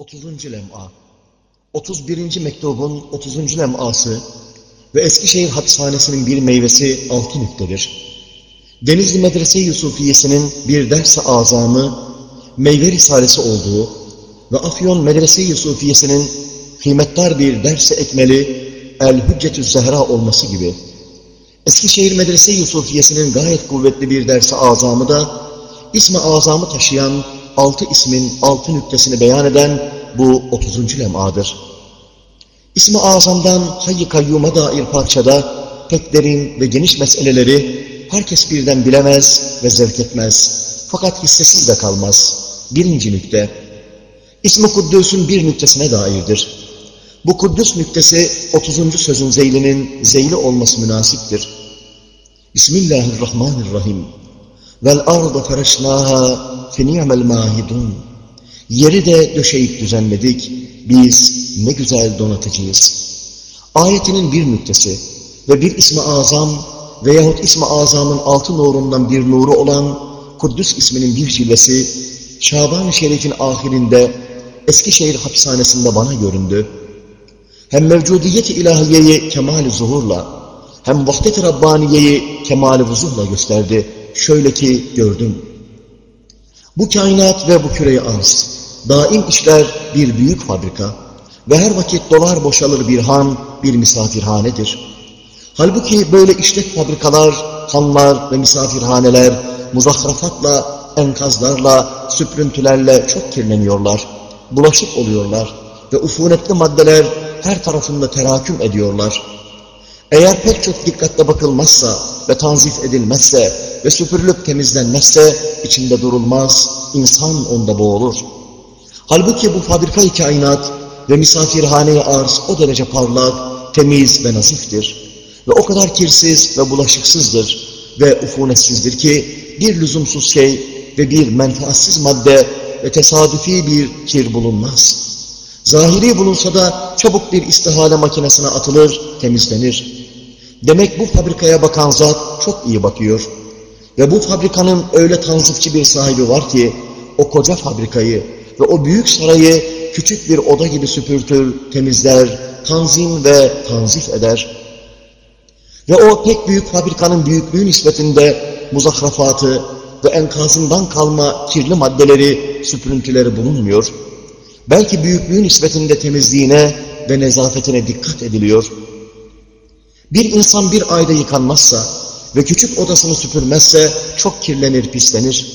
30. lem'a 31. mektubun 30. lem'ası ve Eskişehir hapishanesinin bir meyvesi altı nüktedir. Denizli Medrese Yusufiyesi'nin bir ders-i azamı, meyve risalesi olduğu ve Afyon Medrese Yusufiyesi'nin kıymetdar bir ders-i ekmeli El-Hüccetü Zehra olması gibi, Eskişehir Medrese Yusufiyesi'nin gayet kuvvetli bir ders-i azamı da, ismi azamı taşıyan altı ismin altı nüktesini beyan eden bu 30. lem'adır. İsmi azamdan hayy kayyuma dair parçada pek derin ve geniş meseleleri herkes birden bilemez ve zevk etmez. Fakat hissesiz de kalmaz. Birinci nükte. İsmi Kuddüs'ün bir nüktesine dairdir. Bu Kuddüs nüktesi 30. sözün zeylinin zeyli olması münasiptir. Bismillahirrahmanirrahim. Vel arda fereşnâhâ fenî'mel mâhidûn. Yeri de döşeyip düzenledik. Biz ne güzel donatıcıyız. Ayetinin bir nüktesi ve bir ismi azam veyahut ismi azamın altı nurundan bir nuru olan Kuddüs isminin bir cilvesi Şaban-ı Şerif'in ahirinde Eskişehir hapishanesinde bana göründü. Hem mevcudiyet-i ilahiyeyi kemal-i zuhurla hem vahdet-i Rabbaniye'yi kemal-i vuzuhla gösterdi. Şöyle ki gördüm. Bu kainat ve bu küre arz, daim işler bir büyük fabrika ve her vakit dolar boşalır bir han, bir misafirhanedir. Halbuki böyle işlek fabrikalar, hanlar ve misafirhaneler muzahrafatla, enkazlarla, süprüntülerle çok kirleniyorlar, bulaşık oluyorlar ve ufunetli maddeler her tarafında teraküm ediyorlar. Eğer pek çok dikkatle bakılmazsa ve tanzif edilmezse ve süpürülüp temizlenmezse içinde durulmaz, insan onda boğulur. Halbuki bu fabrika-i kainat ve misafirhane-i arz o derece parlak, temiz ve naziftir. Ve o kadar kirsiz ve bulaşıksızdır ve ufunetsizdir ki bir lüzumsuz şey ve bir menfaatsiz madde ve tesadüfi bir kir bulunmaz. Zahiri bulunsa da çabuk bir istihale makinesine atılır, temizlenir. Demek bu fabrikaya bakan zat çok iyi bakıyor. Ve bu fabrikanın öyle tanzifçi bir sahibi var ki, o koca fabrikayı ve o büyük sarayı küçük bir oda gibi süpürtür, temizler, tanzim ve tanzif eder. Ve o pek büyük fabrikanın büyüklüğü nispetinde muzahrafatı ve enkazından kalma kirli maddeleri, süprüntüleri bulunmuyor. Belki büyüklüğü nispetinde temizliğine ve nezafetine dikkat ediliyor. Bir insan bir ayda yıkanmazsa ve küçük odasını süpürmezse çok kirlenir, pislenir.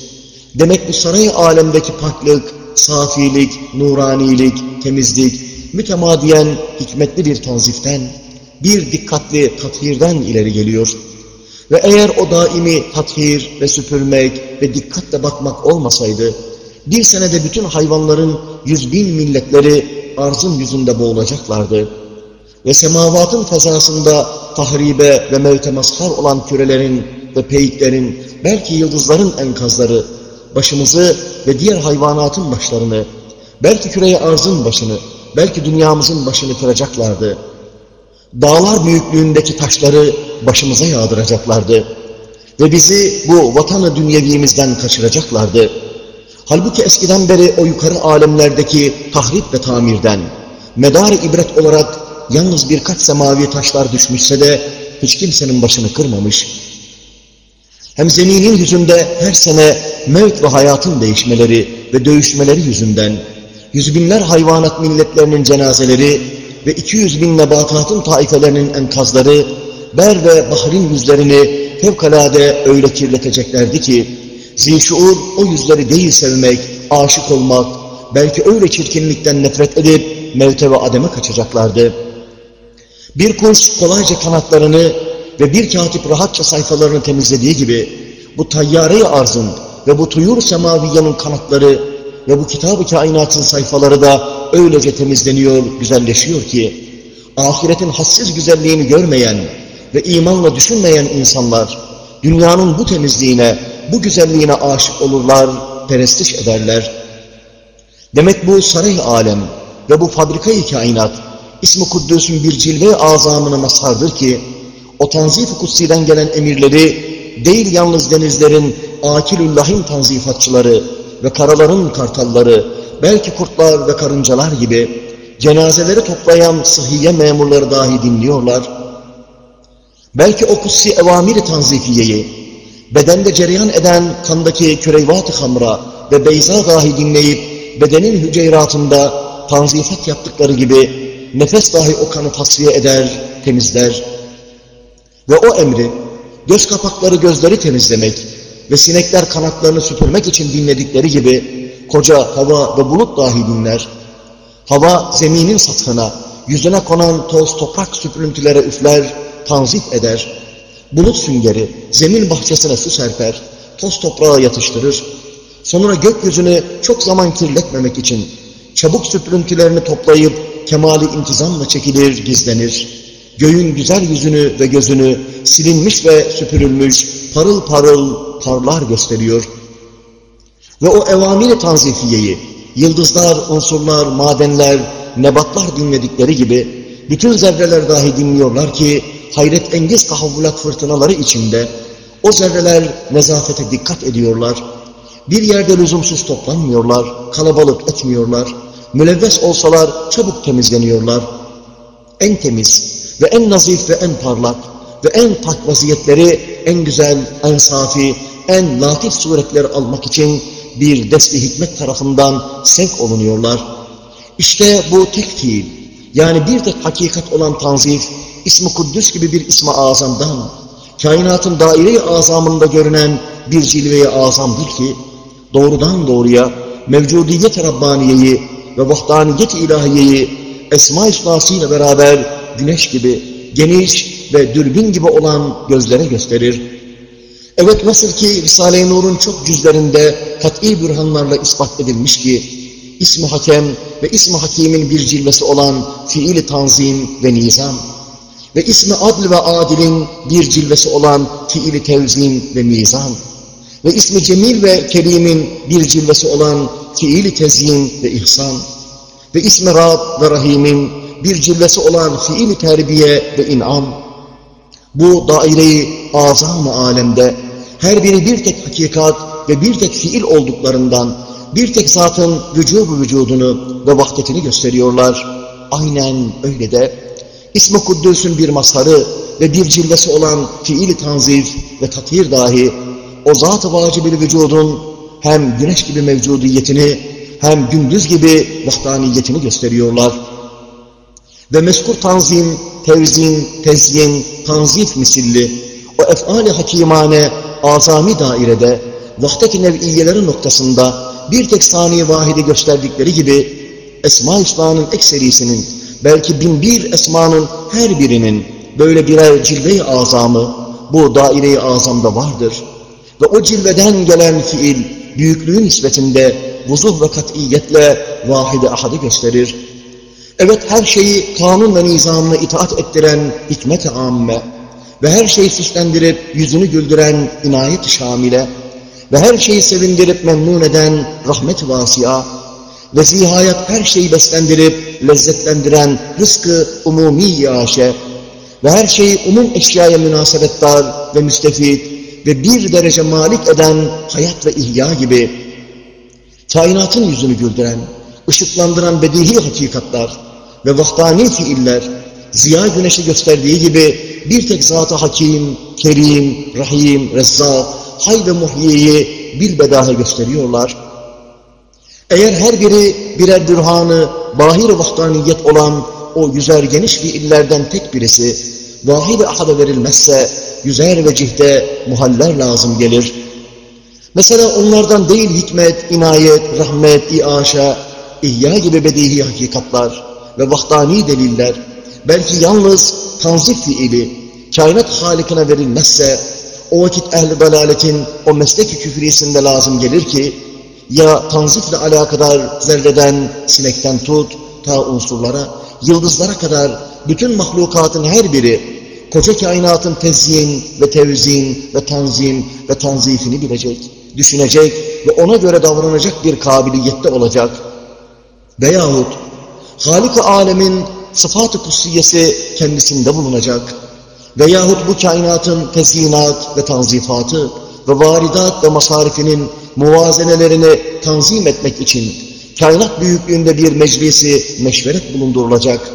Demek bu saray alemdeki paklık, safilik, nuranilik, temizlik, mütemadiyen hikmetli bir tanziften, bir dikkatli tathirden ileri geliyor. Ve eğer o daimi tathir ve süpürmek ve dikkatle bakmak olmasaydı, bir senede bütün hayvanların yüz bin milletleri arzın yüzünde boğulacaklardı. Ve semavatın fezasında tahribe ve mevte mazhar olan kürelerin ve peyiklerin, belki yıldızların enkazları, başımızı ve diğer hayvanatın başlarını, belki küreye arzın başını, belki dünyamızın başını kıracaklardı. Dağlar büyüklüğündeki taşları başımıza yağdıracaklardı. Ve bizi bu vatanı dünyevimizden kaçıracaklardı. Halbuki eskiden beri o yukarı alemlerdeki tahrip ve tamirden, medar ibret olarak yalnız birkaç semavi taşlar düşmüşse de hiç kimsenin başını kırmamış. Hem zeminin yüzünde her sene mevt ve hayatın değişmeleri ve dövüşmeleri yüzünden yüz binler hayvanat milletlerinin cenazeleri ve iki yüz bin nebatatın taifelerinin enkazları ber ve bahrin yüzlerini fevkalade öyle kirleteceklerdi ki zişuur o yüzleri değil sevmek, aşık olmak, belki öyle çirkinlikten nefret edip mevte ve ademe kaçacaklardı. Bir kuş kolayca kanatlarını ve bir katip rahatça sayfalarını temizlediği gibi bu tayyare arzın ve bu tuyur semaviyanın kanatları ve bu kitab-ı kainatın sayfaları da öylece temizleniyor, güzelleşiyor ki ahiretin hassiz güzelliğini görmeyen ve imanla düşünmeyen insanlar dünyanın bu temizliğine, bu güzelliğine aşık olurlar, perestiş ederler. Demek bu saray alem ve bu fabrikayı kainat İsmi Kuddüs'ün bir cilve azamına mazhardır ki o tanzif-i kutsi'den gelen emirleri değil yalnız denizlerin akilüllahim tanzifatçıları ve karaların kartalları belki kurtlar ve karıncalar gibi cenazeleri toplayan sıhhiye memurları dahi dinliyorlar. Belki o kutsi evamiri tanzifiyeyi, bedende cereyan eden kandaki küreyvat-ı hamra ve beyza dahi dinleyip bedenin hüceyratında tanzifat yaptıkları gibi nefes dahi o kanı tasfiye eder, temizler. Ve o emri göz kapakları gözleri temizlemek ve sinekler kanatlarını süpürmek için dinledikleri gibi koca hava ve bulut dahi dinler. Hava zeminin sathına, yüzüne konan toz toprak süprüntülere üfler, tanzif eder. Bulut süngeri zemin bahçesine su serper, toz toprağa yatıştırır. Sonra gökyüzünü çok zaman kirletmemek için çabuk süprüntülerini toplayıp kemali intizamla çekilir, gizlenir. Göğün güzel yüzünü ve gözünü silinmiş ve süpürülmüş, parıl parıl parlar gösteriyor. Ve o evamir tanzifiyeyi, yıldızlar, unsurlar, madenler, nebatlar dinledikleri gibi, bütün zerreler dahi dinliyorlar ki, hayret engiz tahavvulat fırtınaları içinde, o zerreler nezafete dikkat ediyorlar. Bir yerde lüzumsuz toplanmıyorlar, kalabalık etmiyorlar. Mülevves olsalar çabuk temizleniyorlar. En temiz ve en nazif ve en parlak ve en pak vaziyetleri en güzel, en safi, en latif suretleri almak için bir desti hikmet tarafından sevk olunuyorlar. İşte bu tek fiil, yani bir tek hakikat olan tanzif, ismi Kuddüs gibi bir ismi azamdan, kainatın daire-i azamında görünen bir cilve-i azamdır ki, doğrudan doğruya mevcudiyet Rabbaniye'yi ve vahdaniyet ilahiyeyi Esma-i ile beraber güneş gibi geniş ve dürbün gibi olan gözlere gösterir. Evet nasıl ki Risale-i Nur'un çok cüzlerinde kat'i bürhanlarla ispat edilmiş ki İsmi Hakem ve İsmi Hakim'in bir cilvesi olan fiili tanzim ve nizam ve İsmi Adl ve Adil'in bir cilvesi olan fiili tevzim ve mizan ve İsmi Cemil ve Kerim'in bir cilvesi olan fiili tezyin ve ihsan ve İsmi Rab ve Rahim'in bir cilvesi olan fiili terbiye ve inam bu daireyi azam-ı alemde her biri bir tek hakikat ve bir tek fiil olduklarından bir tek zatın vücubu vücudunu ve vahdetini gösteriyorlar. Aynen öyle de İsmi Kuddüs'ün bir mazharı ve bir cillesi olan fiili tanzif ve tathir dahi o zat-ı vacibili vücudun hem güneş gibi mevcudiyetini hem gündüz gibi vahdaniyetini gösteriyorlar. Ve meskur tanzim, tevzin, tezyin, tanzif misilli o efali hakimane azami dairede vahdet-i noktasında bir tek saniye vahidi gösterdikleri gibi Esma-i Hüsna'nın ekserisinin belki bin bir esmanın her birinin böyle birer cilve-i azamı bu daire-i azamda vardır. Ve o cilveden gelen fiil büyüklüğün nispetinde vuzuh ve kat'iyetle vahide ahadı gösterir. Evet her şeyi kanun ve nizamına itaat ettiren hikmet-i amme ve her şeyi süslendirip yüzünü güldüren inayet-i şamile ve her şeyi sevindirip memnun eden rahmet-i vasia ve zihayat her şeyi beslendirip lezzetlendiren rızkı umumi yaşe ve her şeyi umum eşyaya münasebettar ve müstefit ve bir derece malik eden hayat ve ihya gibi kainatın yüzünü güldüren, ışıklandıran bedihi hakikatlar ve vahdani fiiller ziya güneşi gösterdiği gibi bir tek zat-ı hakim, kerim, rahim, rezzak, hay ve muhyiyeyi bilbedahe gösteriyorlar. Eğer her biri birer bürhanı, bahir vahdaniyet olan o yüzer geniş fiillerden tek birisi, vahid-i ahada verilmezse, yüzer ve cihde muhaller lazım gelir. Mesela onlardan değil hikmet, inayet, rahmet, iaşa, ihya gibi bedihi hakikatlar ve vahdani deliller, belki yalnız tanzif fiili, kainat halikine verilmezse, o vakit ehli dalaletin o meslek-i küfriyesinde lazım gelir ki, ya tanzifle alakadar zerreden, sinekten tut, ta unsurlara, yıldızlara kadar bütün mahlukatın her biri, koca kainatın tezyin ve tevzin ve tanzim ve tanzifini bilecek, düşünecek ve ona göre davranacak bir kabiliyette olacak. Veyahut Halik-i alemin sıfat-ı kutsiyesi kendisinde bulunacak. Veyahut bu kainatın tezyinat ve tanzifatı ve varidat ve masarifinin muvazenelerini tanzim etmek için kainat büyüklüğünde bir meclisi meşveret bulundurulacak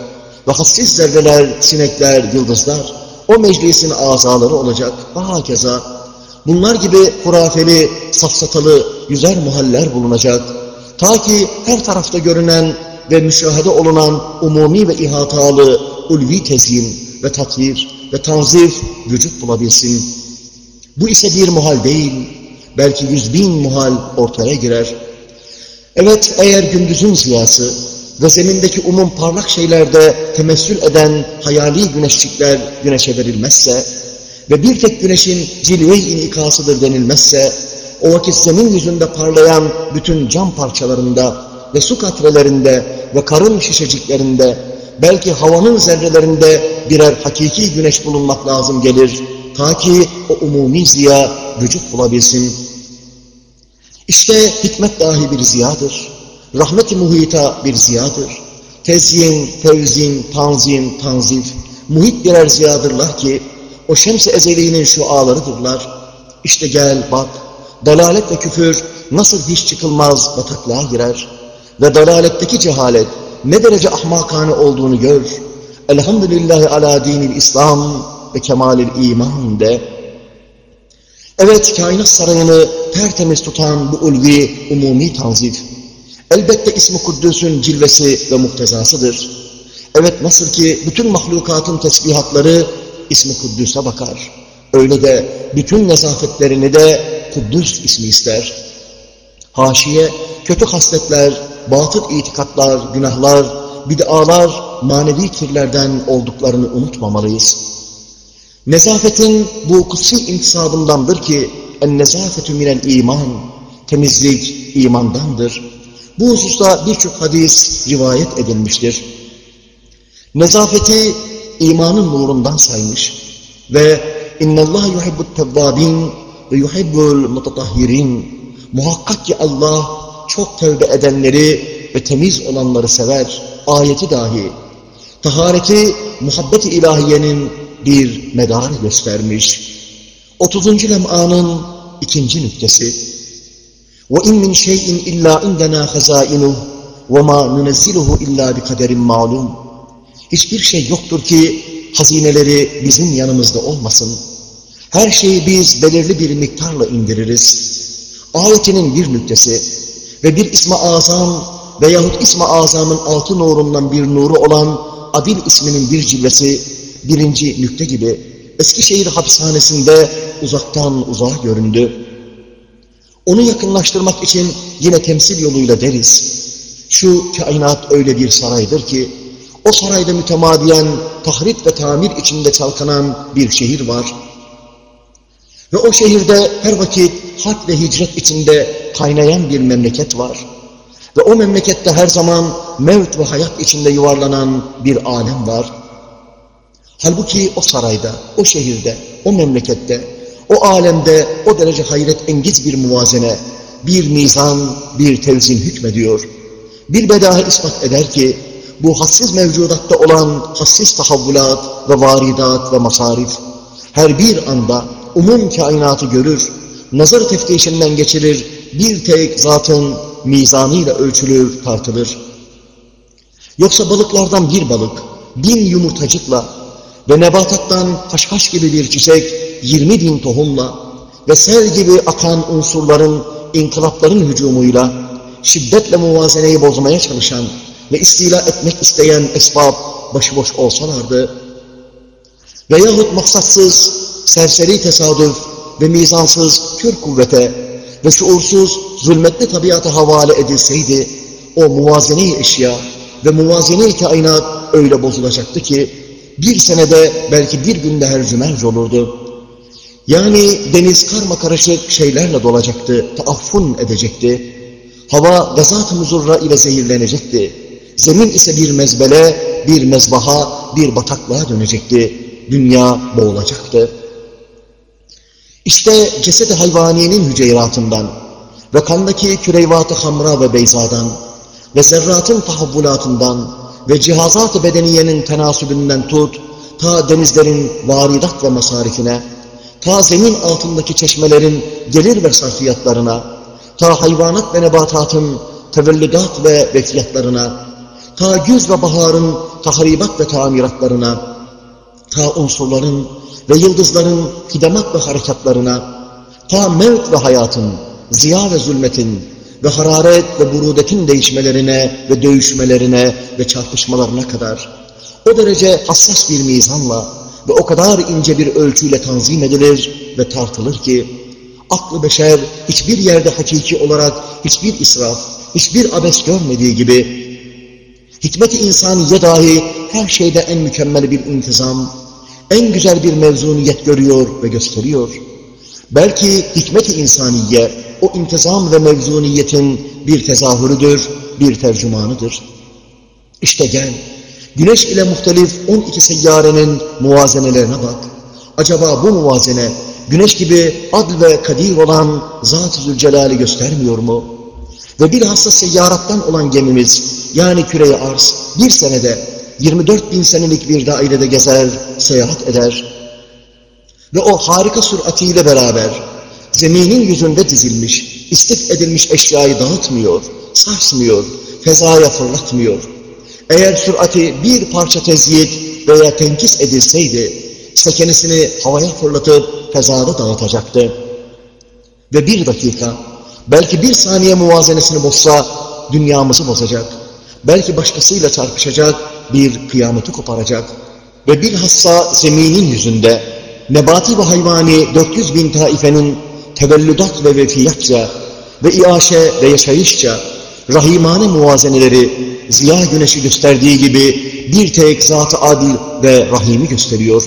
ve hassiz zerreler, sinekler, yıldızlar o meclisin azaları olacak ve hakeza bunlar gibi hurafeli, safsatalı yüzer muhaller bulunacak. Ta ki her tarafta görünen ve müşahede olunan umumi ve ihatalı ulvi tezyin ve tatvir ve tanzif vücut bulabilsin. Bu ise bir muhal değil, belki yüz bin muhal ortaya girer. Evet, eğer gündüzün ziyası ve zemindeki umum parlak şeylerde temessül eden hayali güneşçikler güneşe verilmezse ve bir tek güneşin cilve-i inikasıdır denilmezse, o vakit zemin yüzünde parlayan bütün cam parçalarında ve su katrelerinde ve karın şişeciklerinde, belki havanın zerrelerinde birer hakiki güneş bulunmak lazım gelir, ta ki o umumi ziya vücut bulabilsin. İşte hikmet dahi bir ziyadır. Rahmet-i muhita bir ziyadır. Tezyin, fevzin, tanzim, tanzif, muhit birer ziyadırlar ki, o şems-i ezeliğinin şualarıdırlar. İşte gel bak, dalalet ve küfür nasıl hiç çıkılmaz bataklığa girer. Ve dalaletteki cehalet ne derece ahmakane olduğunu gör. Elhamdülillahi ala dinil İslam ve kemalil iman de. Evet, kainat sarayını tertemiz tutan bu ulvi, umumi tanzif. Elbette ismi Kuddüs'ün cilvesi ve muhtezasıdır. Evet, nasıl ki bütün mahlukatın tesbihatları ismi Kuddüs'e bakar. Öyle de bütün nezafetlerini de Kuddüs ismi ister. Haşiye, kötü hasletler, batıl itikatlar, günahlar, bid'alar, manevi kirlerden olduklarını unutmamalıyız. Nezafetin bu kutsi intisabındandır ki en-nezafetü minel iman, temizlik imandandır. Bu hususta birçok hadis rivayet edilmiştir. Nezafeti imanın nurundan saymış ve innallâhe yuhibbut tevvâbin ve yuhibbul mutatahhirin muhakkak ki Allah çok tövbe edenleri ve temiz olanları sever. Ayeti dahi tahareti muhabbet-i ilahiyenin bir medarı göstermiş. 30. lem'anın ikinci nüktesi وَاِنْ مِنْ شَيْءٍ اِلَّا اِنْدَنَا خَزَائِنُهُ وَمَا نُنَزِّلُهُ اِلَّا بِقَدَرٍ مَعْلُومٍ Hiçbir şey yoktur ki hazineleri bizim yanımızda olmasın. Her şeyi biz belirli bir miktarla indiririz. Ayetinin bir nüktesi ve bir ismi azam veyahut ismi azamın altı nurundan bir nuru olan Adil isminin bir cilvesi birinci nükte gibi Eskişehir hapishanesinde uzaktan uzağa göründü. Onu yakınlaştırmak için yine temsil yoluyla deriz. Şu kainat öyle bir saraydır ki, o sarayda mütemadiyen tahrik ve tamir içinde çalkanan bir şehir var. Ve o şehirde her vakit harp ve hicret içinde kaynayan bir memleket var. Ve o memlekette her zaman mevt ve hayat içinde yuvarlanan bir alem var. Halbuki o sarayda, o şehirde, o memlekette, o alemde o derece hayret engiz bir muvazene, bir mizan, bir tevzin hükmediyor. Bir bedahe ispat eder ki, bu hassiz mevcudatta olan hassiz tahavvulat ve varidat ve masarif, her bir anda umum kainatı görür, nazar teftişinden geçirir, bir tek zatın mizanıyla ölçülür, tartılır. Yoksa balıklardan bir balık, bin yumurtacıkla ve nebatattan haşhaş gibi bir çiçek, yirmi bin tohumla ve sel gibi akan unsurların, inkılapların hücumuyla, şiddetle muvazeneyi bozmaya çalışan ve istila etmek isteyen esbab başıboş olsalardı, veyahut maksatsız, serseri tesadüf ve mizansız kür kuvvete ve şuursuz zulmetli tabiata havale edilseydi, o muvazene-i eşya ve muvazene-i kainat öyle bozulacaktı ki, bir senede belki bir günde hercümerc olurdu. Yani deniz karma karışık şeylerle dolacaktı, taaffun edecekti. Hava gazat-ı muzurra ile zehirlenecekti. Zemin ise bir mezbele, bir mezbaha, bir bataklığa dönecekti. Dünya boğulacaktı. İşte ceset-i hayvaniyenin hüceyratından ve kandaki küreyvat-ı hamra ve beyzadan ve zerratın tahavvulatından ve cihazat-ı bedeniyenin tenasübünden tut, ta denizlerin varidat ve masarifine, ta zemin altındaki çeşmelerin gelir ve sarfiyatlarına, ta hayvanat ve nebatatın tevellüdat ve vefiyatlarına, ta güz ve baharın tahribat ve tamiratlarına, ta unsurların ve yıldızların hidemat ve harekatlarına, ta mevt ve hayatın, ziya ve zulmetin ve hararet ve burudetin değişmelerine ve dövüşmelerine ve çarpışmalarına kadar o derece hassas bir mizanla ve o kadar ince bir ölçüyle tanzim edilir ve tartılır ki aklı beşer hiçbir yerde hakiki olarak hiçbir israf, hiçbir abes görmediği gibi hikmet-i insaniye dahi her şeyde en mükemmel bir intizam, en güzel bir mevzuniyet görüyor ve gösteriyor. Belki hikmet-i insaniye o intizam ve mevzuniyetin bir tezahürüdür, bir tercümanıdır. İşte gel, güneş ile muhtelif 12 seyyarenin muvazenelerine bak. Acaba bu muvazene güneş gibi adl ve kadir olan Zat-ı Zülcelal'i göstermiyor mu? Ve bilhassa seyyarattan olan gemimiz, yani küre arz, bir senede 24 bin senelik bir dairede gezer, seyahat eder. Ve o harika süratiyle beraber zeminin yüzünde dizilmiş, istif edilmiş eşyayı dağıtmıyor, sarsmıyor, fezaya fırlatmıyor. Eğer sürati bir parça tezyit veya tenkis edilseydi, sekenesini havaya fırlatıp fezada dağıtacaktı. Ve bir dakika, belki bir saniye muvazenesini bozsa, dünyamızı bozacak. Belki başkasıyla çarpışacak, bir kıyameti koparacak. Ve bilhassa zeminin yüzünde, nebati ve hayvani 400 bin taifenin tevellüdat ve vefiyatça ve iaşe ve yaşayışça rahimane muvazeneleri ziya güneşi gösterdiği gibi bir tek zat-ı adil ve rahimi gösteriyor.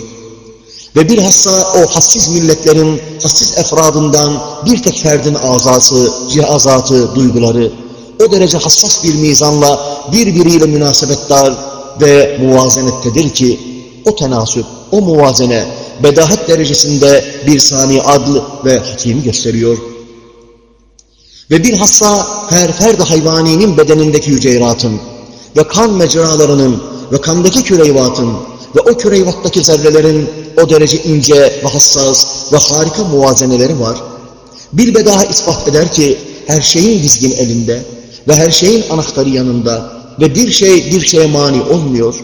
Ve bilhassa o hassiz milletlerin hassiz efradından bir tek ferdin azası, cihazatı, duyguları o derece hassas bir mizanla birbiriyle münasebetdar ve muvazenettedir ki o tenasüp, o muvazene bedahet derecesinde bir sani adl ve hakimi gösteriyor. Ve bilhassa her ferd hayvaninin bedenindeki hüceyratın ve kan mecralarının ve kandaki küreyvatın ve o küreyvattaki zerrelerin o derece ince ve hassas ve harika muvazeneleri var. Bir bedaha ispat eder ki her şeyin dizgin elinde ve her şeyin anahtarı yanında ve bir şey bir şeye mani olmuyor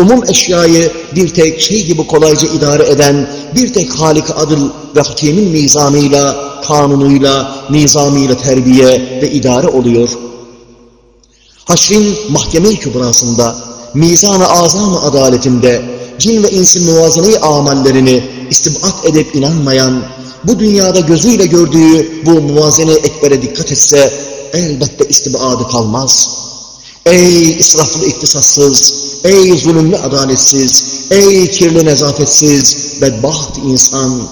umum eşyayı bir tek şey gibi kolayca idare eden bir tek Halik adıl ve hakimin nizamıyla, kanunuyla, nizamıyla terbiye ve idare oluyor. Haşrin mahkeme-i kübrasında, mizan-ı azam adaletinde, cin ve insin muvazene-i amallerini istibat edip inanmayan, bu dünyada gözüyle gördüğü bu muvazene ekbere dikkat etse, elbette istibadı kalmaz. Ey israflı iktisassız, ey zulümlü adaletsiz, ey kirli nezafetsiz, bedbaht insan,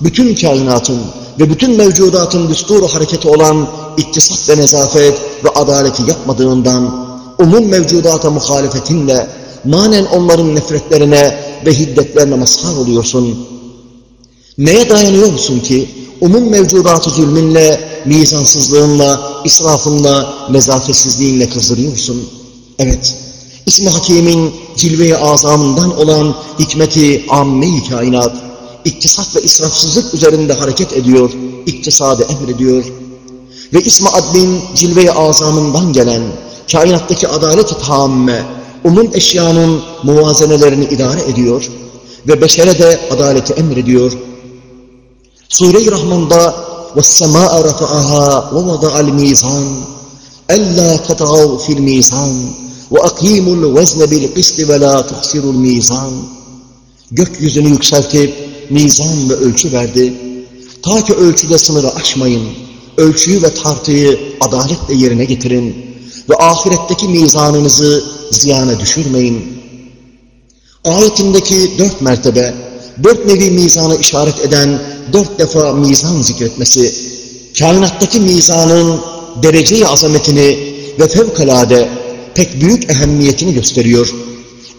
bütün kainatın ve bütün mevcudatın düsturu hareketi olan iktisat ve nezafet ve adaleti yapmadığından, umum mevcudata muhalefetinle, manen onların nefretlerine ve hiddetlerine mazhar oluyorsun. Neye dayanıyorsun ki, umum mevcudatı zulmünle, mizansızlığınla, israfınla, nezafetsizliğinle kızdırıyorsun? Evet, İsmi Hakim'in cilve-i azamından olan hikmeti amme-i kainat, iktisat ve israfsızlık üzerinde hareket ediyor, iktisadı emrediyor. Ve İsmi Adlin cilve-i azamından gelen, kainattaki adalet-i tamme, umum eşyanın muvazenelerini idare ediyor ve beşere de adaleti emrediyor. Sure-i Rahman'da وَالسَّمَاءَ رَفَعَهَا وَوَضَعَ الْمِيزَانِ أَلَّا تَتَغَوْ فِي الْمِيزَانِ وَاَقِيمُوا الْوَزْنَ بِالْقِسْطِ وَلَا تُخْسِرُوا الْمِيزَانِ Gökyüzünü yükseltip mizan ve ölçü verdi. Ta ki ölçüde sınırı aşmayın. Ölçüyü ve tartıyı adaletle yerine getirin. Ve ahiretteki mizanınızı ziyana düşürmeyin. Ayetindeki dört mertebe, dört nevi mizanı işaret eden dört defa mizan zikretmesi, kainattaki mizanın derece azametini ve fevkalade pek büyük ehemmiyetini gösteriyor.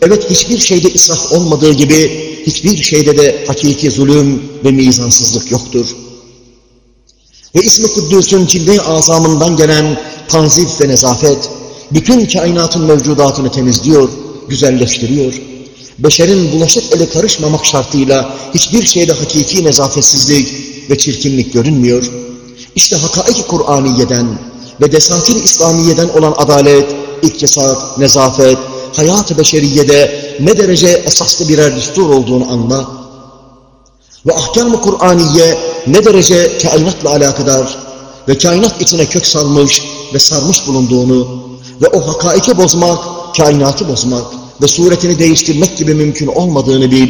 Evet hiçbir şeyde israf olmadığı gibi hiçbir şeyde de hakiki zulüm ve mizansızlık yoktur. Ve İsmi Kuddüs'ün cilve azamından gelen tanzif ve nezafet, bütün kainatın mevcudatını temizliyor, güzelleştiriyor. Beşerin bulaşık ele karışmamak şartıyla hiçbir şeyde hakiki nezafetsizlik ve çirkinlik görünmüyor. İşte hakaiki Kur'aniye'den ve desatir İslamiye'den olan adalet, iktisat, nezafet, hayat-ı beşeriyede ne derece esaslı birer düstur olduğunu anla. Ve ahkam-ı Kur'aniye ne derece kainatla alakadar ve kainat içine kök salmış ve sarmış bulunduğunu ve o hakaiki bozmak, kainatı bozmak ve suretini değiştirmek gibi mümkün olmadığını bil.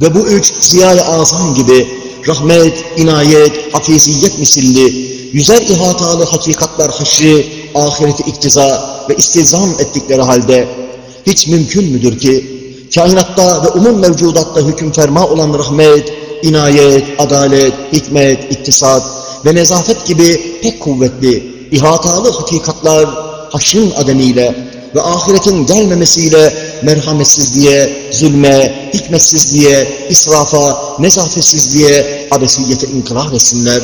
Ve bu üç ziya-i azam gibi rahmet, inayet, hafiziyet misilli, yüzer ihatalı hakikatlar haşri, ahireti iktiza ve istizam ettikleri halde hiç mümkün müdür ki kainatta ve umum mevcudatta hüküm ferma olan rahmet, inayet, adalet, hikmet, iktisat ve nezafet gibi pek kuvvetli, ihatalı hakikatlar haşrın ademiyle ve ahiretin gelmemesiyle merhametsizliğe, zulme, hikmetsizliğe, israfa, nezafetsizliğe, abesiyete inkılap etsinler.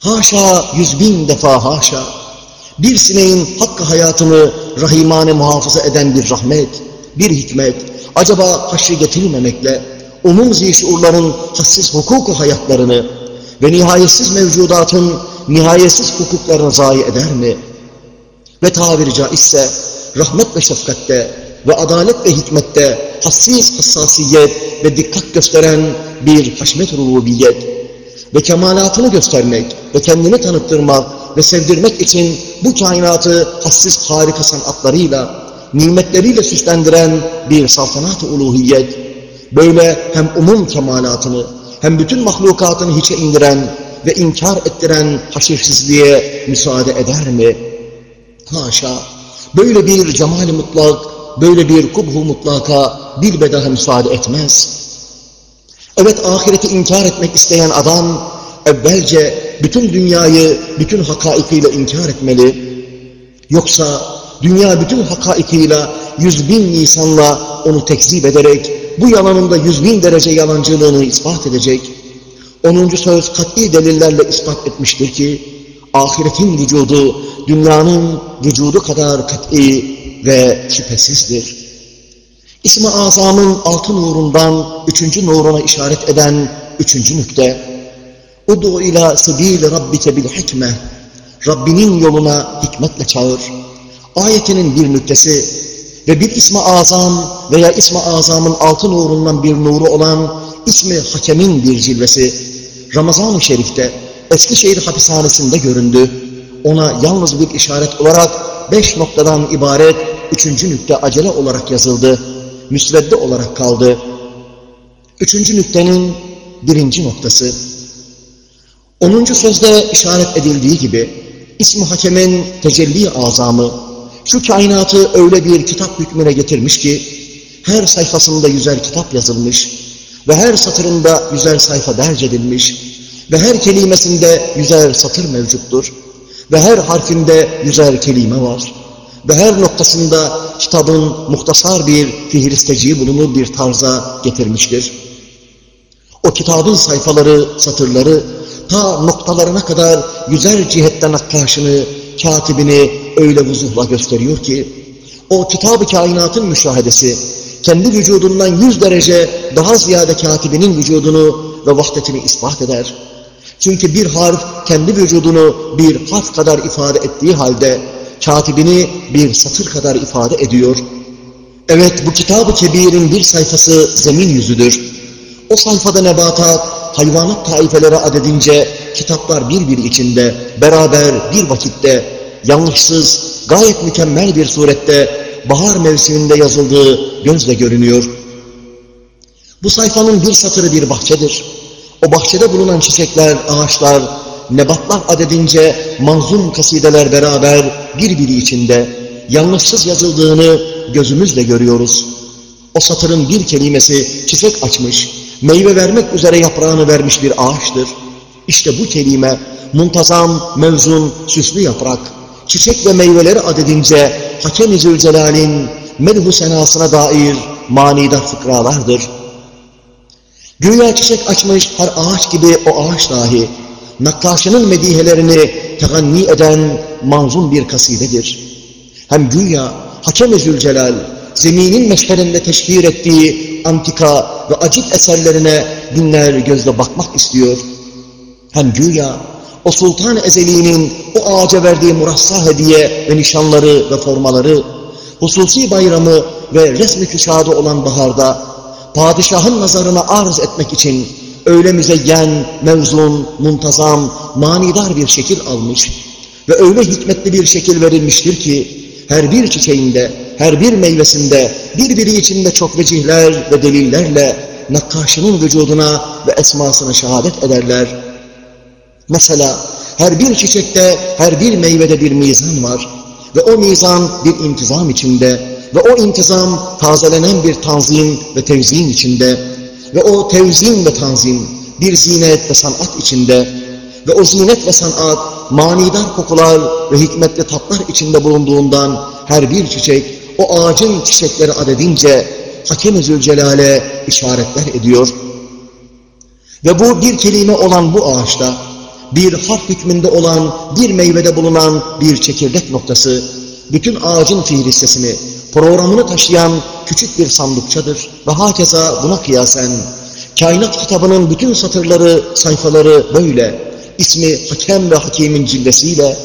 Haşa, yüz bin defa haşa. Bir sineğin hakkı hayatını rahimane muhafaza eden bir rahmet, bir hikmet, acaba haşrı getirmemekle, umum zişuurların hassiz hukuku hayatlarını ve nihayetsiz mevcudatın nihayetsiz hukuklarını zayi eder mi? Ve tabiri caizse rahmet ve şefkatte ve adalet ve hikmette hassiz hassasiyet ve dikkat gösteren bir haşmet rububiyet ve kemalatını göstermek ve kendini tanıttırmak ve sevdirmek için bu kainatı hassiz harika sanatlarıyla, nimetleriyle süslendiren bir saltanat-ı uluhiyet, böyle hem umum kemalatını hem bütün mahlukatını hiçe indiren ve inkar ettiren haşirsizliğe müsaade eder mi? Haşa! Böyle bir cemal-i mutlak, böyle bir kubhu mutlaka bilbedaha müsaade etmez. Evet ahireti inkar etmek isteyen adam evvelce bütün dünyayı bütün hakaikiyle inkar etmeli. Yoksa dünya bütün hakaikiyle yüz bin Nisan'la onu tekzip ederek bu yalanında yüz bin derece yalancılığını ispat edecek. Onuncu söz kat'i delillerle ispat etmiştir ki ahiretin vücudu dünyanın vücudu kadar kat'i ve şüphesizdir. İsmi azamın altı nurundan üçüncü nuruna işaret eden üçüncü nükte. Udu ila sebil rabbike bil hikme. Rabbinin yoluna hikmetle çağır. Ayetinin bir nüktesi ve bir ismi azam veya ismi azamın altı nurundan bir nuru olan ismi hakemin bir cilvesi Ramazan-ı Şerif'te Eskişehir hapishanesinde göründü. Ona yalnız bir işaret olarak beş noktadan ibaret üçüncü nükte acele olarak yazıldı. Müsvedde olarak kaldı. Üçüncü nüktenin birinci noktası. Onuncu sözde işaret edildiği gibi ismi hakemin tecelli azamı şu kainatı öyle bir kitap hükmüne getirmiş ki her sayfasında yüzer kitap yazılmış ve her satırında yüzer sayfa derc edilmiş ve her kelimesinde yüzer satır mevcuttur ve her harfinde yüzer kelime var ve her noktasında kitabın muhtasar bir fihristeciği bulunur bir tarza getirmiştir. O kitabın sayfaları, satırları ta noktalarına kadar yüzer cihetten akkaşını, katibini öyle vuzuhla gösteriyor ki o kitab-ı kainatın müşahedesi kendi vücudundan yüz derece daha ziyade katibinin vücudunu ve vahdetini ispat eder. Çünkü bir harf kendi vücudunu bir harf kadar ifade ettiği halde katibini bir satır kadar ifade ediyor. Evet bu kitab-ı kebirin bir sayfası zemin yüzüdür. O sayfada nebatat, hayvanat taifeleri adedince kitaplar birbiri içinde beraber bir vakitte yanlışsız, gayet mükemmel bir surette bahar mevsiminde yazıldığı gözle görünüyor. Bu sayfanın bir satırı bir bahçedir. O bahçede bulunan çiçekler, ağaçlar, nebatlar adedince manzum kasideler beraber birbiri içinde yanlışsız yazıldığını gözümüzle görüyoruz. O satırın bir kelimesi çiçek açmış, meyve vermek üzere yaprağını vermiş bir ağaçtır. İşte bu kelime muntazam, mevzun, süslü yaprak, çiçek ve meyveleri adedince Hakem-i Zülcelal'in medhu senasına dair manidar fıkralardır. Güya çiçek açmış her ağaç gibi o ağaç dahi, nakkaşının medihelerini teganni eden manzum bir kasidedir. Hem güya Hakem-i Zülcelal, zeminin meşherinde teşhir ettiği antika ve acip eserlerine binler gözle bakmak istiyor. Hem güya o sultan ezeliğinin o ağaca verdiği murassa hediye ve nişanları ve formaları, hususi bayramı ve resmi küşadı olan baharda, padişahın nazarına arz etmek için öyle müzeyyen, mevzun, muntazam, manidar bir şekil almış ve öyle hikmetli bir şekil verilmiştir ki, her bir çiçeğinde, her bir meyvesinde, birbiri içinde çok vecihler ve delillerle nakkaşının vücuduna ve esmasına şehadet ederler. Mesela her bir çiçekte, her bir meyvede bir mizan var ve o mizan bir intizam içinde ve o intizam tazelenen bir tanzim ve tevzin içinde ve o tevzin ve tanzim bir zinet ve sanat içinde ve o zinet ve sanat manidar kokular ve hikmetli tatlar içinde bulunduğundan her bir çiçek o ağacın çiçekleri adedince Hakim-i Zülcelal'e işaretler ediyor. Ve bu bir kelime olan bu ağaçta bir harf hükmünde olan bir meyvede bulunan bir çekirdek noktası bütün ağacın fiilistesini, programını taşıyan küçük bir sandıkçadır. Ve hakeza buna kıyasen kainat kitabının bütün satırları, sayfaları böyle ismi Hakem ve Hakim'in cillesiyle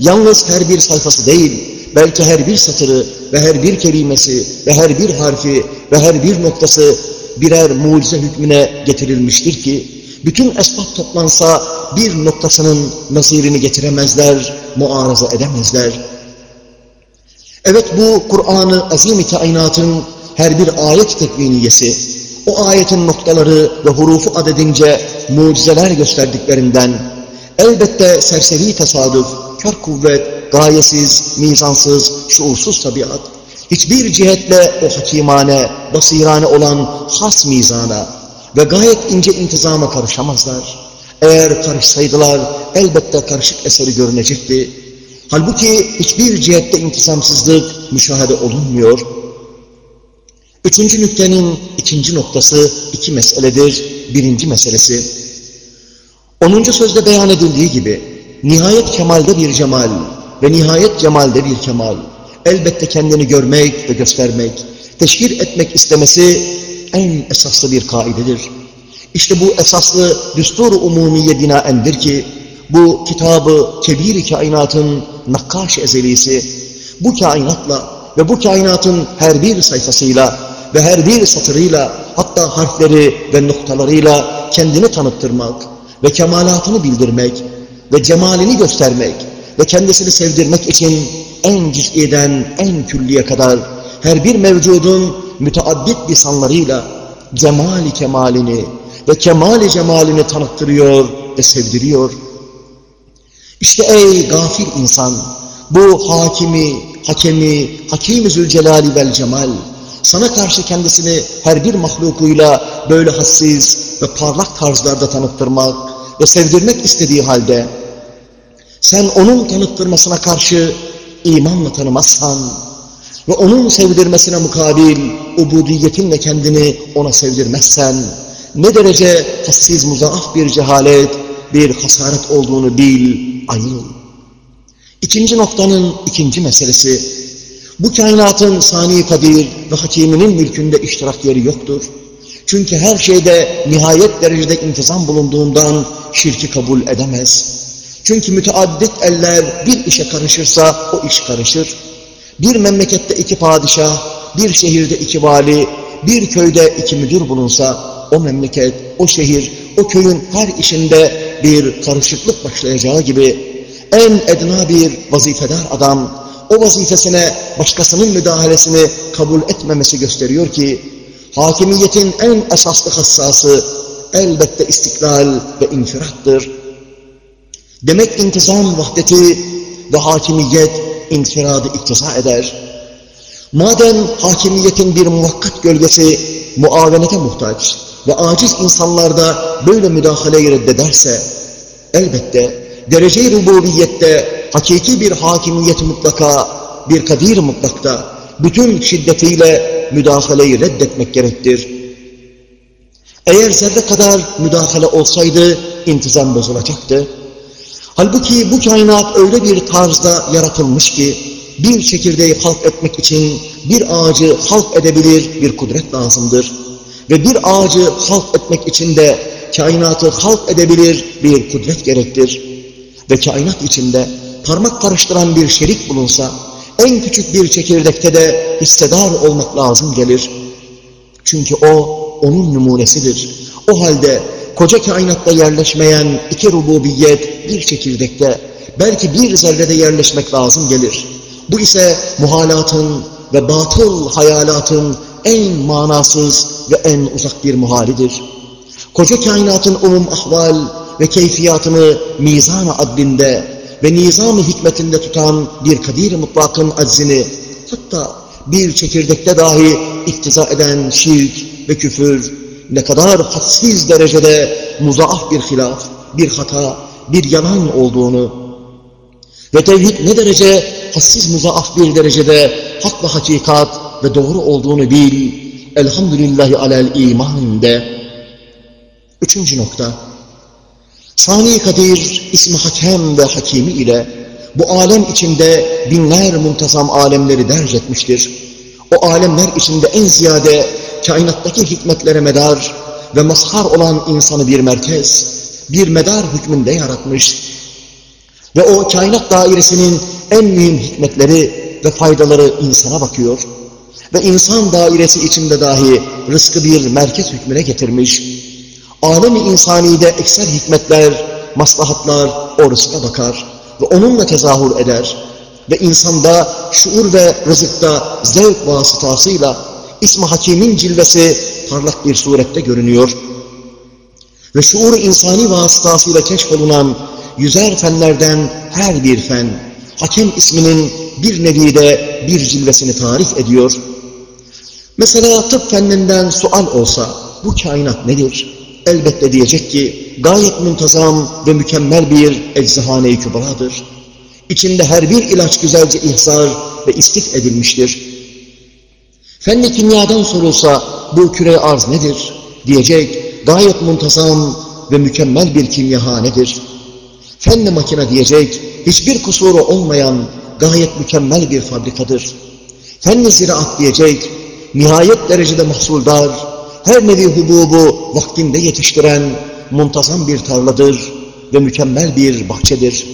yalnız her bir sayfası değil, belki her bir satırı ve her bir kelimesi ve her bir harfi ve her bir noktası birer mucize hükmüne getirilmiştir ki, bütün esbab toplansa bir noktasının nazirini getiremezler, muarıza edemezler. Evet bu Kur'an-ı Azim-i Kainat'ın her bir ayet tekviniyesi, o ayetin noktaları ve hurufu adedince mucizeler gösterdiklerinden, elbette serseri tesadüf, kör kuvvet, gayesiz, mizansız, şuursuz tabiat, hiçbir cihetle o hakimane, basirane olan has mizana ve gayet ince intizama karışamazlar. Eğer karışsaydılar elbette karışık eseri görünecekti. Halbuki hiçbir cihette intizamsızlık müşahede olunmuyor. Üçüncü nüktenin ikinci noktası iki meseledir. Birinci meselesi. Onuncu sözde beyan edildiği gibi nihayet kemalde bir cemal ve nihayet cemalde bir kemal elbette kendini görmek ve göstermek, teşhir etmek istemesi en esaslı bir kaidedir. İşte bu esaslı düstur-u umumiye binaendir ki bu kitabı kebir kainatın nakkaş ezelisi bu kainatla ve bu kainatın her bir sayfasıyla ve her bir satırıyla hatta harfleri ve noktalarıyla kendini tanıttırmak ve kemalatını bildirmek ve cemalini göstermek ve kendisini sevdirmek için en cüz'iden en külliye kadar her bir mevcudun müteaddit lisanlarıyla cemali kemalini ve kemali cemalini tanıttırıyor ve sevdiriyor. İşte ey gafil insan, bu hakimi, hakemi, hakimi zülcelali vel cemal, sana karşı kendisini her bir mahlukuyla böyle hassiz ve parlak tarzlarda tanıttırmak ve sevdirmek istediği halde, sen onun tanıttırmasına karşı imanla tanımazsan ve onun sevdirmesine mukabil ubudiyetinle kendini ona sevdirmezsen, ne derece hassiz muzaaf bir cehalet, bir hasaret olduğunu bil, ayıl. İkinci noktanın ikinci meselesi, bu kainatın sani kadir ve hakiminin mülkünde iştirak yeri yoktur. Çünkü her şeyde nihayet derecede intizam bulunduğundan şirki kabul edemez. Çünkü müteaddit eller bir işe karışırsa o iş karışır. Bir memlekette iki padişah, bir şehirde iki vali, bir köyde iki müdür bulunsa o memleket, o şehir, o köyün her işinde bir karışıklık başlayacağı gibi en edna bir vazifedar adam o vazifesine başkasının müdahalesini kabul etmemesi gösteriyor ki hakimiyetin en esaslı hassası elbette istiklal ve infirattır. Demek intizam vahdeti ve hakimiyet infiradı iktiza eder. Madem hakimiyetin bir muvakkat gölgesi muavenete muhtaç ve aciz insanlarda böyle müdahaleyi reddederse, elbette derece-i rububiyette hakiki bir hakimiyet mutlaka, bir kadir mutlakta bütün şiddetiyle müdahaleyi reddetmek gerektir. Eğer zerre kadar müdahale olsaydı intizam bozulacaktı. Halbuki bu kainat öyle bir tarzda yaratılmış ki bir çekirdeği halk etmek için bir ağacı halk edebilir bir kudret lazımdır. Ve bir ağacı halk etmek için de kainatı halk edebilir bir kudret gerektir. ve kainat içinde parmak karıştıran bir şerik bulunsa, en küçük bir çekirdekte de hissedar olmak lazım gelir. Çünkü o, onun numunesidir. O halde koca kainatta yerleşmeyen iki rububiyet bir çekirdekte, belki bir zerrede yerleşmek lazım gelir. Bu ise muhalatın ve batıl hayalatın en manasız ve en uzak bir muhalidir. Koca kainatın umum ahval ve keyfiyatını mizan adlinde ve nizam-ı hikmetinde tutan bir kadir mutlakın aczini, hatta bir çekirdekte dahi iktiza eden şirk ve küfür, ne kadar hadsiz derecede muzaaf bir hilaf, bir hata, bir yalan olduğunu ve tevhid ne derece hassiz muzaaf bir derecede hak ve hakikat ve doğru olduğunu bil. Elhamdülillahi alel iman de. Üçüncü nokta. Sani Kadir ismi Hakem ve Hakimi ile bu alem içinde binler muntazam alemleri derc etmiştir. O alemler içinde en ziyade kainattaki hikmetlere medar ve mazhar olan insanı bir merkez, bir medar hükmünde yaratmış. Ve o kainat dairesinin en mühim hikmetleri ve faydaları insana bakıyor. Ve insan dairesi içinde dahi rızkı bir merkez hükmüne getirmiş. Alem-i insanide ekser hikmetler, maslahatlar o rızka bakar ve onunla tezahür eder. Ve insanda şuur ve rızıkta zevk vasıtasıyla İsmi Hakim'in cilvesi parlak bir surette görünüyor. Ve şuur insani vasıtasıyla keşfolunan yüzer fenlerden her bir fen, Hakem isminin bir nevi bir cilvesini tarif ediyor. Mesela tıp fenninden sual olsa, bu kainat nedir? Elbette diyecek ki, gayet muntazam ve mükemmel bir eczahane-i kübradır. İçinde her bir ilaç güzelce ihzar ve istif edilmiştir. Fenni kimyadan sorulsa, bu küre arz nedir? Diyecek, gayet muntazam ve mükemmel bir kimyahanedir. Fenni makine diyecek, hiçbir kusuru olmayan gayet mükemmel bir fabrikadır. Fenni ziraat diyecek, nihayet derecede mahsuldar, her nevi hububu vaktinde yetiştiren muntazam bir tarladır ve mükemmel bir bahçedir.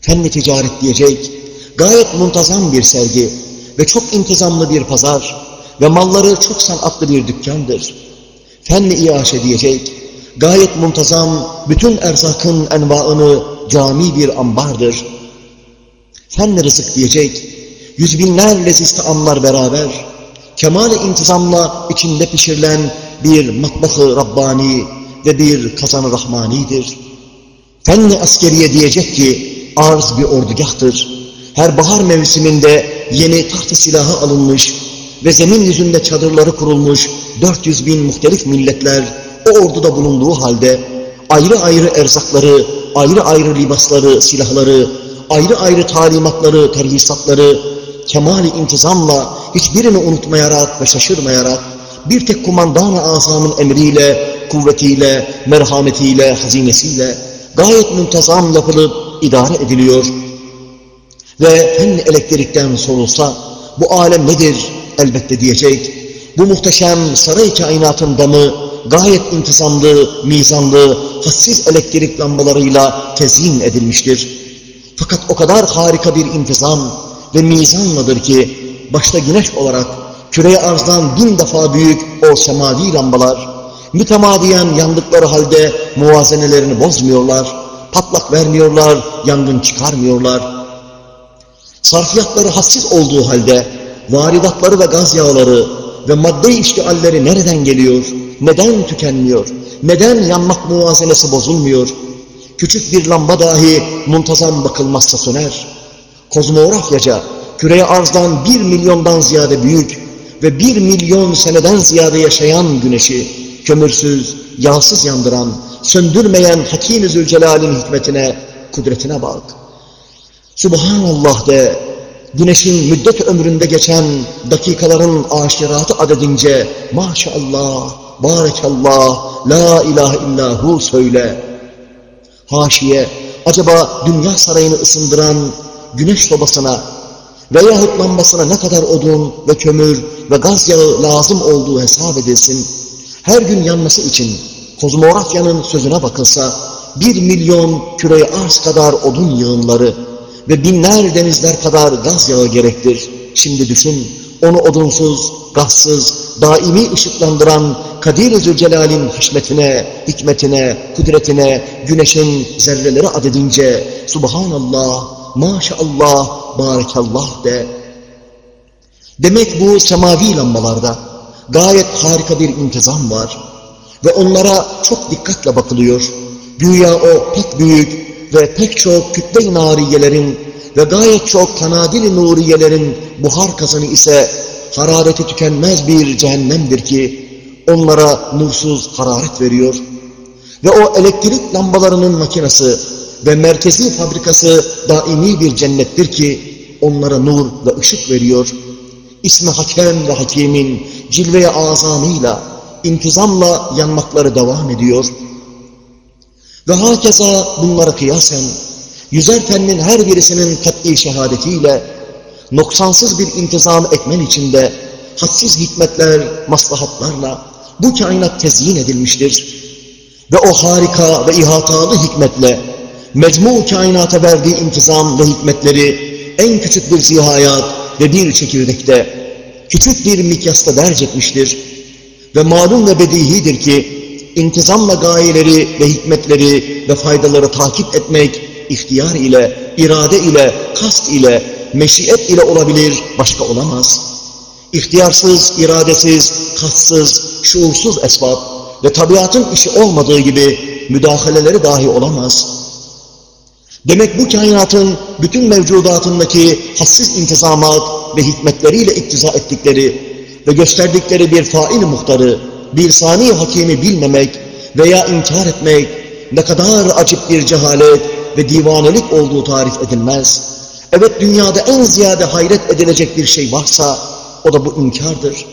Fenni ticaret diyecek, gayet muntazam bir sergi ve çok intizamlı bir pazar ve malları çok sanatlı bir dükkandır. Fenni iaşe diyecek, gayet muntazam bütün erzakın envaını cami bir ambardır. Fenni rızık diyecek, yüz binler leziz taamlar beraber, kemal intizamla içinde pişirilen bir matbahı Rabbani ve bir kazanı Rahmani'dir. Fenni askeriye diyecek ki, arz bir ordugahtır. Her bahar mevsiminde yeni taht silahı alınmış ve zemin yüzünde çadırları kurulmuş 400 bin muhtelif milletler o orduda bulunduğu halde ayrı ayrı erzakları, ayrı ayrı libasları, silahları, ayrı ayrı talimatları, terhisatları, kemali intizamla hiçbirini unutmayarak ve şaşırmayarak bir tek kumandan-ı azamın emriyle, kuvvetiyle, merhametiyle, hazinesiyle gayet muntazam yapılıp idare ediliyor. Ve fen elektrikten sorulsa bu alem nedir elbette diyecek. Bu muhteşem saray kainatın damı gayet intizamlı, mizanlı, hassiz elektrik lambalarıyla tezyin edilmiştir. Fakat o kadar harika bir intizam ve mizanladır ki başta güneş olarak küreye arzdan bin defa büyük o semavi lambalar mütemadiyen yandıkları halde muvazenelerini bozmuyorlar, patlak vermiyorlar, yangın çıkarmıyorlar. Sarfiyatları hassiz olduğu halde varidatları ve gaz yağları ve madde iştialleri nereden geliyor, neden tükenmiyor, neden yanmak muvazenesi bozulmuyor, küçük bir lamba dahi muntazam bakılmazsa söner. Kozmografyaca küreye arzdan bir milyondan ziyade büyük ve bir milyon seneden ziyade yaşayan güneşi kömürsüz, yağsız yandıran, söndürmeyen Hakim-i Zülcelal'in hikmetine, kudretine bak. Subhanallah de, güneşin müddet ömründe geçen dakikaların aşiratı adedince maşallah, barekallah, la ilahe illahu söyle. Haşiye, acaba dünya sarayını ısındıran güneş sobasına veyahut lambasına ne kadar odun ve kömür ve gaz yağı lazım olduğu hesap edilsin. Her gün yanması için kozmografyanın sözüne bakılsa bir milyon küreye arz kadar odun yığınları ve binler denizler kadar gaz yağı gerektir. Şimdi düşün, onu odunsuz, gazsız, daimi ışıklandıran Kadir-i Zülcelal'in hikmetine, hikmetine, kudretine, güneşin zerreleri adedince Subhanallah, Maşallah, Barakallah de. Demek bu semavi lambalarda gayet harika bir intizam var ve onlara çok dikkatle bakılıyor. Güya o pek büyük ve pek çok kütle-i nariyelerin ve gayet çok kanadil-i nuriyelerin buhar kazanı ise harareti tükenmez bir cehennemdir ki onlara nursuz hararet veriyor. Ve o elektrik lambalarının makinesi ve merkezi fabrikası daimi bir cennettir ki onlara nur ve ışık veriyor. İsmi Hakem ve Hakim'in cilve-i azamıyla, intizamla yanmakları devam ediyor. Ve hakeza bunlara kıyasen, yüzer fennin her birisinin kat'i şehadetiyle, noksansız bir intizam etmen içinde, hadsiz hikmetler, maslahatlarla bu kainat tezyin edilmiştir. Ve o harika ve ihatalı hikmetle, mecmu kainata verdiği intizam ve hikmetleri, en küçük bir zihayat ve bir çekirdekte, küçük bir mikyasta derc etmiştir. Ve malum ve bedihidir ki, intizamla gayeleri ve hikmetleri ve faydaları takip etmek, ihtiyar ile, irade ile, kast ile, meşiyet ile olabilir, başka olamaz. İhtiyarsız, iradesiz, kastsız, şuursuz esbab ve tabiatın işi olmadığı gibi müdahaleleri dahi olamaz. Demek bu kainatın bütün mevcudatındaki hassiz intizamat ve hikmetleriyle iktiza ettikleri ve gösterdikleri bir fail muhtarı, bir sani hakimi bilmemek veya inkar etmek ne kadar acip bir cehalet ve divanelik olduğu tarif edilmez. Evet dünyada en ziyade hayret edilecek bir şey varsa o da bu inkardır.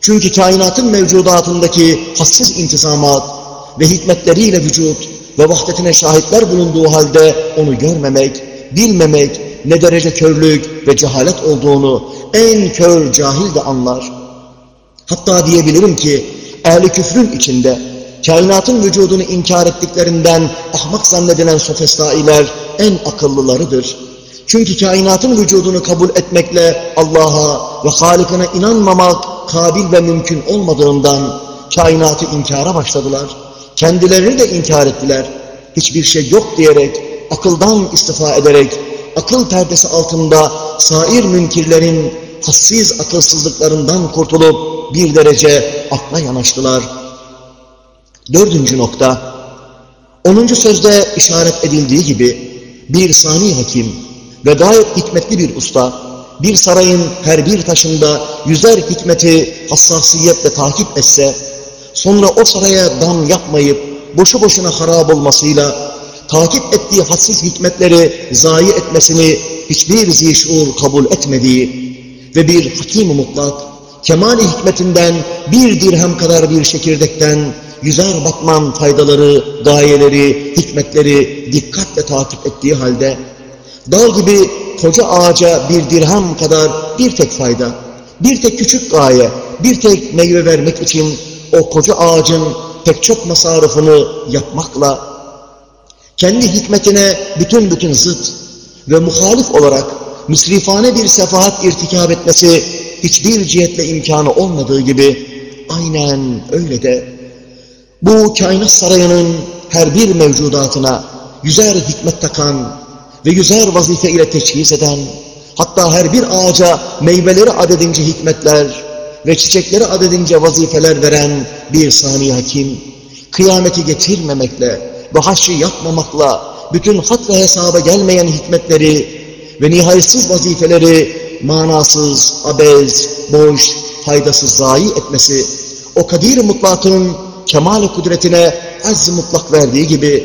Çünkü kainatın mevcudatındaki hassiz intizamat ve hikmetleriyle vücut ve vahdetine şahitler bulunduğu halde onu görmemek, bilmemek ne derece körlük ve cehalet olduğunu en kör cahil de anlar. Hatta diyebilirim ki ehli küfrün içinde kainatın vücudunu inkar ettiklerinden ahmak zannedilen sofestailer en akıllılarıdır. Çünkü kainatın vücudunu kabul etmekle Allah'a ve Halikine inanmamak kabil ve mümkün olmadığından kainatı inkara başladılar. Kendilerini de inkar ettiler. Hiçbir şey yok diyerek, akıldan istifa ederek, akıl perdesi altında sair münkirlerin hassiz akılsızlıklarından kurtulup bir derece akla yanaştılar. Dördüncü nokta, onuncu sözde işaret edildiği gibi bir sani hakim ve gayet hikmetli bir usta, bir sarayın her bir taşında yüzer hikmeti hassasiyetle takip etse, sonra o saraya dam yapmayıp boşu boşuna harap olmasıyla takip ettiği hassiz hikmetleri zayi etmesini hiçbir zişur kabul etmediği ve bir hakim mutlak, kemali hikmetinden bir dirhem kadar bir çekirdekten yüzer bakman faydaları, gayeleri, hikmetleri dikkatle takip ettiği halde, dal gibi koca ağaca bir dirhem kadar bir tek fayda, bir tek küçük gaye, bir tek meyve vermek için o koca ağacın pek çok masarifini yapmakla, kendi hikmetine bütün bütün zıt ve muhalif olarak müsrifane bir sefahat irtikab etmesi hiçbir cihetle imkanı olmadığı gibi aynen öyle de bu kainat sarayının her bir mevcudatına yüzer hikmet takan ve yüzer vazife ile teçhiz eden hatta her bir ağaca meyveleri adedince hikmetler ve çiçekleri adedince vazifeler veren bir sani hakim kıyameti getirmemekle ve haşri yapmamakla bütün hat ve hesaba gelmeyen hikmetleri ve nihayetsiz vazifeleri manasız, abez, boş, faydasız zayi etmesi, o kadir mutlakın kemal kudretine azz mutlak verdiği gibi,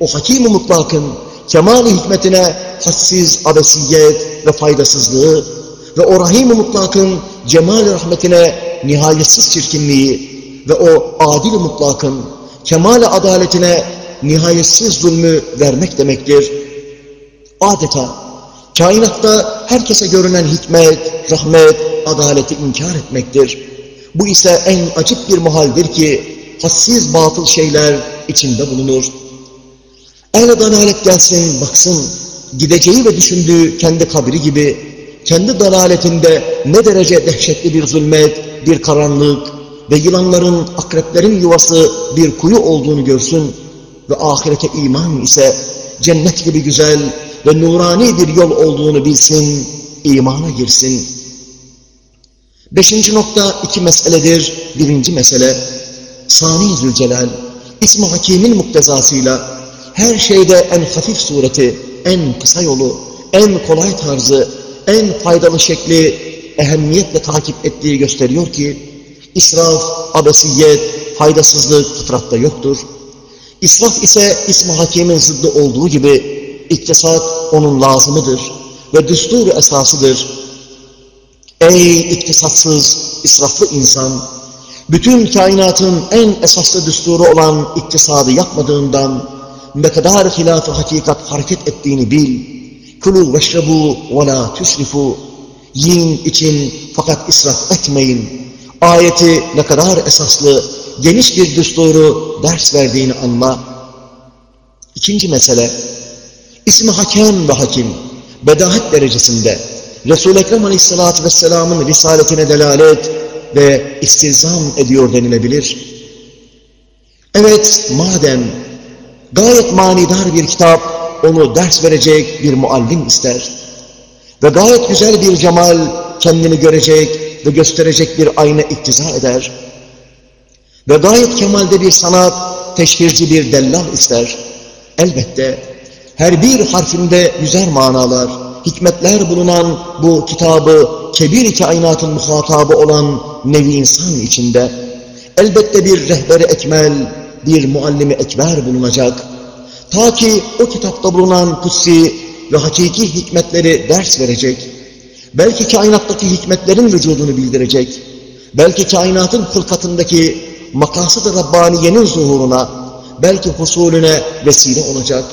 o hakim mutlakın kemal hikmetine hassiz abesiyet ve faydasızlığı ve o rahim mutlakın cemal rahmetine nihayetsiz çirkinliği ve o adil mutlakın kemal adaletine nihayetsiz zulmü vermek demektir. Adeta kainatta herkese görünen hikmet, rahmet, adaleti inkar etmektir. Bu ise en acip bir muhaldir ki hassiz batıl şeyler içinde bulunur. Ehl-i dalalet gelsin, baksın, gideceği ve düşündüğü kendi kabri gibi, kendi dalaletinde ne derece dehşetli bir zulmet, bir karanlık ve yılanların, akreplerin yuvası bir kuyu olduğunu görsün ve ahirete iman ise cennet gibi güzel ve nurani bir yol olduğunu bilsin, imana girsin. Beşinci nokta iki meseledir. Birinci mesele, Sani Zülcelal, İsmi Hakim'in muktezasıyla her şeyde en hafif sureti, en kısa yolu, en kolay tarzı, en faydalı şekli ehemmiyetle takip ettiği gösteriyor ki, israf, abesiyet, faydasızlık fıtratta yoktur. İsraf ise İsmi Hakim'in zıddı olduğu gibi, iktisat onun lazımıdır ve düstur esasıdır. Ey iktisatsız, israflı insan! Bütün kainatın en esaslı düsturu olan iktisadı yapmadığından ne kadar hilaf-ı hakikat hareket ettiğini bil. Kulu veşrebu ve la tüsrifu. Yiyin için fakat israf etmeyin. Ayeti ne kadar esaslı, geniş bir düsturu ders verdiğini anla. İkinci mesele, ismi hakem ve hakim, bedahet derecesinde Resul-i Ekrem Aleyhisselatü Vesselam'ın risaletine delalet ve istilzam ediyor denilebilir. Evet, madem gayet manidar bir kitap onu ders verecek bir muallim ister ve gayet güzel bir cemal kendini görecek ve gösterecek bir ayna iktiza eder ve gayet kemalde bir sanat teşhirci bir dellal ister. Elbette her bir harfinde güzel manalar, hikmetler bulunan bu kitabı kebir kainatın muhatabı olan nevi insan içinde elbette bir rehberi ekmel, bir muallimi ekber bulunacak. Ta ki o kitapta bulunan kutsi ve hakiki hikmetleri ders verecek. Belki kainattaki hikmetlerin vücudunu bildirecek. Belki kainatın fırkatındaki makasıd-ı Rabbaniye'nin zuhuruna, belki husulüne vesile olacak.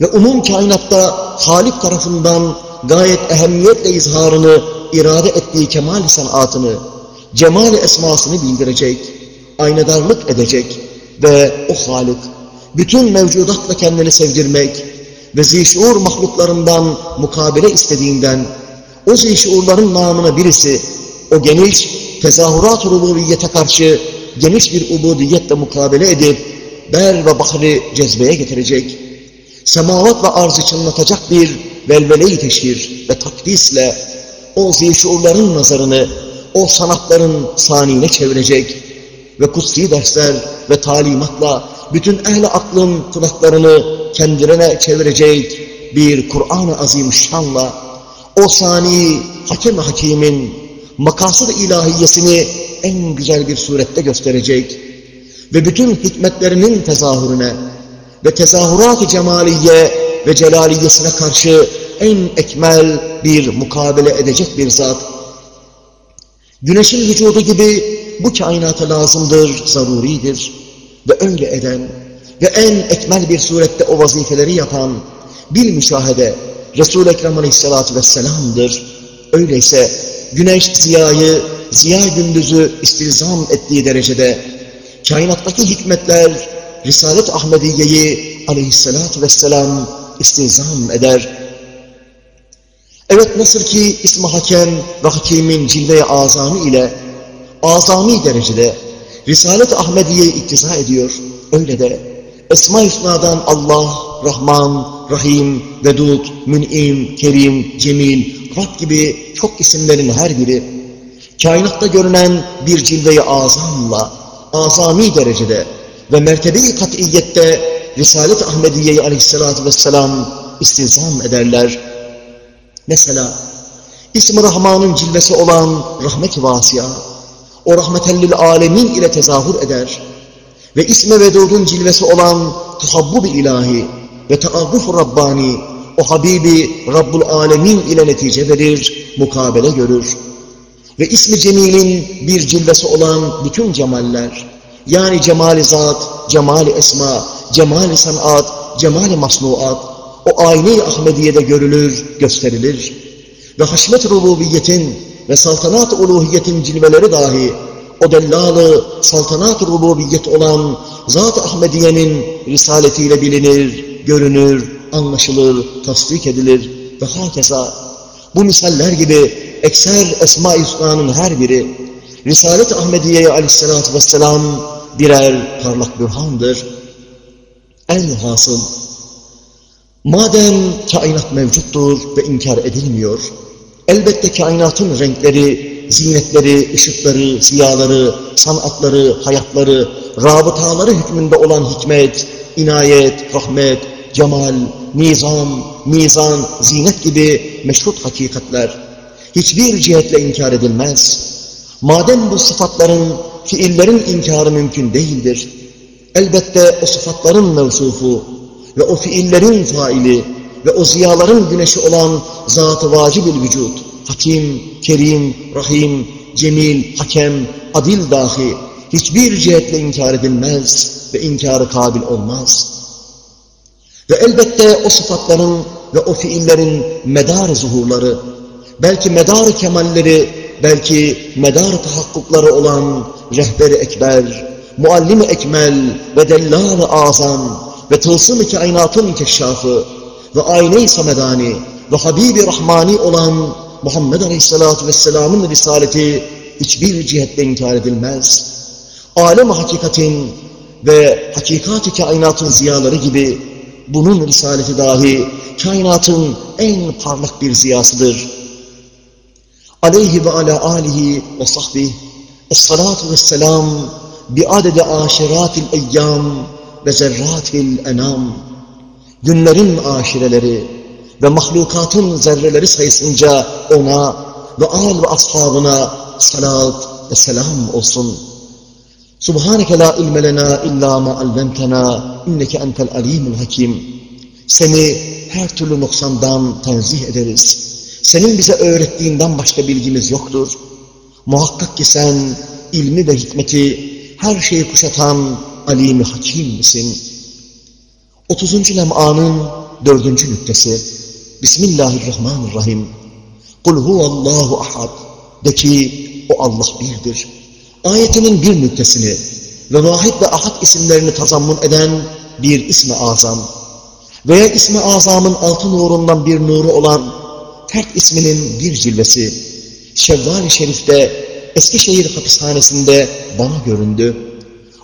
Ve umum kainatta Halik tarafından gayet ehemmiyetle izharını irade ettiği kemal sanatını, cemal esmasını bildirecek, aynadarlık edecek ve o Halik bütün mevcudatla kendini sevdirmek ve zişuur mahluklarından mukabele istediğinden o zişuurların namına birisi o geniş tezahürat-ı rububiyete karşı geniş bir ubudiyetle mukabele edip ber ve bahri cezbeye getirecek, semavat ve arzı çınlatacak bir velvele-i teşhir ve takdisle o zişuurların nazarını o sanatların saniyine çevirecek ve kutsi dersler ve talimatla bütün ehli aklın kulaklarını kendilerine çevirecek bir Kur'an-ı Azimüşşan'la o sani hakim hakimin makasıd ilahiyesini en güzel bir surette gösterecek ve bütün hikmetlerinin tezahürüne ve tezahürat-ı cemaliye ve celaliyesine karşı en ekmel bir mukabele edecek bir zat. Güneşin vücudu gibi bu kainata lazımdır, zaruridir ve öyle eden ve en ekmel bir surette o vazifeleri yapan bir müşahede Resul-i Ekrem Aleyhisselatü Vesselam'dır. Öyleyse güneş ziyayı, ziya gündüzü istilzam ettiği derecede kainattaki hikmetler Risalet Ahmediye'yi Aleyhisselatü Vesselam istilzam eder. Evet nasıl ki İsmi Hakem ve Hakim'in cilve-i azami ile azami derecede Risalet-i Ahmediye'yi iktiza ediyor. Öyle de Esma-i Hüsna'dan Allah, Rahman, Rahim, Vedud, Mün'im, Kerim, Cemil, Rab gibi çok isimlerin her biri kainatta görünen bir cilve-i azamla azami derecede ve mertebe-i kat'iyette Risalet-i Ahmediye'yi aleyhissalatü vesselam istilzam ederler. Mesela İsmi Rahman'ın cilvesi olan rahmet-i vasıya, o rahmetellil alemin ile tezahür eder. Ve isme vedudun cilvesi olan tahabbub ilahi ve taadduf Rabbani, o Habibi Rabbul Alemin ile netice verir, mukabele görür. Ve ismi cemilin bir cilvesi olan bütün cemaller, yani cemali zat, cemali esma, cemali sanat, cemali masnuat, o ayni Ahmediye'de görülür, gösterilir. Ve haşmet rububiyetin ve saltanat uluhiyetin cilveleri dahi o dellalı saltanat rububiyet olan Zat-ı Ahmediye'nin risaletiyle bilinir, görünür, anlaşılır, tasdik edilir ve hakeza bu misaller gibi ekser Esma-i Hüsna'nın her biri Risalet-i Ahmediye'ye aleyhissalatü vesselam birer parlak bürhandır. En hasıl, madem kainat mevcuttur ve inkar edilmiyor, elbette kainatın renkleri, zinetleri, ışıkları, ziyaları, sanatları, hayatları, rabıtaları hükmünde olan hikmet, inayet, rahmet, cemal, nizam, mizan, zinet gibi meşhut hakikatler hiçbir cihetle inkar edilmez. Madem bu sıfatların, fiillerin inkarı mümkün değildir, elbette o sıfatların mevsufu ve o fiillerin faili ve o ziyaların güneşi olan zat-ı vacib vücut, hakim, kerim, rahim, cemil, hakem, adil dahi hiçbir cihetle inkar edilmez ve inkarı kabil olmaz. Ve elbette o sıfatların ve o fiillerin medar zuhurları, belki medar kemalleri belki medar tahakkukları olan rehber-i ekber, muallim-i ekmel ve dellal-ı azam ve tılsım-ı kainatın keşşafı ve ayne-i samedani ve Habibi Rahmani olan Muhammed Aleyhisselatü Vesselam'ın risaleti hiçbir cihette inkar edilmez. Alem hakikatin ve hakikat-ı kainatın ziyaları gibi bunun risaleti dahi kainatın en parlak bir ziyasıdır aleyhi ve ala alihi ve sahbihi esselatu vesselam bi adede aşiratil eyyam ve zerratil enam günlerin aşireleri ve mahlukatın zerreleri sayısınca ona ve al ve ashabına salat ve selam olsun. Subhaneke la ilme lena illa ma allamtena inneke entel alimul hakim. Seni her türlü noksandan tenzih ederiz. Senin bize öğrettiğinden başka bilgimiz yoktur. Muhakkak ki sen ilmi ve hikmeti her şeyi kuşatan alim hakim misin? 30. lem'anın dördüncü nüktesi Bismillahirrahmanirrahim Kul huvallahu ahad De ki o Allah birdir. Ayetinin bir nüktesini ve vahid ve ahad isimlerini tazammun eden bir ismi azam veya ismi azamın altı nurundan bir nuru olan Fert isminin bir cilvesi Şevval-i Şerif'te Eskişehir hapishanesinde bana göründü.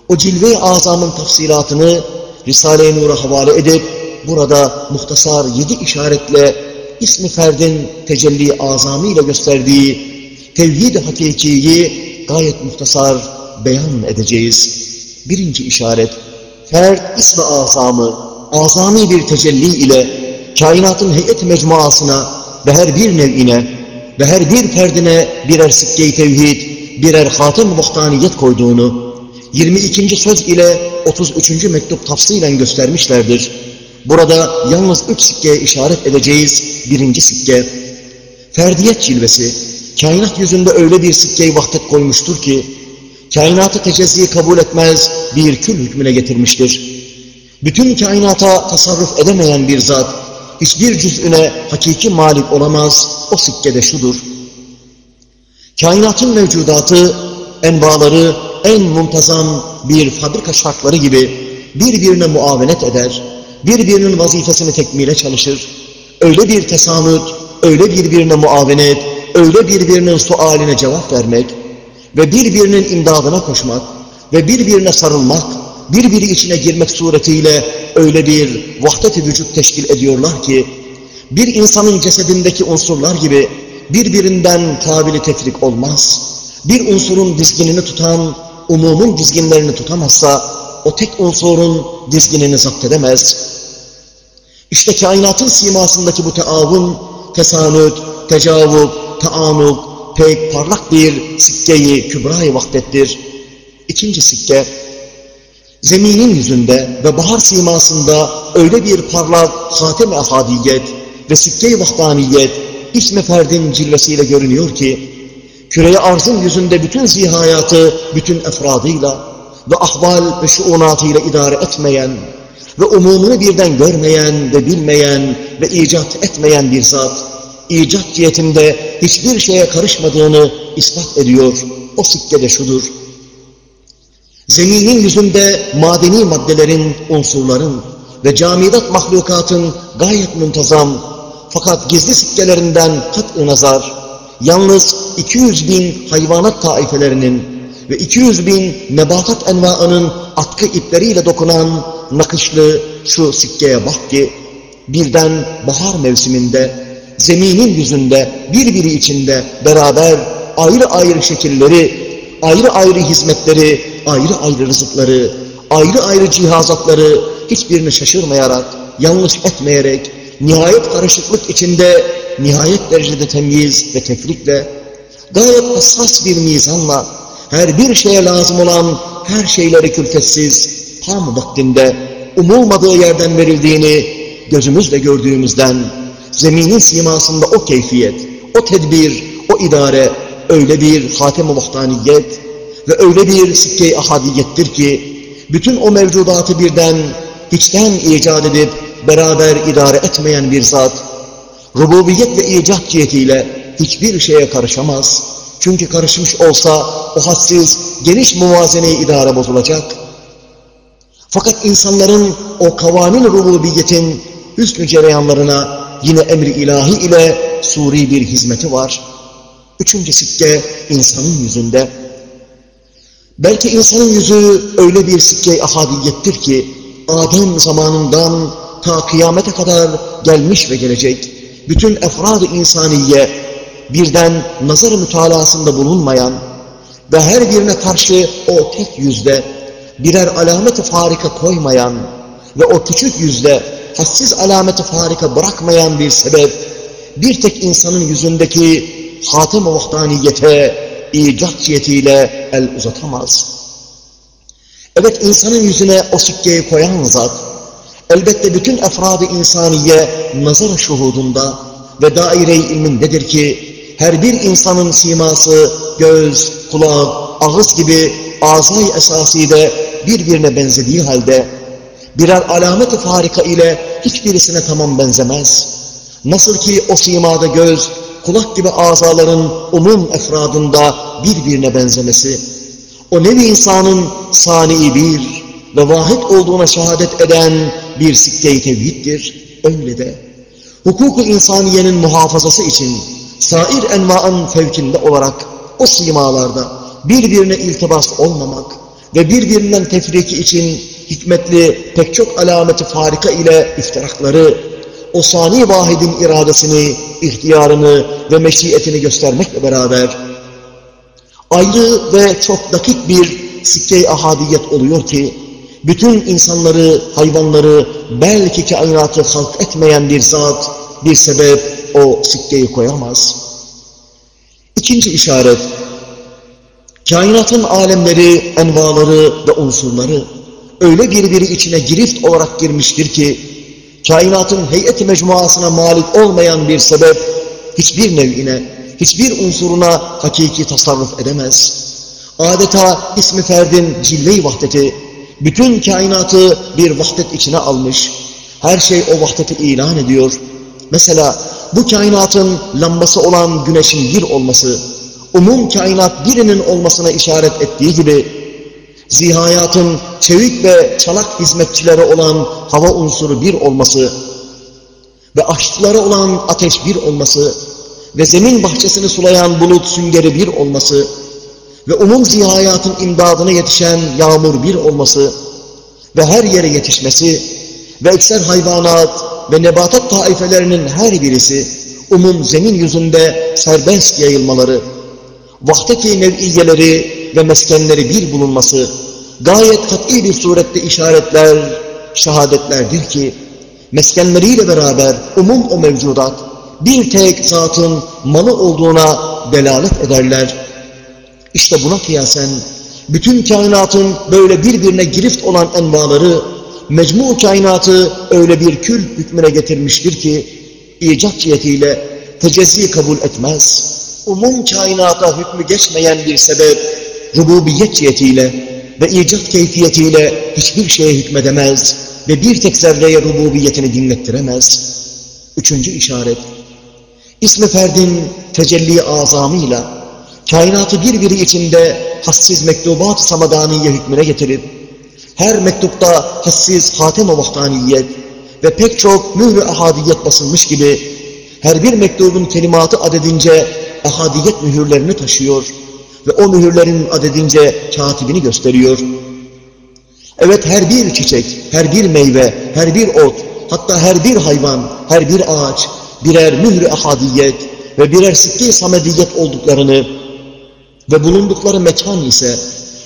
O cilve-i azamın tafsilatını Risale-i Nur'a havale edip burada muhtasar yedi işaretle ismi ferdin tecelli azamıyla gösterdiği tevhid-i hakikiyi gayet muhtasar beyan edeceğiz. Birinci işaret, ferd ismi azamı, azami bir tecelli ile kainatın heyet mecmuasına ve her bir nev'ine ve her bir ferdine birer sikke-i tevhid, birer hatem muhtaniyet koyduğunu 22. söz ile 33. mektup tafsilen göstermişlerdir. Burada yalnız üç sikkeye işaret edeceğiz. Birinci sikke, ferdiyet cilvesi, kainat yüzünde öyle bir sikkeyi vahdet koymuştur ki, kainatı tecezziyi kabul etmez bir kül hükmüne getirmiştir. Bütün kainata tasarruf edemeyen bir zat, hiçbir cüz'üne hakiki malik olamaz, o sikkede şudur. Kainatın mevcudatı, envaları en muntazam bir fabrika şartları gibi birbirine muavenet eder, birbirinin vazifesini tekmile çalışır. Öyle bir tesamüt, öyle birbirine muavenet, öyle birbirinin sualine cevap vermek ve birbirinin imdadına koşmak ve birbirine sarılmak, birbiri içine girmek suretiyle öyle bir vahdet-i vücut teşkil ediyorlar ki, bir insanın cesedindeki unsurlar gibi birbirinden kabili tefrik olmaz. Bir unsurun dizginini tutan, umumun dizginlerini tutamazsa, o tek unsurun dizginini zapt edemez. İşte kainatın simasındaki bu teavun, tesanüt, tecavuk, taanuk, pek parlak bir sikkeyi kübra-i vahdettir. İkinci sikke, zeminin yüzünde ve bahar simasında öyle bir parlak hatem-i ahadiyet ve sikke-i vahdaniyet ismi ferdin cilvesiyle görünüyor ki, küreye arzın yüzünde bütün zihayatı, bütün efradıyla ve ahval ve şuunatıyla idare etmeyen ve umumunu birden görmeyen ve bilmeyen ve icat etmeyen bir zat, icat cihetinde hiçbir şeye karışmadığını ispat ediyor. O sikke de şudur. Zeminin yüzünde madeni maddelerin, unsurların ve camidat mahlukatın gayet muntazam fakat gizli sikkelerinden kat nazar, yalnız 200 bin hayvanat taifelerinin ve 200 bin nebatat envaının atkı ipleriyle dokunan nakışlı şu sikkeye bak ki, birden bahar mevsiminde, zeminin yüzünde, birbiri içinde beraber ayrı ayrı şekilleri, ayrı ayrı hizmetleri, ayrı ayrı rızıkları, ayrı ayrı cihazatları hiçbirini şaşırmayarak, yanlış etmeyerek, nihayet karışıklık içinde, nihayet derecede temyiz ve tefrikle, gayet hassas bir mizanla, her bir şeye lazım olan her şeyleri külfetsiz, tam vaktinde, umulmadığı yerden verildiğini gözümüzle gördüğümüzden, zeminin simasında o keyfiyet, o tedbir, o idare, öyle bir hatem-i muhtaniyet ve öyle bir sikke-i ahadiyettir ki, bütün o mevcudatı birden, hiçten icat edip, beraber idare etmeyen bir zat, rububiyet ve icat cihetiyle hiçbir şeye karışamaz. Çünkü karışmış olsa o hadsiz, geniş muvazene idare bozulacak. Fakat insanların o kavanin rububiyetin hüsnü cereyanlarına yine emri ilahi ile suri bir hizmeti var. Üçüncü sikke insanın yüzünde. Belki insanın yüzü öyle bir sikke ahadiyettir ki Adem zamanından ta kıyamete kadar gelmiş ve gelecek bütün efrad-ı insaniye birden nazar-ı mütalasında bulunmayan ve her birine karşı o tek yüzde birer alamet-i farika koymayan ve o küçük yüzde hassiz alamet-i farika bırakmayan bir sebep bir tek insanın yüzündeki hatem-i vahdaniyete icat cihetiyle el uzatamaz. Evet insanın yüzüne o sikkeyi koyan zat elbette bütün efradı insaniye nazar şuhudunda ve daire-i ilmindedir ki her bir insanın siması göz, kulak, ağız gibi azay esasıyla birbirine benzediği halde birer alamet-i farika ile hiçbirisine tamam benzemez. Nasıl ki o simada göz, kulak gibi azaların umum efradında birbirine benzemesi, o nevi insanın sani bir ve vahid olduğuna şehadet eden bir sikke-i tevhiddir. Öyle de hukuku insaniyenin muhafazası için sair envaın fevkinde olarak o simalarda birbirine iltibas olmamak ve birbirinden tefriki için hikmetli pek çok alameti farika ile iftirakları, o sani vahidin iradesini, ihtiyarını ve meşiyetini göstermekle beraber ayrı ve çok dakik bir sikke-i ahadiyet oluyor ki, bütün insanları, hayvanları, belki kainatı halk etmeyen bir zat, bir sebep o sikkeyi koyamaz. İkinci işaret, kainatın alemleri, envaları ve unsurları öyle birbiri içine girift olarak girmiştir ki, kainatın heyet mecmuasına malik olmayan bir sebep, hiçbir nev'ine, hiçbir unsuruna hakiki tasarruf edemez. Adeta ismi ferdin cille-i vahdeti, bütün kainatı bir vahdet içine almış, her şey o vahdeti ilan ediyor. Mesela bu kainatın lambası olan güneşin bir olması, umum kainat birinin olmasına işaret ettiği gibi, zihayatın çevik ve çalak hizmetçileri olan hava unsuru bir olması ve aşçıları olan ateş bir olması ve zemin bahçesini sulayan bulut süngeri bir olması ve umum zihayatın imdadına yetişen yağmur bir olması ve her yere yetişmesi ve ekser hayvanat ve nebatat taifelerinin her birisi umum zemin yüzünde serbest yayılmaları, vakteki nev'iyeleri ve meskenleri bir bulunması, gayet kat'i bir surette işaretler, şehadetlerdir ki, meskenleriyle beraber umum o mevcudat, bir tek zatın malı olduğuna delalet ederler. İşte buna kıyasen, bütün kainatın böyle birbirine girift olan envaları, mecmu kainatı öyle bir kül hükmüne getirmiştir ki, icat cihetiyle tecezzi kabul etmez. Umum kainata hükmü geçmeyen bir sebep, rububiyet cihetiyle ve icat keyfiyetiyle hiçbir şeye hükmedemez ve bir tek zerreye rububiyetini dinlettiremez. Üçüncü işaret, ismi ferdin tecelli azamıyla kainatı birbiri içinde hassiz mektubat samadaniye hükmüne getirip, her mektupta hassiz hatem-i vahdaniyet ve pek çok mührü ahadiyet basılmış gibi, her bir mektubun kelimatı adedince ahadiyet mühürlerini taşıyor ve o mühürlerin adedince katibini gösteriyor. Evet her bir çiçek, her bir meyve, her bir ot, hatta her bir hayvan, her bir ağaç birer mührü ahadiyet ve birer sikki samediyet olduklarını ve bulundukları mekan ise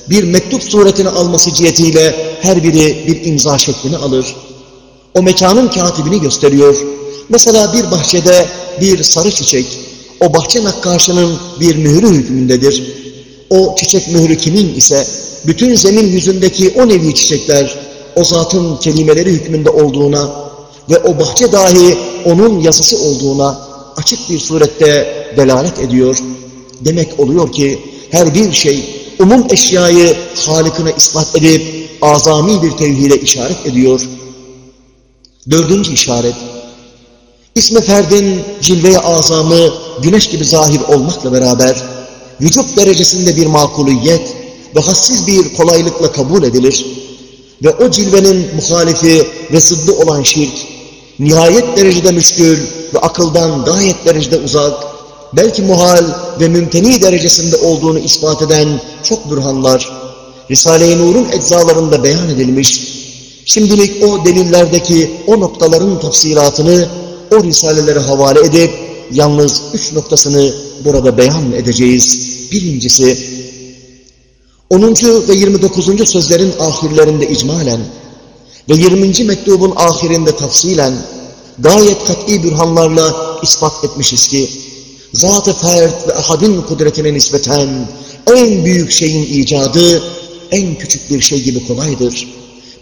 bir mektup suretini alması cihetiyle her biri bir imza şeklini alır. O mekanın katibini gösteriyor. Mesela bir bahçede bir sarı çiçek, o bahçe nakkaşının bir mührü hükmündedir. O çiçek mührü kimin ise bütün zemin yüzündeki o nevi çiçekler o zatın kelimeleri hükmünde olduğuna ve o bahçe dahi onun yazısı olduğuna açık bir surette delalet ediyor. Demek oluyor ki her bir şey umum eşyayı Halık'ına ispat edip azami bir tevhide işaret ediyor. Dördüncü işaret, İsmi ferdin cilve-i azamı güneş gibi zahir olmakla beraber vücut derecesinde bir makuliyet ve hassiz bir kolaylıkla kabul edilir ve o cilvenin muhalifi ve zıddı olan şirk nihayet derecede müşkül ve akıldan gayet derecede uzak belki muhal ve mümteni derecesinde olduğunu ispat eden çok bürhanlar Risale-i Nur'un eczalarında beyan edilmiş şimdilik o delillerdeki o noktaların tafsiratını o risalelere havale edip yalnız üç noktasını burada beyan edeceğiz. Birincisi 10. ve 29. sözlerin ahirlerinde icmalen ve 20. mektubun ahirinde tafsilen gayet kat'i bürhanlarla ispat etmişiz ki zat-ı fert ve ahadin kudretine nispeten en büyük şeyin icadı en küçük bir şey gibi kolaydır.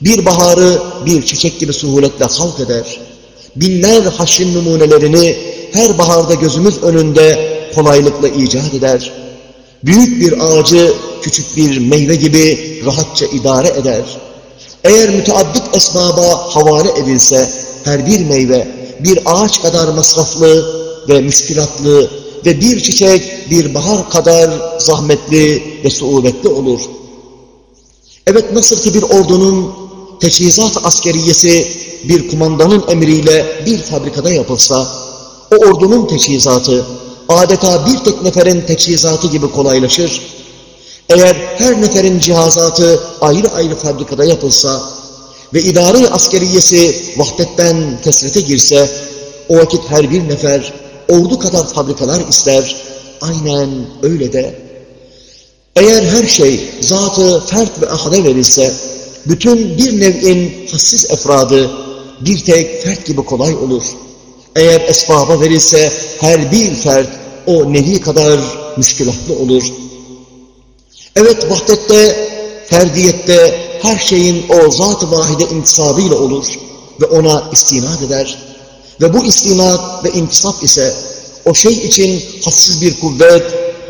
Bir baharı bir çiçek gibi suhuletle halk eder. Binler haşin numunelerini her baharda gözümüz önünde kolaylıkla icat eder. Büyük bir ağacı küçük bir meyve gibi rahatça idare eder. Eğer müteaddit esbaba havale edilse her bir meyve bir ağaç kadar masraflı ve müşkilatlı ve bir çiçek bir bahar kadar zahmetli ve suubetli olur. Evet nasıl ki bir ordunun teçhizat askeriyesi bir kumandanın emriyle bir fabrikada yapılsa, o ordunun teçhizatı adeta bir tek neferin teçhizatı gibi kolaylaşır. Eğer her neferin cihazatı ayrı ayrı fabrikada yapılsa ve idare askeriyesi vahdetten kesrete girse, o vakit her bir nefer ordu kadar fabrikalar ister. Aynen öyle de. Eğer her şey zatı fert ve ahade verilse, bütün bir nev'in hassiz efradı bir tek fert gibi kolay olur. Eğer esbaba verilse her bir fert o nevi kadar müşkilatlı olur. Evet vahdette, ferdiyette her şeyin o zat-ı vahide intisabıyla olur ve ona istinad eder. Ve bu istinad ve intisap ise o şey için hassiz bir kuvvet,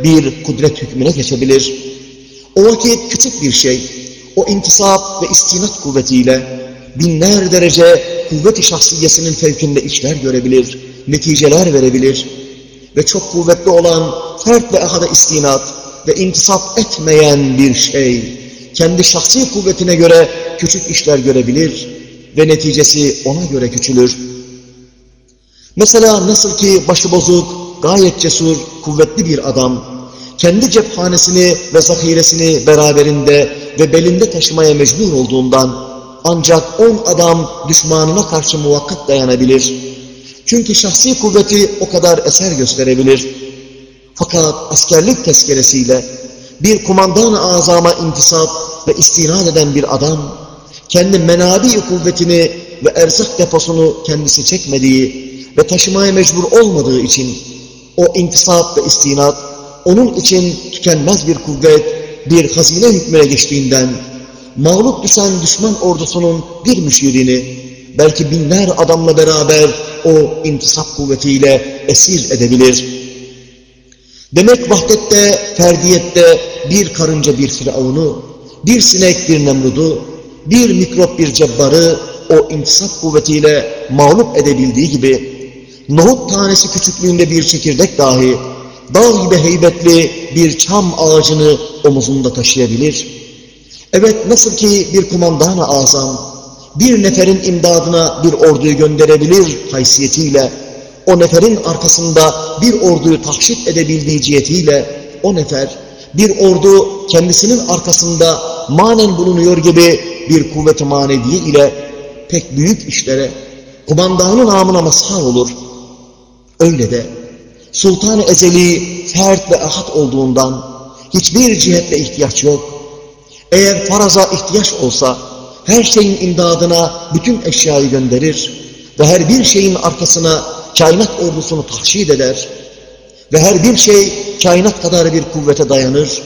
bir kudret hükmüne geçebilir. O vakit küçük bir şey, o intisap ve istinat kuvvetiyle binler derece kuvvet-i şahsiyesinin fevkinde işler görebilir, neticeler verebilir ve çok kuvvetli olan fert ve ahada istinat ve intisap etmeyen bir şey, kendi şahsi kuvvetine göre küçük işler görebilir ve neticesi ona göre küçülür. Mesela nasıl ki başıbozuk, gayet cesur, kuvvetli bir adam, kendi cephanesini ve zahiresini beraberinde ve belinde taşımaya mecbur olduğundan, ancak on adam düşmanına karşı muvakkat dayanabilir. Çünkü şahsi kuvveti o kadar eser gösterebilir. Fakat askerlik tezkeresiyle bir kumandan-ı azama intisap ve istinad eden bir adam, kendi menabi kuvvetini ve erzak deposunu kendisi çekmediği ve taşımaya mecbur olmadığı için o intisap ve istinad onun için tükenmez bir kuvvet, bir hazine hükmüne geçtiğinden mağlup düşen düşman ordusunun bir müşirini belki binler adamla beraber o intisap kuvvetiyle esir edebilir. Demek vahdette, ferdiyette bir karınca bir firavunu, bir sinek bir nemrudu, bir mikrop bir cebbarı o intisap kuvvetiyle mağlup edebildiği gibi, nohut tanesi küçüklüğünde bir çekirdek dahi, dağ gibi heybetli bir çam ağacını omuzunda taşıyabilir. Evet nasıl ki bir kumandan azam bir neferin imdadına bir orduyu gönderebilir haysiyetiyle, o neferin arkasında bir orduyu tahşit edebildiği cihetiyle, o nefer bir ordu kendisinin arkasında manen bulunuyor gibi bir kuvvet-i manevi ile pek büyük işlere, kumandanın namına mazhar olur. Öyle de Sultan-ı Ezeli fert ve ahad olduğundan hiçbir cihetle ihtiyaç yok. Eğer faraza ihtiyaç olsa her şeyin imdadına bütün eşyayı gönderir ve her bir şeyin arkasına kainat ordusunu tahşid eder ve her bir şey kainat kadar bir kuvvete dayanır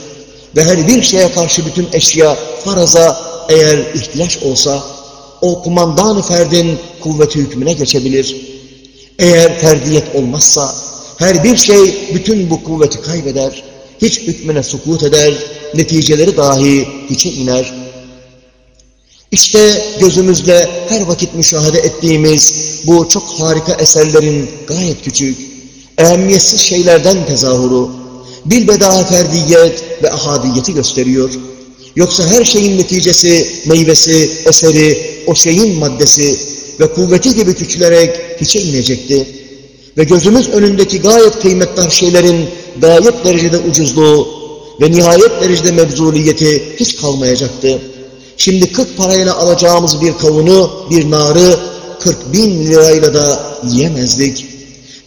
ve her bir şeye karşı bütün eşya faraza eğer ihtiyaç olsa o kumandan ferdin kuvveti hükmüne geçebilir. Eğer ferdiyet olmazsa her bir şey bütün bu kuvveti kaybeder, hiç hükmüne sukut eder, neticeleri dahi hiçe iner. İşte gözümüzle her vakit müşahede ettiğimiz bu çok harika eserlerin gayet küçük, ehemmiyetsiz şeylerden tezahürü, bilbedaha ferdiyet ve ahadiyeti gösteriyor. Yoksa her şeyin neticesi, meyvesi, eseri, o şeyin maddesi ve kuvveti gibi küçülerek hiçe inecekti. Ve gözümüz önündeki gayet kıymetli şeylerin gayet derecede ucuzluğu ve nihayet derecede mevzuliyeti hiç kalmayacaktı. Şimdi 40 parayla alacağımız bir kavunu, bir narı 40 bin lirayla da yiyemezdik.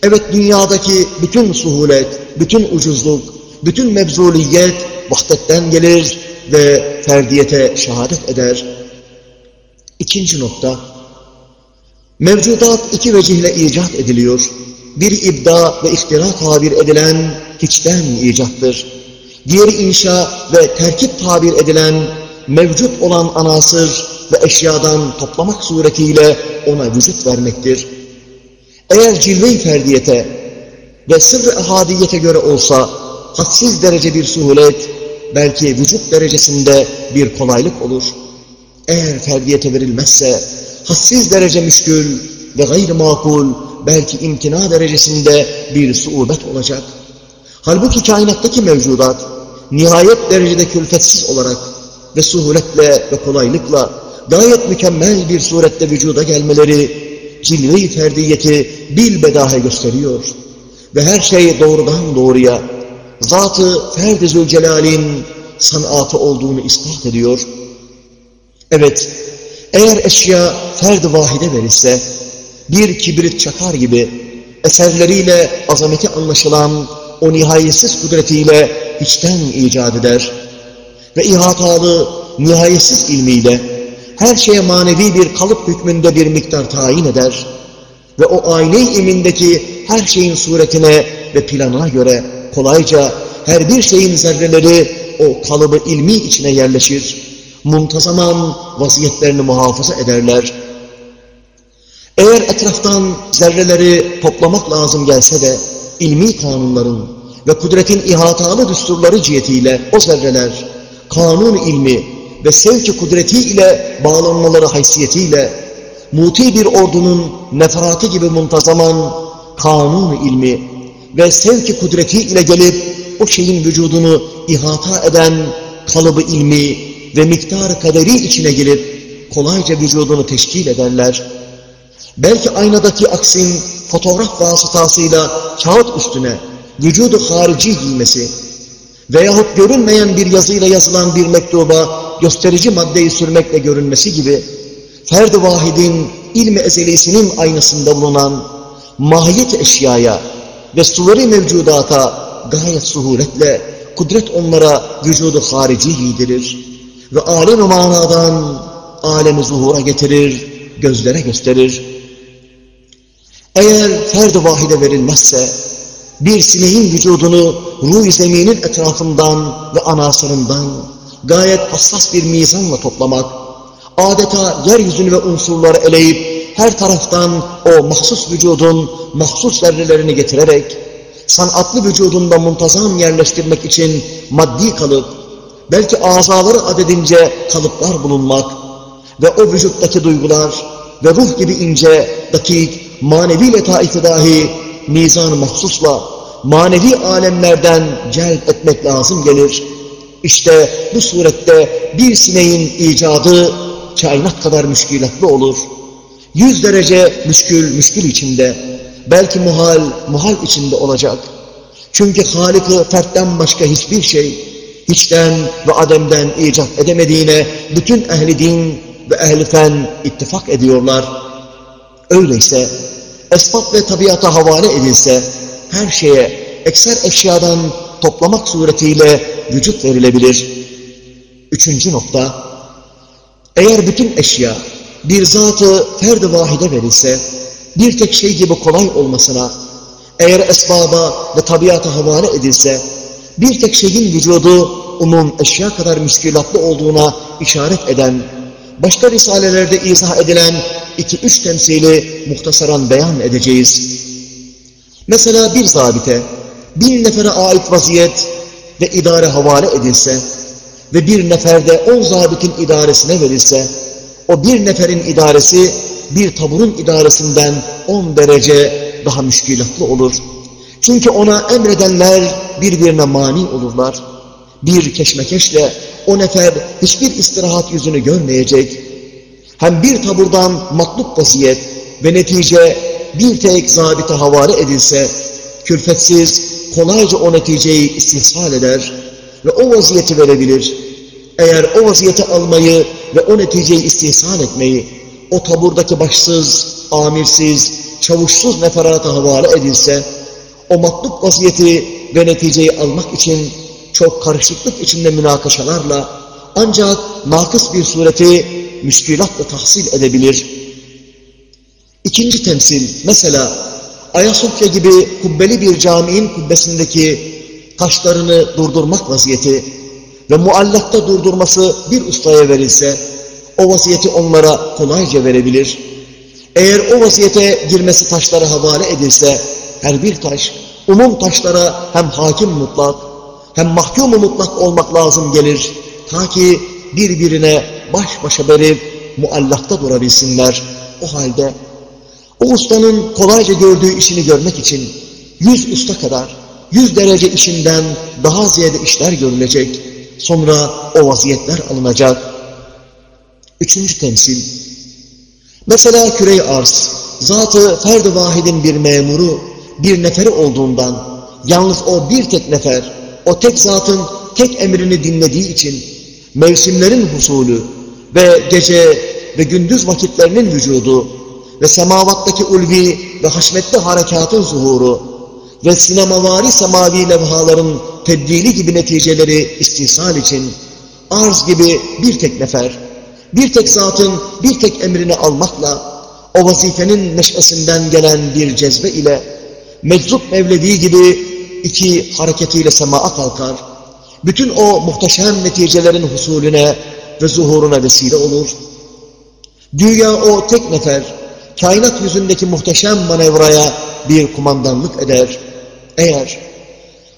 Evet dünyadaki bütün suhulet, bütün ucuzluk, bütün mevzuliyet vahdetten gelir ve ferdiyete şehadet eder. İkinci nokta, mevcudat iki vecihle icat ediliyor. Bir ibda ve ihtira tabir edilen hiçten icattır. Diğeri inşa ve terkip tabir edilen mevcut olan anasır ve eşyadan toplamak suretiyle ona vücut vermektir. Eğer cilve-i ferdiyete ve sırrı ahadiyete göre olsa hadsiz derece bir suhulet, belki vücut derecesinde bir kolaylık olur. Eğer ferdiyete verilmezse hadsiz derece müşkül ve gayr makul, belki imtina derecesinde bir suubet olacak. Halbuki kainattaki mevcudat, nihayet derecede külfetsiz olarak ve suhuletle ve kolaylıkla gayet mükemmel bir surette vücuda gelmeleri cilve-i ferdiyeti bilbedahe gösteriyor. Ve her şey doğrudan doğruya zatı Ferdi Zülcelal'in sanatı olduğunu ispat ediyor. Evet, eğer eşya ferd vahide verilse, bir kibrit çakar gibi eserleriyle azameti anlaşılan o nihayetsiz kudretiyle içten icat eder ve ihatalı, nihayetsiz ilmiyle her şeye manevi bir kalıp hükmünde bir miktar tayin eder ve o ayne imindeki her şeyin suretine ve planına göre kolayca her bir şeyin zerreleri o kalıbı ilmi içine yerleşir, muntazaman vaziyetlerini muhafaza ederler. Eğer etraftan zerreleri toplamak lazım gelse de ilmi kanunların ve kudretin ihatalı düsturları cihetiyle o zerreler kanun ilmi ve sevki kudreti ile bağlanmaları haysiyetiyle muti bir ordunun neferatı gibi muntazaman kanun ilmi ve sevki kudreti ile gelip o şeyin vücudunu ihata eden kalıbı ilmi ve miktar kaderi içine gelip kolayca vücudunu teşkil ederler. Belki aynadaki aksin fotoğraf vasıtasıyla kağıt üstüne vücudu harici giymesi veyahut görünmeyen bir yazıyla yazılan bir mektuba gösterici maddeyi sürmekle görünmesi gibi ferd-i vahidin ilmi ezelisinin aynasında bulunan mahiyet eşyaya ve suvari mevcudata gayet suhuletle kudret onlara vücudu harici giydirir ve alem-i manadan alemi zuhura getirir, gözlere gösterir. Eğer ferd-i vahide verilmezse bir sineğin vücudunu ruh zeminin etrafından ve anasırından gayet hassas bir mizanla toplamak, adeta yeryüzünü ve unsurları eleyip her taraftan o mahsus vücudun mahsus zerrelerini getirerek sanatlı vücudunda muntazam yerleştirmek için maddi kalıp, belki azaları adedince kalıplar bulunmak ve o vücuttaki duygular ve ruh gibi ince, dakik, manevi letaifi dahi mizan-ı mahsusla manevi alemlerden celp etmek lazım gelir. İşte bu surette bir sineğin icadı kainat kadar müşkilatlı olur. Yüz derece müşkül müşkül içinde, belki muhal muhal içinde olacak. Çünkü Halık'ı fertten başka hiçbir şey, hiçten ve ademden icat edemediğine bütün ehli din ve ehli fen ittifak ediyorlar. Öyleyse esbab ve tabiata havale edilse her şeye ekser eşyadan toplamak suretiyle vücut verilebilir. Üçüncü nokta, eğer bütün eşya bir zatı ferd-i vahide verilse, bir tek şey gibi kolay olmasına, eğer esbaba ve tabiata havale edilse, bir tek şeyin vücudu umum eşya kadar müşkilatlı olduğuna işaret eden, başka risalelerde izah edilen iki üç temsili muhtasaran beyan edeceğiz. Mesela bir zabite, bin nefere ait vaziyet ve idare havale edilse ve bir neferde on zabitin idaresine verilse, o bir neferin idaresi bir taburun idaresinden on derece daha müşkilatlı olur. Çünkü ona emredenler birbirine mani olurlar. Bir keşmekeşle o nefer hiçbir istirahat yüzünü görmeyecek. Hem bir taburdan matluk vaziyet ve netice bir tek zabite havale edilse, külfetsiz, kolayca o neticeyi istihsal eder ve o vaziyeti verebilir. Eğer o vaziyeti almayı ve o neticeyi istihsal etmeyi, o taburdaki başsız, amirsiz, çavuşsuz neferata havale edilse, o matluk vaziyeti ve neticeyi almak için çok karışıklık içinde münakaşalarla ancak nakıs bir sureti müşkilatla tahsil edebilir. İkinci temsil, mesela Ayasofya gibi kubbeli bir caminin kubbesindeki taşlarını durdurmak vaziyeti ve muallakta durdurması bir ustaya verilse, o vaziyeti onlara kolayca verebilir. Eğer o vaziyete girmesi taşlara havale edilse, her bir taş, umum taşlara hem hakim mutlak, hem mahkum mutlak olmak lazım gelir. Ta ki birbirine baş başa verip muallakta durabilsinler. O halde o ustanın kolayca gördüğü işini görmek için yüz usta kadar, yüz derece işinden daha ziyade işler görülecek. Sonra o vaziyetler alınacak. Üçüncü temsil. Mesela küre arz, zatı ferd vahidin bir memuru, bir neferi olduğundan, yalnız o bir tek nefer, o tek zatın tek emrini dinlediği için, mevsimlerin husulü ve gece ve gündüz vakitlerinin vücudu ve semavattaki ulvi ve haşmetli harekatın zuhuru ve sinemavari semavi levhaların tebdili gibi neticeleri istihsal için arz gibi bir tek nefer, bir tek zatın bir tek emrini almakla o vazifenin neşesinden gelen bir cezbe ile meczup mevlevi gibi iki hareketiyle semaa kalkar. Bütün o muhteşem neticelerin husulüne ve zuhuruna vesile olur. Dünya o tek nefer, kainat yüzündeki muhteşem manevraya bir kumandanlık eder. Eğer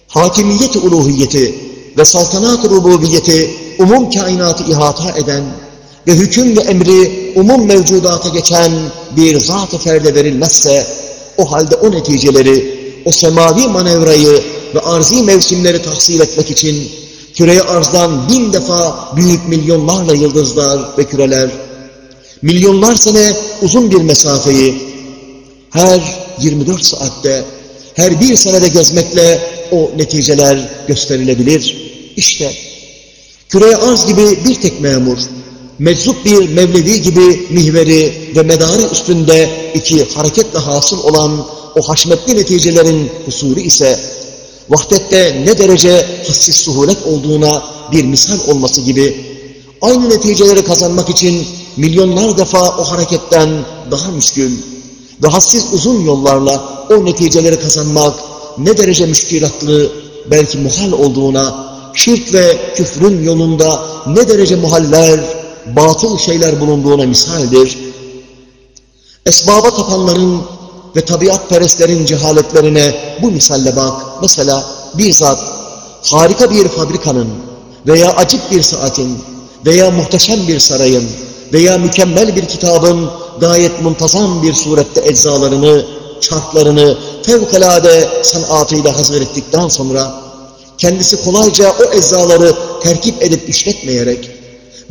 hakimiyet-i uluhiyeti ve saltanat-ı rububiyeti umum kainatı ihata eden ve hüküm ve emri umum mevcudata geçen bir zat-ı ferde verilmezse, o halde o neticeleri, o semavi manevrayı ve arzi mevsimleri tahsil etmek için küreye arzdan bin defa büyük milyonlarla yıldızlar ve küreler, milyonlar sene uzun bir mesafeyi her 24 saatte, her bir senede gezmekle o neticeler gösterilebilir. İşte küreye arz gibi bir tek memur, meczup bir mevlevi gibi mihveri ve medarı üstünde iki hareketle hasıl olan o haşmetli neticelerin husuru ise vahdette ne derece hassiz suhulet olduğuna bir misal olması gibi aynı neticeleri kazanmak için milyonlar defa o hareketten daha müşkül ve hassiz uzun yollarla o neticeleri kazanmak ne derece müşkilatlı belki muhal olduğuna şirk ve küfrün yolunda ne derece muhaller, batıl şeyler bulunduğuna misaldir. Esbaba tapanların ve tabiat perestlerin cehaletlerine bu misalle bak. Mesela bir zat harika bir fabrikanın veya acip bir saatin veya muhteşem bir sarayın veya mükemmel bir kitabın gayet muntazam bir surette eczalarını çarklarını fevkalade sanatıyla hazır ettikten sonra kendisi kolayca o eczaları terkip edip işletmeyerek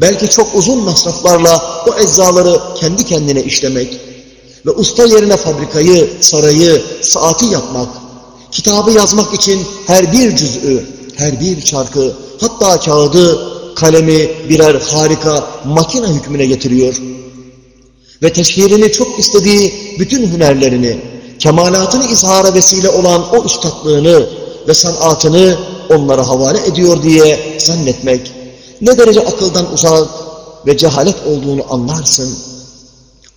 belki çok uzun masraflarla o eczaları kendi kendine işlemek ve usta yerine fabrikayı, sarayı, saati yapmak, kitabı yazmak için her bir cüz'ü, her bir çarkı, hatta kağıdı, kalemi birer harika makine hükmüne getiriyor. Ve teşhirini çok istediği bütün hünerlerini, kemalatını izhara vesile olan o üstadlığını ve sanatını onlara havale ediyor diye zannetmek, ne derece akıldan uzak ve cehalet olduğunu anlarsın.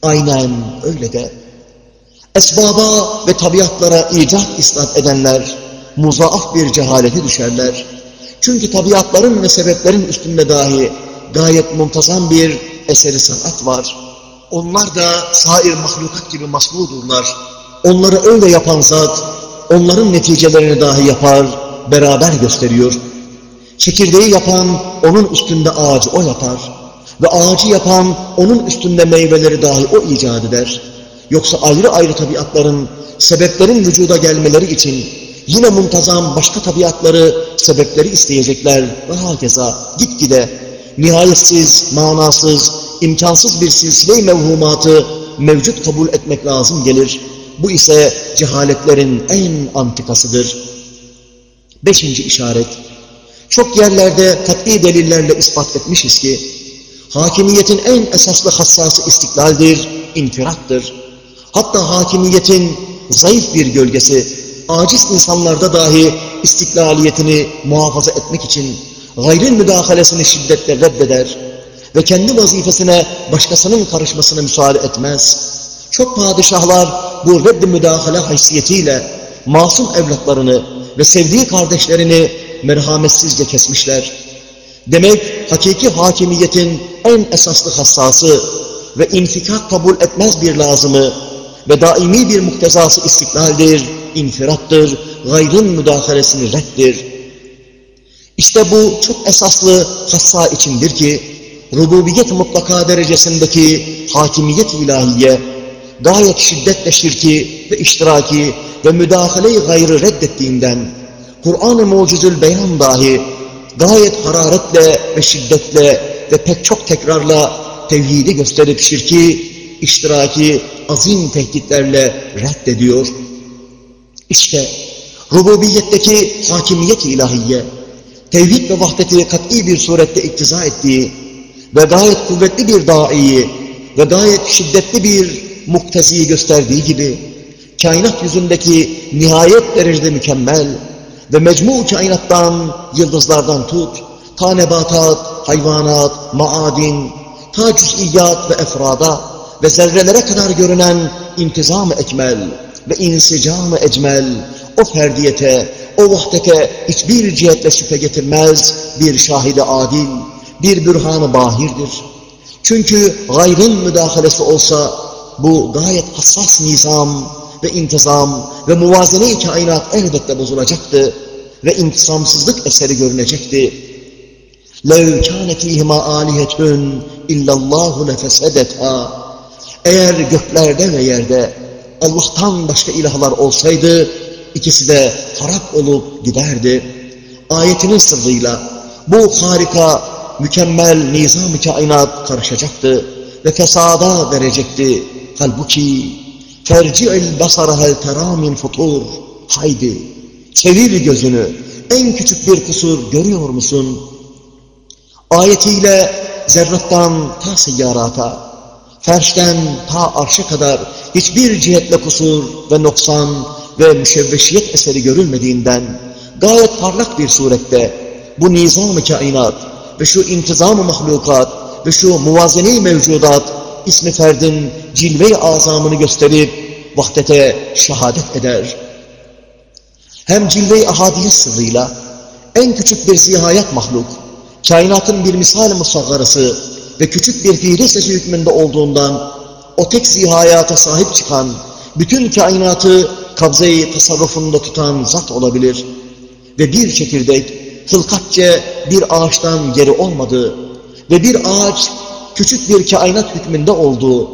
Aynen öyle de. Esbaba ve tabiatlara icat isnat edenler, muzaaf bir cehalete düşerler. Çünkü tabiatların ve sebeplerin üstünde dahi gayet muntazam bir eseri sanat var. Onlar da sair mahlukat gibi masnudurlar. Onları öyle yapan zat, onların neticelerini dahi yapar, beraber gösteriyor. Çekirdeği yapan, onun üstünde ağacı o yapar. Ve ağacı yapan, onun üstünde meyveleri dahi o icat eder. Yoksa ayrı ayrı tabiatların, sebeplerin vücuda gelmeleri için yine muntazam başka tabiatları, sebepleri isteyecekler ve hakeza gitgide nihayetsiz, manasız, imkansız bir silsile-i mevhumatı mevcut kabul etmek lazım gelir. Bu ise cehaletlerin en antikasıdır. Beşinci işaret. Çok yerlerde kat'i delillerle ispat etmişiz ki, hakimiyetin en esaslı hassası istiklaldir, infirattır. Hatta hakimiyetin zayıf bir gölgesi, aciz insanlarda dahi istiklaliyetini muhafaza etmek için gayrın müdahalesini şiddetle reddeder ve kendi vazifesine başkasının karışmasına müsaade etmez. Çok padişahlar bu reddi müdahale haysiyetiyle masum evlatlarını ve sevdiği kardeşlerini merhametsizce kesmişler. Demek hakiki hakimiyetin en esaslı hassası ve infikak kabul etmez bir lazımı ve daimi bir muktezası istiklaldir, infirattır, gayrın müdahalesini reddir. İşte bu çok esaslı hassa içindir ki, rububiyet mutlaka derecesindeki hakimiyet ilahiye, gayet şiddetle şirki ve iştiraki ve müdahale-i gayrı reddettiğinden, Kur'an-ı Mucizül Beyan dahi gayet hararetle ve şiddetle ve pek çok tekrarla tevhidi gösterip şirki, iştiraki azim tehditlerle reddediyor. İşte rububiyetteki hakimiyet ilahiye, tevhid ve vahdeti kat'i bir surette iktiza ettiği ve gayet kuvvetli bir daiyi ve gayet şiddetli bir mukteziyi gösterdiği gibi, kainat yüzündeki nihayet derecede mükemmel ve mecmu kainattan, yıldızlardan tut, ta nebatat, hayvanat, maadin, ta cüz'iyat ve efrada ve zerrelere kadar görünen intizam-ı ekmel ve insicam-ı ecmel, o ferdiyete, o vahdete hiçbir cihetle şüphe getirmez bir şahide adil, bir bürhan-ı bahirdir. Çünkü gayrın müdahalesi olsa bu gayet hassas nizam ve intizam ve muvazene-i kainat elbette bozulacaktı ve intisamsızlık eseri görünecekti. لَوْ كَانَ ف۪يهِمَا آلِهَةٌ اِلَّا اللّٰهُ لَفَسَدَتْهَا Eğer göklerde ve yerde Allah'tan başka ilahlar olsaydı, ikisi de harap olup giderdi. Ayetinin sırrıyla bu harika, mükemmel nizam-ı kainat karışacaktı ve fesada verecekti. Halbuki terci'il basara hel teramin futur. Haydi çevir gözünü. En küçük bir kusur görüyor musun? Ayetiyle zerrattan ta seyyarata, ferşten ta arşa kadar hiçbir cihetle kusur ve noksan ve müşevveşiyet eseri görülmediğinden gayet parlak bir surette bu nizam-ı kainat ve şu intizam-ı mahlukat ve şu muvazene-i mevcudat ismi ferdin cilve-i azamını gösterip vahdete şehadet eder. Hem cilve-i ahadiyet sırrıyla en küçük bir zihayat mahluk, kainatın bir misal-i musaggarası ve küçük bir fiili sesi hükmünde olduğundan o tek zihayata sahip çıkan, bütün kainatı kabze-i tasarrufunda tutan zat olabilir. Ve bir çekirdek, hılkatçe bir ağaçtan geri olmadığı ve bir ağaç küçük bir kainat hükmünde olduğu,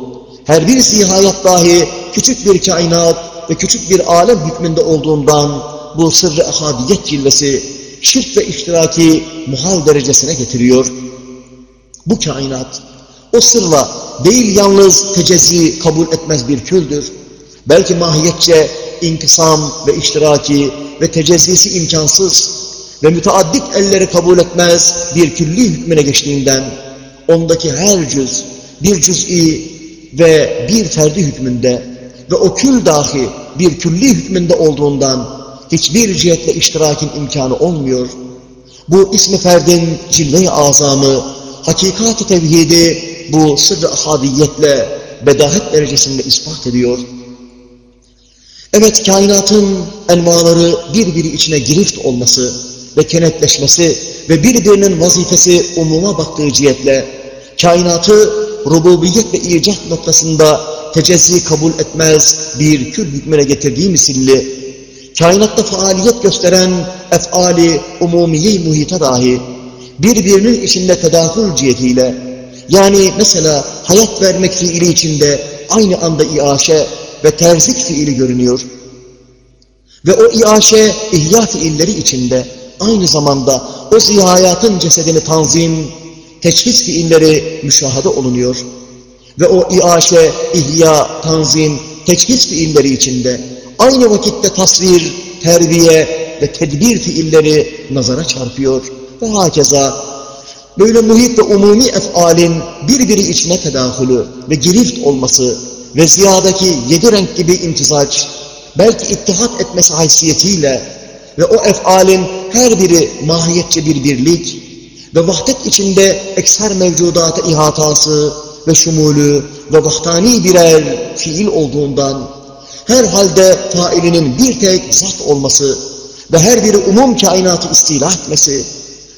her bir zihayat dahi küçük bir kainat ve küçük bir alem hükmünde olduğundan bu sırrı ahadiyet cilvesi şirk ve iştiraki muhal derecesine getiriyor. Bu kainat o sırla değil yalnız tecezzi kabul etmez bir küldür. Belki mahiyetçe inkısam ve iştiraki ve tecezzisi imkansız ve müteaddit elleri kabul etmez bir külli hükmüne geçtiğinden ondaki her cüz bir cüz'i ve bir ferdi hükmünde ve o kül dahi bir külli hükmünde olduğundan hiçbir cihetle iştirakin imkanı olmuyor. Bu ismi ferdin cilve-i azamı, hakikat-ı tevhidi bu sırrı ahadiyetle bedahet derecesinde ispat ediyor. Evet kainatın envaları birbiri içine girift olması ve kenetleşmesi ve birbirinin vazifesi umuma baktığı cihetle kainatı rububiyet ve icat noktasında tecezzi kabul etmez bir kül hükmüne getirdiği misilli kainatta faaliyet gösteren efali umumiye muhita dahi birbirinin içinde tedahül cihetiyle yani mesela hayat vermek fiili içinde aynı anda iaşe ve terzik fiili görünüyor. Ve o iaşe ihya fiilleri içinde aynı zamanda o zihayatın cesedini tanzim, teçhiz fiilleri müşahede olunuyor. Ve o iaşe, ihya, tanzim, teçhiz fiilleri içinde aynı vakitte tasvir, terbiye ve tedbir fiilleri nazara çarpıyor. Ve hakeza böyle muhit ve umumi efalin birbiri içine tedahülü ve girift olması ve ziyadaki yedi renk gibi imtizaç, belki ittihat etmesi haysiyetiyle ve o efalin her biri mahiyetçe bir birlik ve vahdet içinde ekser mevcudata ihatası ve şumulü ve vahdani birer fiil olduğundan her halde failinin bir tek zat olması ve her biri umum kainatı istila etmesi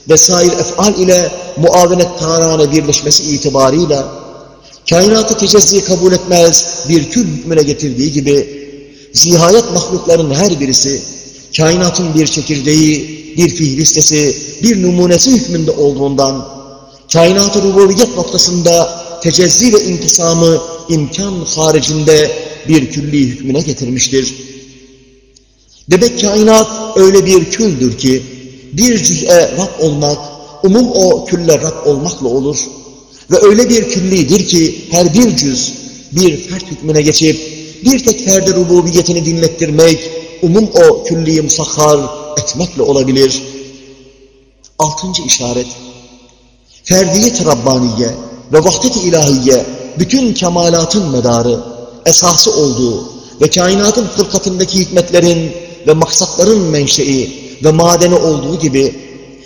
ve sair efal ile muavenet tarane birleşmesi itibarıyla kainatı tecezzi kabul etmez bir kül hükmüne getirdiği gibi zihayet mahlukların her birisi kainatın bir çekirdeği, bir fihlistesi, bir numunesi hükmünde olduğundan kainat-ı rububiyet noktasında tecezzi ve intisamı imkan haricinde bir külli hükmüne getirmiştir. Demek kainat öyle bir küldür ki bir cüz'e Rab olmak, umum o külle Rab olmakla olur. Ve öyle bir küllidir ki her bir cüz bir fert hükmüne geçip bir tek ferde rububiyetini dinlettirmek, umum o külliyi musahhar etmekle olabilir. Altıncı işaret, ferdiyet Rabbaniye ve vahdet-i ilahiye bütün kemalatın medarı, esası olduğu ve kainatın fırkatındaki hikmetlerin ve maksatların menşei ve madeni olduğu gibi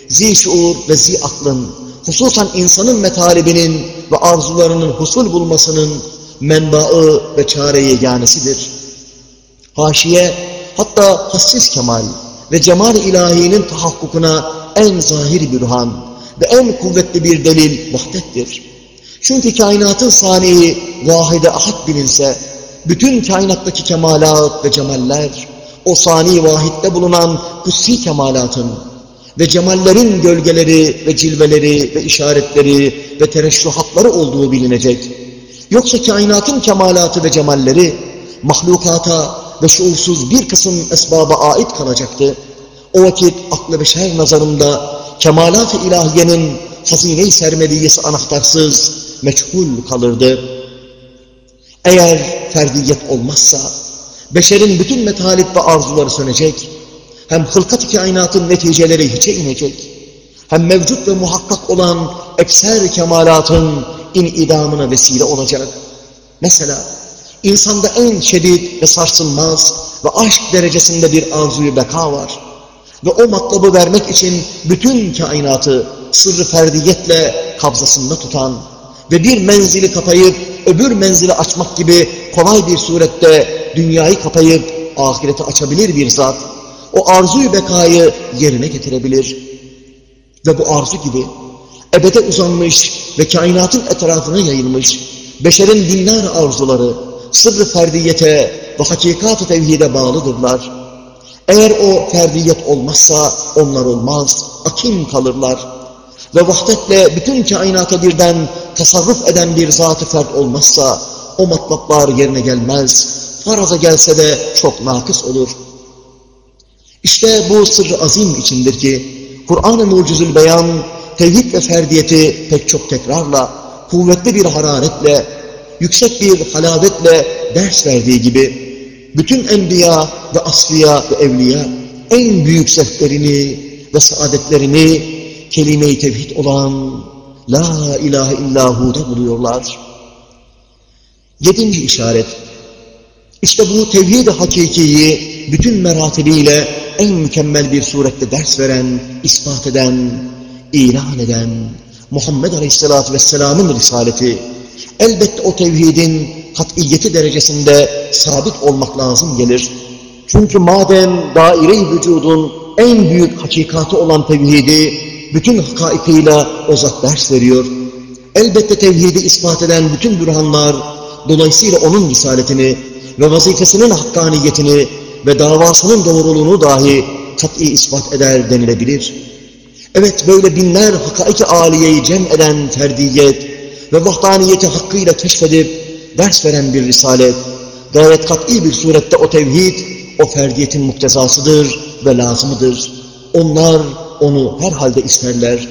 zi ve zi aklın, hususan insanın metalibinin ve arzularının husul bulmasının menbaı ve çare yeganesidir. Haşiye, hatta hassiz kemal ve cemal ilahinin tahakkukuna en zahir bürhan ve en kuvvetli bir delil vahdettir. Çünkü kainatın saniyi vahide ahad bilinse, bütün kainattaki kemalat ve cemaller, o sani vahitte bulunan kutsi kemalatın ve cemallerin gölgeleri ve cilveleri ve işaretleri ve tereşruhatları olduğu bilinecek. Yoksa kainatın kemalatı ve cemalleri mahlukata ve şuursuz bir kısım esbaba ait kalacaktı. O vakit aklı beşer nazarında kemalat-ı ilahiyenin hazine-i sermediyesi anahtarsız meçhul kalırdı. Eğer ferdiyet olmazsa beşerin bütün metalip ve arzuları sönecek, hem hılkat-ı kainatın neticeleri hiçe inecek, hem mevcut ve muhakkak olan ekser kemalatın inidamına vesile olacak. Mesela insanda en şiddet ve sarsılmaz ve aşk derecesinde bir arzuyu beka var. Ve o matlabı vermek için bütün kainatı sırrı ferdiyetle kabzasında tutan ve bir menzili kapayıp öbür menzili açmak gibi kolay bir surette dünyayı kapayıp ahireti açabilir bir zat, o arzuyu bekayı yerine getirebilir. Ve bu arzu gibi ebede uzanmış ve kainatın etrafına yayılmış beşerin binler arzuları sırrı ferdiyete ve hakikat-ı tevhide bağlıdırlar. Eğer o ferdiyet olmazsa onlar olmaz, akim kalırlar. Ve vahdetle bütün kainata birden tasarruf eden bir zat-ı fert olmazsa o matlaplar yerine gelmez, faraza gelse de çok nakıs olur. İşte bu sırrı azim içindir ki, Kur'an-ı Mucizül Beyan, tevhid ve ferdiyeti pek çok tekrarla, kuvvetli bir hararetle, yüksek bir halavetle ders verdiği gibi, bütün enbiya ve asfiya ve evliya, en büyük zevklerini ve saadetlerini kelime-i tevhid olan La ilahe illahu'da buluyorlar. Yedinci işaret. İşte bu tevhid-i hakikiyi bütün meratibiyle en mükemmel bir surette ders veren, ispat eden, ilan eden Muhammed Aleyhisselatü Vesselam'ın risaleti elbette o tevhidin kat'iyeti derecesinde sabit olmak lazım gelir. Çünkü madem daire-i vücudun en büyük hakikati olan tevhidi bütün hakaikıyla o zat ders veriyor. Elbette tevhidi ispat eden bütün bürhanlar dolayısıyla onun risaletini ve vazifesinin hakkaniyetini ve davasının doğruluğunu dahi kat'i ispat eder denilebilir. Evet böyle binler hakaiki aliyeyi cem eden ferdiyet ve vahdaniyeti hakkıyla keşfedip ders veren bir risalet, gayet kat'i bir surette o tevhid, o ferdiyetin muktezasıdır ve lazımıdır. Onlar onu herhalde isterler.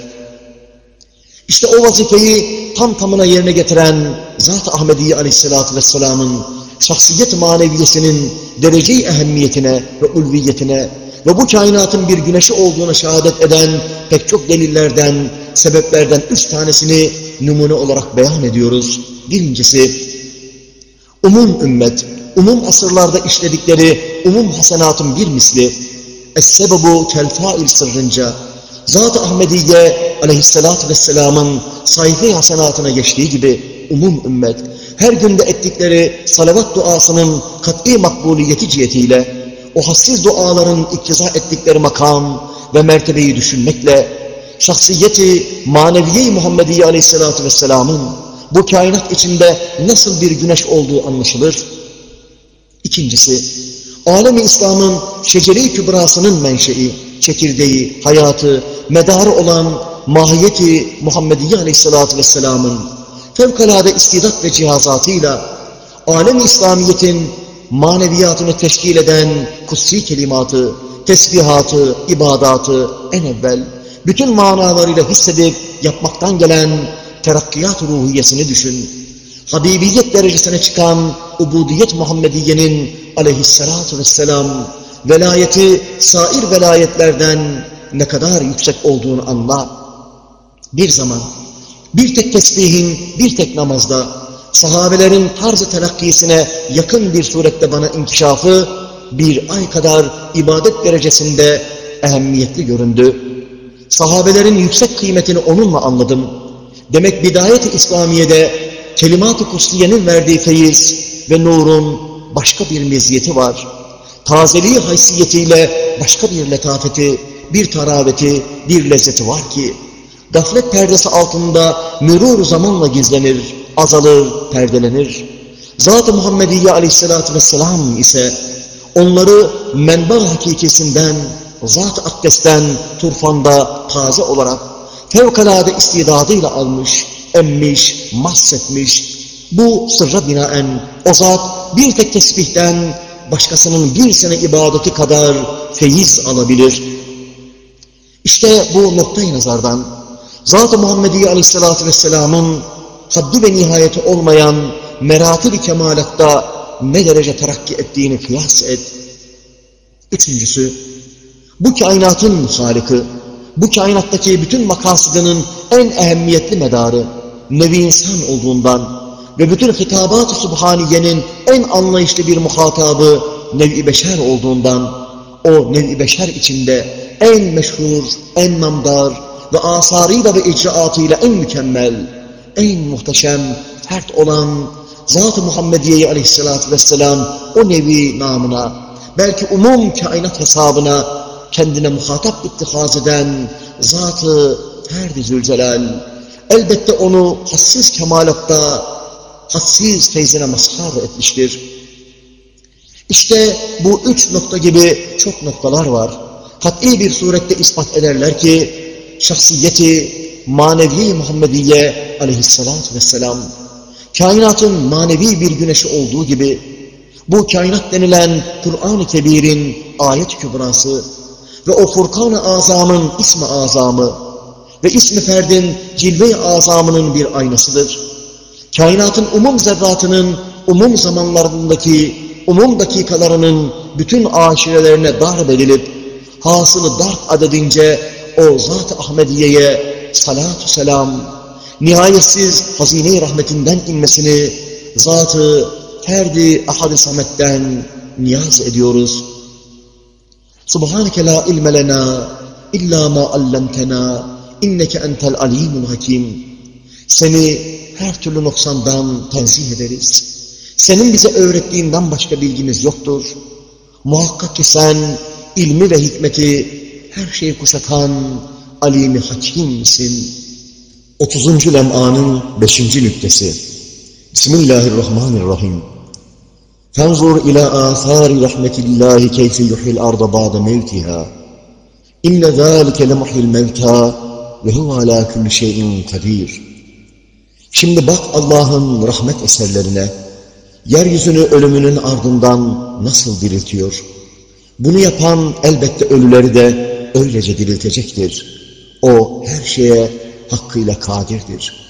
İşte o vazifeyi tam tamına yerine getiren Zat-ı Ahmediye Aleyhisselatü Vesselam'ın şahsiyet maneviyesinin derece ehemmiyetine ve ulviyetine ve bu kainatın bir güneşi olduğuna şehadet eden pek çok delillerden, sebeplerden üç tanesini numune olarak beyan ediyoruz. Birincisi, umum ümmet, umum asırlarda işledikleri umum hasenatın bir misli, Es-sebebu kel-fail sırrınca, Zat-ı Ahmediye aleyhissalatü vesselamın sayfa hasenatına geçtiği gibi umum ümmet, her günde ettikleri salavat duasının kat'i makbuliyeti cihetiyle, o hassiz duaların iktiza ettikleri makam ve mertebeyi düşünmekle, şahsiyeti maneviye-i Muhammediye aleyhissalatü vesselamın bu kainat içinde nasıl bir güneş olduğu anlaşılır. İkincisi, alem-i İslam'ın şecere-i kübrasının menşei, çekirdeği, hayatı, medarı olan mahiyeti Muhammediye aleyhissalatü vesselamın fevkalade istidat ve cihazatıyla alem-i İslamiyet'in maneviyatını teşkil eden kutsi kelimatı, tesbihatı, ibadatı en evvel bütün manalarıyla hissedip yapmaktan gelen terakkiyat ruhiyesini düşün. Habibiyet derecesine çıkan ubudiyet Muhammediye'nin aleyhissalatu vesselam velayeti sair velayetlerden ne kadar yüksek olduğunu anla. Bir zaman bir tek tesbihin bir tek namazda sahabelerin tarzı telakkisine yakın bir surette bana inkişafı bir ay kadar ibadet derecesinde ehemmiyetli göründü. Sahabelerin yüksek kıymetini onunla anladım. Demek bidayet-i İslamiye'de kelimat-ı kutsiyenin verdiği feyiz ve nurun başka bir meziyeti var. Tazeliği haysiyetiyle başka bir letafeti, bir taraveti, bir lezzeti var ki, gaflet perdesi altında mürur zamanla gizlenir, azalır, perdelenir. Zat-ı Muhammediye aleyhissalatü vesselam ise onları menba hakikisinden, zat-ı akdesten, turfanda taze olarak fevkalade istidadıyla almış, emmiş, mahsetmiş. Bu sırra binaen o zat bir tek tesbihten başkasının bir sene ibadeti kadar feyiz alabilir. İşte bu noktayı nazardan Zat-ı Muhammediye Aleyhisselatü Vesselam'ın haddi ve nihayeti olmayan meratib-i kemalatta ne derece terakki ettiğini kıyas et. Üçüncüsü, bu kainatın harikı, bu kainattaki bütün makasidinin en ehemmiyetli medarı, nevi insan olduğundan ve bütün hitabat-ı subhaniyenin en anlayışlı bir muhatabı nevi beşer olduğundan, o nevi beşer içinde en meşhur, en namdar ve asarıyla ve icraatıyla en mükemmel, en muhteşem, fert olan Zat-ı Muhammediye aleyhissalatü vesselam o nevi namına, belki umum kainat hesabına kendine muhatap ittihaz eden Zat-ı Ferdi Zülcelal, elbette onu hassiz kemalatta, hassiz feyzine mazhar etmiştir. İşte bu üç nokta gibi çok noktalar var. Kat'i bir surette ispat ederler ki, şahsiyeti manevi Muhammediye aleyhissalatü vesselam, kainatın manevi bir güneşi olduğu gibi, Bu kainat denilen Kur'an-ı Kebir'in ayet kübrası ve o Furkan-ı Azam'ın ismi azamı ve ismi ferdin cilve-i azamının bir aynasıdır. Kainatın umum zerratının umum zamanlarındaki umum dakikalarının bütün aşirelerine darp edilip hasılı darp adedince o Zat-ı Ahmediye'ye salatü selam nihayetsiz hazine-i rahmetinden inmesini Zat-ı ferdi ahad-ı sametten niyaz ediyoruz. Subhaneke la ilme lena illa ma allamtena inneke entel alimul hakim. Seni her türlü noksandan tenzih ederiz. Senin bize öğrettiğinden başka bilgimiz yoktur. Muhakkak ki sen ilmi ve hikmeti her şeyi kuşatan alimi hakimsin. 30. lem'anın 5. nüktesi. Bismillahirrahmanirrahim. فانظر إلى آثار رحمة الله كيف يحيي الأرض بعد موتها إن ذلك لمحيي الموتى وهو على كل şeyin kadir. Şimdi bak Allah'ın rahmet eserlerine, yeryüzünü ölümünün ardından nasıl diriltiyor. Bunu yapan elbette ölüleri de öylece diriltecektir. O her şeye hakkıyla kadirdir.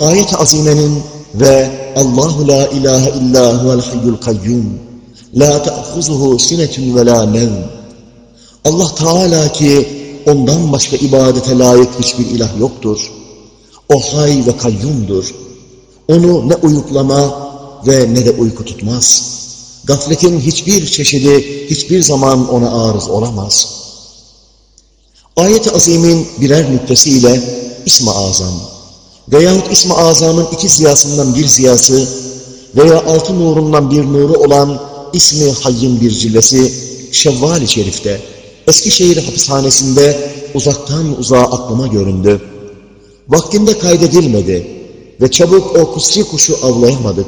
Ayet-i azimenin ve Allahu la ilahe illa huvel hayyul kayyum la ta'khuzuhu sinetun ve la nevm Allah Teala ki ondan başka ibadete layık hiçbir ilah yoktur. O hay ve kayyumdur. Onu ne uyuklama ve ne de uyku tutmaz. Gafletin hiçbir çeşidi hiçbir zaman ona arız olamaz. Ayet-i Azim'in birer nüktesiyle İsm-i Azam veyahut İsm-i Azam'ın iki ziyasından bir ziyası veya altı nurundan bir nuru olan İsmi Hayy'in bir cillesi Şevval-i Şerif'te Eskişehir hapishanesinde uzaktan uzağa aklıma göründü. Vaktinde kaydedilmedi ve çabuk o kutsi kuşu avlayamadık.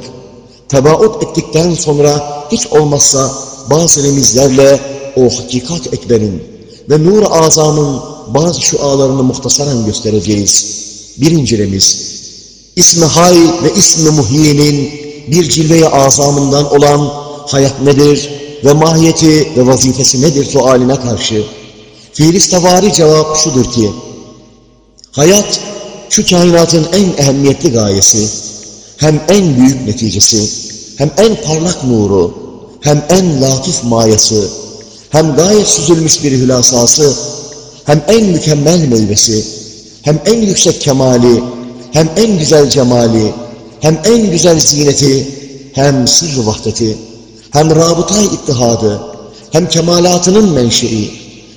Tebaut ettikten sonra hiç olmazsa bazı remizlerle o hakikat ekberin ve nur-u azamın bazı şualarını muhtasaren göstereceğiz. Birinci remiz, İsmi Hay ve İsmi Muhyi'nin bir cilve-i azamından olan hayat nedir ve mahiyeti ve vazifesi nedir sualine karşı fiilistavari cevap şudur ki, hayat şu kainatın en ehemmiyetli gayesi, hem en büyük neticesi, hem en parlak nuru, hem en latif mayası, hem gayet süzülmüş bir hülasası, hem en mükemmel meyvesi, hem en yüksek kemali, hem en güzel cemali, hem en güzel zineti, hem sırrı vahdeti, hem rabıtay ittihadı, hem kemalatının menşei,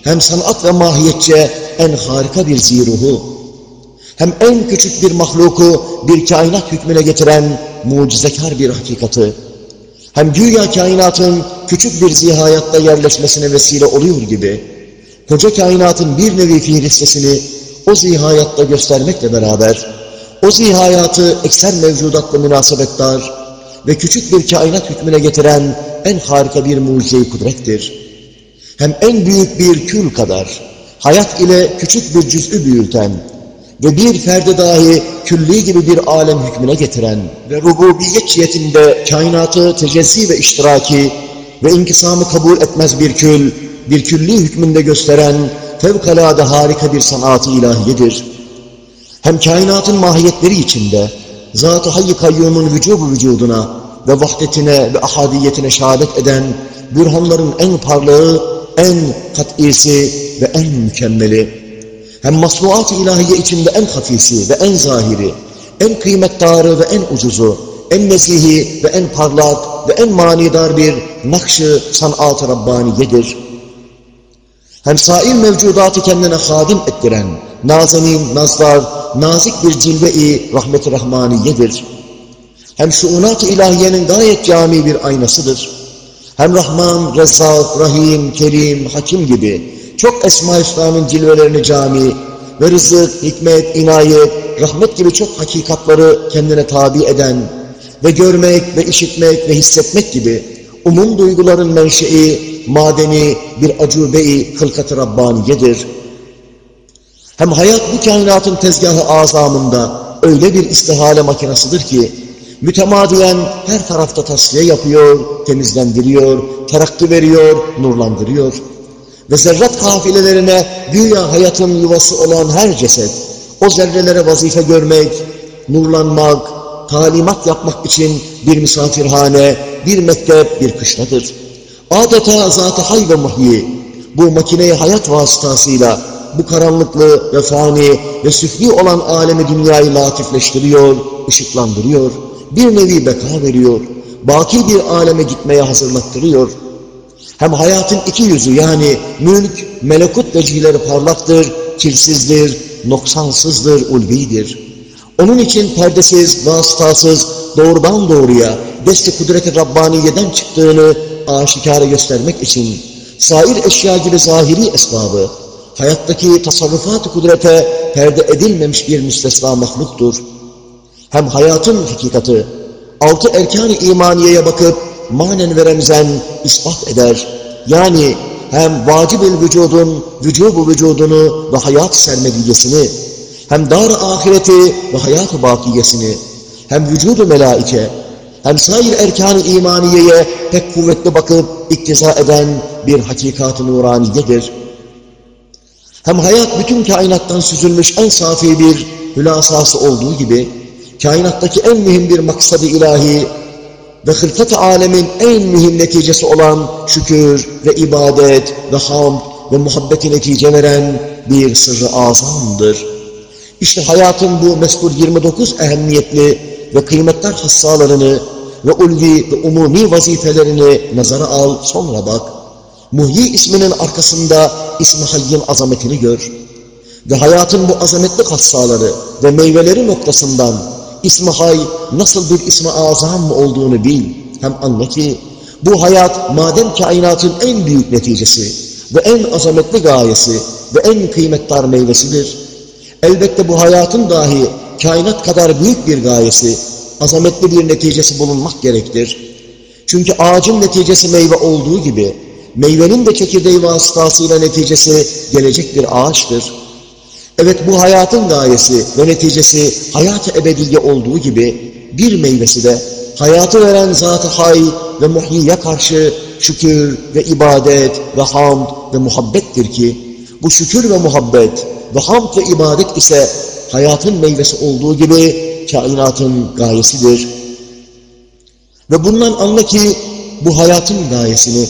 hem sanat ve mahiyetçe en harika bir ziruhu, hem en küçük bir mahluku bir kainat hükmüne getiren mucizekar bir hakikati, hem güya kainatın küçük bir zihayatta yerleşmesine vesile oluyor gibi, koca kainatın bir nevi fiilistesini o zihayatta göstermekle beraber, o zihayatı ekser mevcudatla münasebettar ve küçük bir kainat hükmüne getiren en harika bir mucize kudrettir. Hem en büyük bir kül kadar, hayat ile küçük bir cüz'ü büyülten ve bir ferde dahi külli gibi bir alem hükmüne getiren ve rububiyet cihetinde kainatı tecezzi ve iştiraki ve inkisamı kabul etmez bir kül, bir külli hükmünde gösteren fevkalade harika bir sanatı ilahiyedir. Hem kainatın mahiyetleri içinde Zat-ı Hayy-i Kayyum'un vücubu vücuduna ve vahdetine ve ahadiyetine şehadet eden bürhanların en parlağı, en kat'isi ve en mükemmeli. Hem masnuat-ı ilahiye içinde en hafisi ve en zahiri, en kıymetdarı ve en ucuzu, en nezihi ve en parlak ve en manidar bir nakş-ı sanat-ı Rabbaniyedir. Hem sair mevcudatı kendine hadim ettiren, nazenin, nazlar, nazik bir cilve-i rahmet-i rahmaniyedir. Hem şuunat-ı ilahiyenin gayet cami bir aynasıdır. Hem Rahman, Rezzak, Rahim, Kerim, Hakim gibi çok Esma-i İslam'ın cilvelerini cami ve rızık, hikmet, inayet, rahmet gibi çok hakikatları kendine tabi eden ve görmek ve işitmek ve hissetmek gibi umum duyguların menşei, madeni bir acube-i hılkat-ı Rabbaniyedir. Hem hayat bu kainatın tezgahı azamında öyle bir istihale makinasıdır ki, mütemadiyen her tarafta tasfiye yapıyor, temizlendiriyor, terakki veriyor, nurlandırıyor. Ve zerrat kafilelerine güya hayatın yuvası olan her ceset, o zerrelere vazife görmek, nurlanmak, talimat yapmak için bir misafirhane, bir mektep, bir kışladır. Adeta zat-ı hay ve muhyi, bu makineyi hayat vasıtasıyla bu karanlıklı ve fani ve süfli olan alemi dünyayı latifleştiriyor, ışıklandırıyor, bir nevi beka veriyor, baki bir aleme gitmeye hazırlattırıyor. Hem hayatın iki yüzü yani mülk, melekut vecileri parlaktır, kirsizdir, noksansızdır, ulvidir. Onun için perdesiz, vasıtasız, doğrudan doğruya desti kudreti Rabbaniye'den çıktığını aşikare göstermek için sair eşya gibi zahiri esbabı, hayattaki tasarrufat-ı kudrete perde edilmemiş bir müstesna mahluktur. Hem hayatın hakikati, altı erkan-ı imaniyeye bakıp manen ve remzen ispat eder. Yani hem vacib-ül vücudun, vücubu vücudunu ve hayat sermediyesini, hem dar ahireti ve hayat-ı bakiyesini, hem vücudu melaike, hem sair erkan-ı imaniyeye pek kuvvetli bakıp iktiza eden bir hakikat-ı nuraniyedir. Hem hayat bütün kainattan süzülmüş en safi bir hülasası olduğu gibi, kainattaki en mühim bir maksadı ilahi ve hılkat-ı alemin en mühim neticesi olan şükür ve ibadet ve hamd ve muhabbeti netice veren bir sırrı azamdır. İşte hayatın bu meskur 29 ehemmiyetli ve kıymetler hassalarını ve ulvi ve umumi vazifelerini nazara al, sonra bak. Muhyi isminin arkasında ismi hayyin azametini gör. Ve hayatın bu azametli hassaları ve meyveleri noktasından ismi hay nasıl bir ismi azam olduğunu bil. Hem anla ki bu hayat madem kainatın en büyük neticesi ve en azametli gayesi ve en kıymetdar meyvesidir. Elbette bu hayatın dahi kainat kadar büyük bir gayesi, azametli bir neticesi bulunmak gerektir. Çünkü ağacın neticesi meyve olduğu gibi, meyvenin de çekirdeği vasıtasıyla neticesi gelecek bir ağaçtır. Evet bu hayatın gayesi ve neticesi hayat-ı ebediye olduğu gibi, bir meyvesi de hayatı veren zat-ı hay ve muhyiye karşı şükür ve ibadet ve hamd ve muhabbettir ki, bu şükür ve muhabbet ve hamd ve ibadet ise hayatın meyvesi olduğu gibi kainatın gayesidir. Ve bundan anla ki bu hayatın gayesini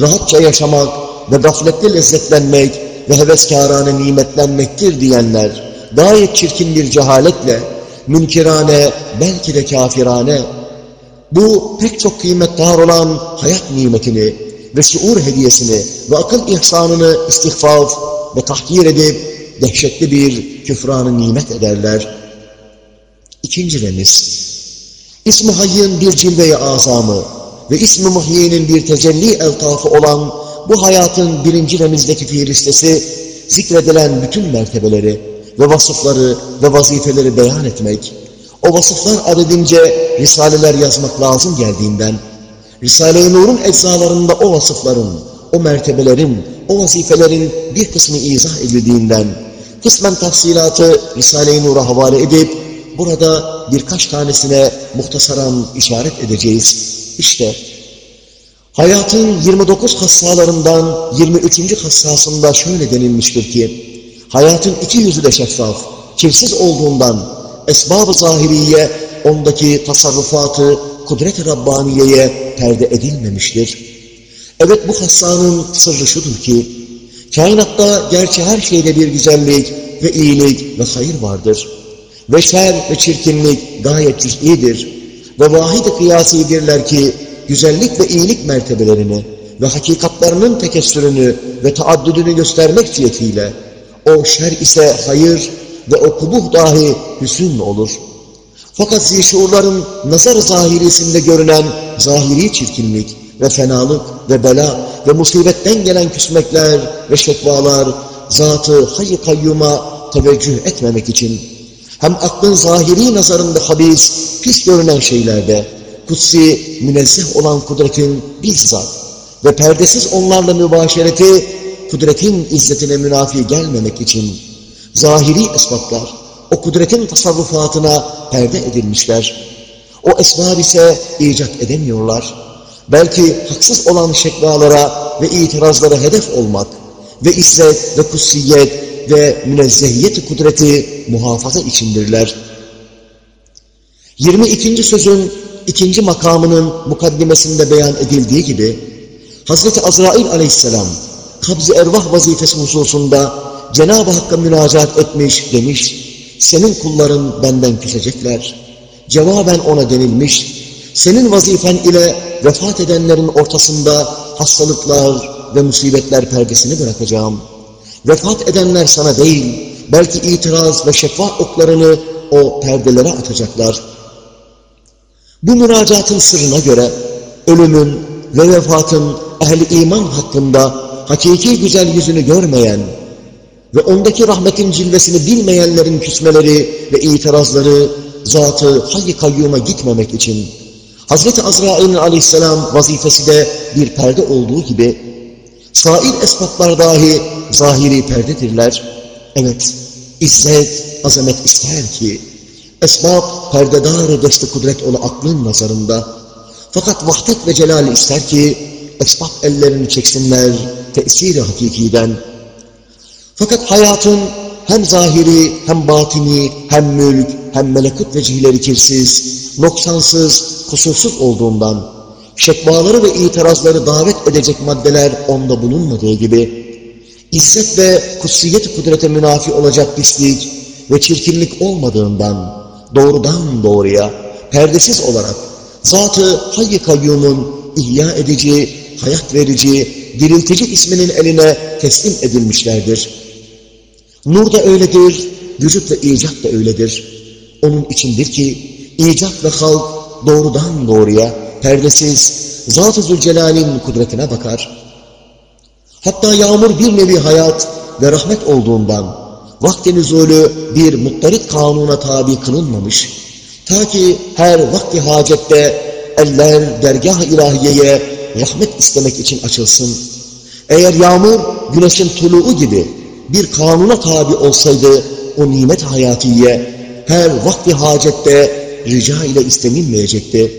rahatça yaşamak ve gaflette lezzetlenmek ve heveskarane nimetlenmektir diyenler gayet çirkin bir cehaletle, münkirane, belki de kafirane, bu pek çok kıymetdar olan hayat nimetini ve şuur hediyesini ve akıl ihsanını istihfaf ve tahkir edip dehşetli bir küfranı nimet ederler. İkinci remiz, İsmi Hayy'ın bir cilve-i azamı ve İsmi Muhyi'nin bir tecelli eltafı olan bu hayatın birinci remizdeki fiilistesi zikredilen bütün mertebeleri ve vasıfları ve vazifeleri beyan etmek, o vasıflar adedince risaleler yazmak lazım geldiğinden, Risale-i Nur'un eczalarında o vasıfların, o mertebelerin, o vazifelerin bir kısmı izah edildiğinden, kısmen tafsilatı Risale-i Nur'a havale edip, burada birkaç tanesine muhtasaran işaret edeceğiz. İşte, hayatın 29 hassalarından 23. hassasında şöyle denilmiştir ki, hayatın iki yüzü de şeffaf, kirsiz olduğundan, esbab-ı zahiriye ondaki tasarrufatı kudret-i Rabbaniye'ye perde edilmemiştir. Evet bu hassanın sırrı şudur ki, kainatta gerçi her şeyde bir güzellik ve iyilik ve hayır vardır. Ve şer ve çirkinlik gayet cüz'idir. Ve vahid-i kıyasidirler ki, güzellik ve iyilik mertebelerini ve hakikatlarının tekessürünü ve taaddüdünü göstermek cihetiyle, o şer ise hayır ve o kubuh dahi hüsün olur. Fakat zişuurların nazar zahirisinde görünen zahiri çirkinlik ve fenalık ve bela ve musibetten gelen küsmekler ve şekvalar zatı hayy kayyuma teveccüh etmemek için hem aklın zahiri nazarında habis, pis görünen şeylerde kutsi, münezzeh olan kudretin bizzat ve perdesiz onlarla mübaşereti kudretin izzetine münafi gelmemek için zahiri esbaplar o kudretin tasarrufatına perde edilmişler. O esbab ise icat edemiyorlar. Belki haksız olan şekvalara ve itirazlara hedef olmak ve izzet ve kutsiyet ve münezzehiyet kudreti muhafaza içindirler. 22. sözün ikinci makamının mukaddimesinde beyan edildiği gibi Hazreti Azrail aleyhisselam kabz-ı ervah vazifesi hususunda Cenab-ı Hakk'a münacat etmiş demiş senin kulların benden küsecekler. Cevaben ona denilmiş senin vazifen ile vefat edenlerin ortasında hastalıklar ve musibetler perdesini bırakacağım. Vefat edenler sana değil, belki itiraz ve şekva oklarını o perdelere atacaklar. Bu müracatın sırrına göre ölümün ve vefatın ehli iman hakkında hakiki güzel yüzünü görmeyen ve ondaki rahmetin cilvesini bilmeyenlerin küsmeleri ve itirazları zatı hayy kayyuma gitmemek için Hz. Azrail'in aleyhisselam vazifesi de bir perde olduğu gibi sair esbaplar dahi zahiri perdedirler. Evet, izzet, azamet ister ki esbab perdedar deste kudret ola aklın nazarında. Fakat vahdet ve celal ister ki esbab ellerini çeksinler tesiri hakikiden. Fakat hayatın hem zahiri hem batini hem mülk hem melekut vecihleri kirsiz, noksansız, kusursuz olduğundan şekvaları ve itirazları davet edecek maddeler onda bulunmadığı gibi izzet ve kutsiyet kudrete münafi olacak pislik ve çirkinlik olmadığından doğrudan doğruya perdesiz olarak zatı hayy kayyumun ihya edici, hayat verici, diriltici isminin eline teslim edilmişlerdir. Nur da öyledir, vücut ve icat da öyledir. Onun içindir ki icat ve halk doğrudan doğruya, perdesiz, Zat-ı Zülcelal'in kudretine bakar. Hatta yağmur bir nevi hayat ve rahmet olduğundan vakti nüzulü bir muttarit kanuna tabi kılınmamış. Ta ki her vakti hacette eller dergah-ı ilahiyeye rahmet istemek için açılsın. Eğer yağmur güneşin tuluğu gibi bir kanuna tabi olsaydı o nimet hayatiye her vakti hacette rica ile istenilmeyecekti.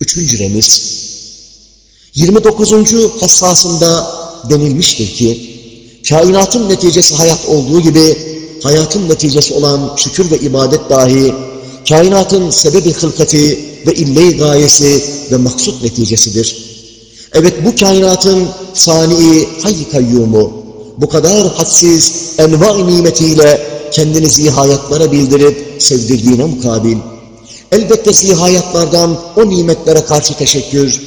Üçüncü remiz 29. hassasında denilmiştir ki kainatın neticesi hayat olduğu gibi hayatın neticesi olan şükür ve ibadet dahi kainatın sebebi hılkati ve ille gayesi ve maksut neticesidir. Evet bu kainatın sani hayy kayyumu bu kadar hadsiz enva nimetiyle kendini zihayatlara bildirip sevdirdiğine mukabil elbette zihayatlardan o nimetlere karşı teşekkür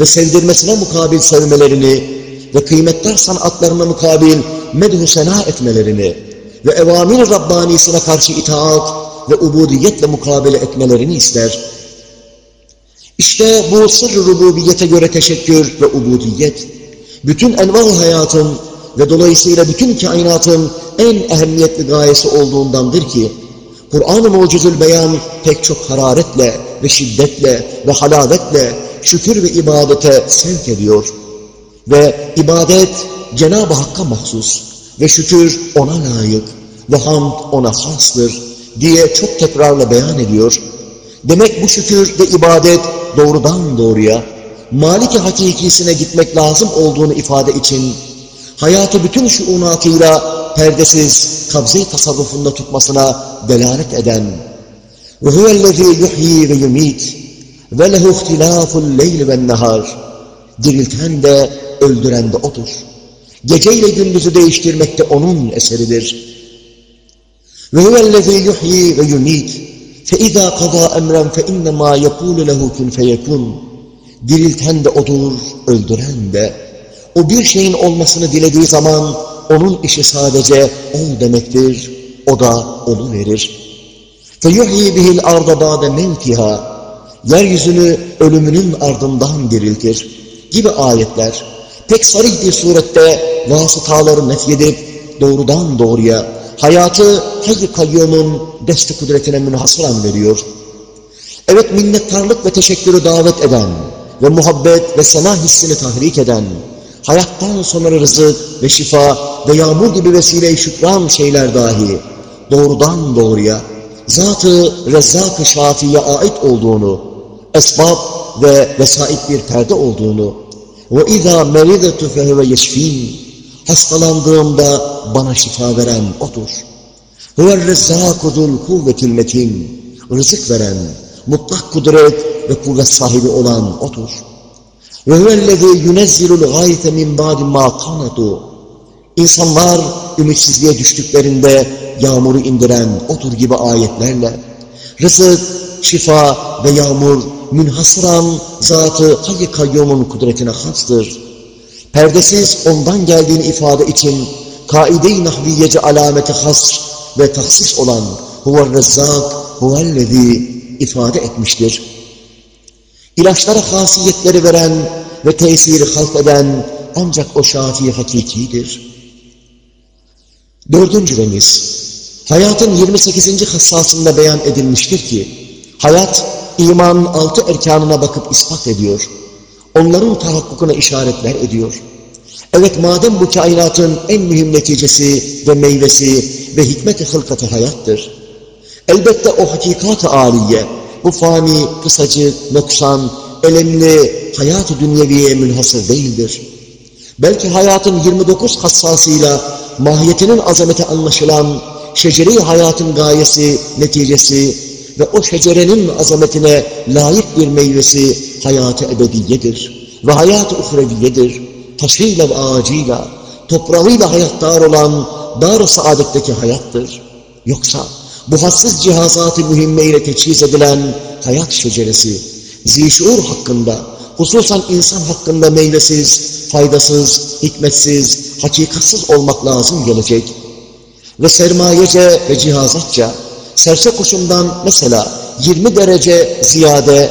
ve sevdirmesine mukabil sevmelerini ve kıymetler sanatlarına mukabil medhu sena etmelerini ve evamir Rabbanisine karşı itaat ve ubudiyetle mukabele etmelerini ister. İşte bu sırrı rububiyete göre teşekkür ve ubudiyet, bütün envar hayatın ve dolayısıyla bütün kainatın en ehemmiyetli gayesi olduğundandır ki, Kur'an-ı Mucizül Beyan pek çok hararetle ve şiddetle ve halavetle şükür ve ibadete sevk ediyor. Ve ibadet Cenab-ı Hakk'a mahsus ve şükür ona layık ve hamd ona hastır diye çok tekrarla beyan ediyor. Demek bu şükür ve ibadet doğrudan doğruya Malik-i Hakikisine gitmek lazım olduğunu ifade için hayatı bütün şuunatıyla perdesiz kabze tasarrufunda tutmasına delalet eden ve huvellezî yuhyi ve yumit ve lehu ihtilâful leyl ve nehar dirilten de öldüren de odur. Geceyle gündüzü değiştirmekte onun eseridir. Ve huvellezî yuhyi ve yumit fe izâ kadâ emren fe innemâ yekûlu kun feyekun dirilten de odur, öldüren de o bir şeyin olmasını dilediği zaman onun işi sadece ol demektir. O da onu verir. فَيُحْيِي بِهِ الْاَرْضَ بَعْدَ مَوْتِهَا Yeryüzünü ölümünün ardından diriltir gibi ayetler pek sarih bir surette vasıtaları nefyedip doğrudan doğruya hayatı hayy kayyumun desti kudretine münhasıran veriyor. Evet minnettarlık ve teşekkürü davet eden ve muhabbet ve sena hissini tahrik eden hayattan sonra rızık ve şifa ve yağmur gibi vesile-i şükran şeyler dahi doğrudan doğruya zat-ı rezzak-ı şafiye ait olduğunu, esbab ve vesait bir perde olduğunu ve izâ meridetü fehüve yeşfîn hastalandığımda bana şifa veren O'dur. Huvel rezzâkudul kuvvetil metin rızık veren, mutlak kudret ve kuvvet sahibi olan O'dur. Ve huvellezî yunezzilul gâyte min bâdi mâ kanadû. İnsanlar ümitsizliğe düştüklerinde yağmuru indiren otur gibi ayetlerle, rızık, şifa ve yağmur münhasıran zatı hayy kayyumun kudretine hastır. Perdesiz ondan geldiğini ifade için kaide-i nahviyeci alameti hasr ve tahsis olan huvel rezzak huvellezi ifade etmiştir. İlaçlara hasiyetleri veren ve tesiri halk eden ancak o şafi hakikidir. Dördüncü remiz, hayatın 28. hassasında beyan edilmiştir ki, hayat imanın altı erkanına bakıp ispat ediyor. Onların tahakkukuna işaretler ediyor. Evet madem bu kainatın en mühim neticesi ve meyvesi ve hikmet-i hılkatı hayattır. Elbette o hakikat-ı âliye, bu fani, kısacı, noksan, elemli hayat-ı dünyeviye münhasır değildir. Belki hayatın 29 hassasıyla mahiyetinin azameti anlaşılan şeceri hayatın gayesi, neticesi ve o şecerenin azametine layık bir meyvesi hayatı ebediyedir ve hayat-ı uhreviyedir. Taşıyla ve ağacıyla, toprağıyla hayattar olan dar-ı saadetteki hayattır. Yoksa bu hassız cihazatı mühimme ile teçhiz edilen hayat şeceresi, zişur hakkında, hususan insan hakkında meyvesiz, faydasız, hikmetsiz, hakikatsiz olmak lazım gelecek. Ve sermayece ve cihazatça, serse kuşundan mesela 20 derece ziyade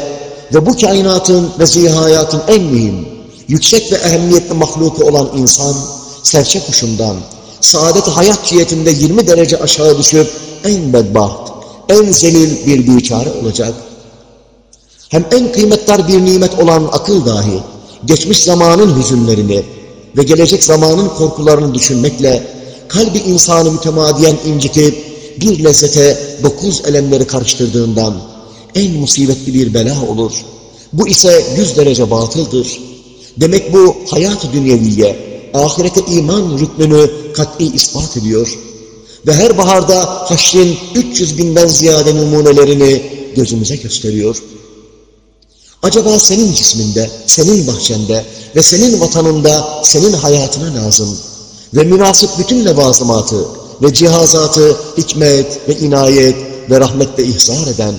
ve bu kainatın ve zihayatın en mühim, yüksek ve ehemmiyetli mahluku olan insan, serçe kuşundan, saadet hayat cihetinde 20 derece aşağı düşüp en bedbaht, en zelil bir biçare olacak. Hem en kıymetli bir nimet olan akıl dahi, geçmiş zamanın hüzünlerini ve gelecek zamanın korkularını düşünmekle, kalbi insanı mütemadiyen incitip, bir lezzete dokuz elemleri karıştırdığından, en musibetli bir bela olur. Bu ise yüz derece batıldır. Demek bu hayat-ı dünyeviye, ahirete iman rükmünü kat'i ispat ediyor. Ve her baharda haşrin 300 binden ziyade numunelerini gözümüze gösteriyor. Acaba senin cisminde, senin bahçende ve senin vatanında senin hayatına lazım ve münasip bütün levazımatı ve cihazatı hikmet ve inayet ve rahmetle ihzar eden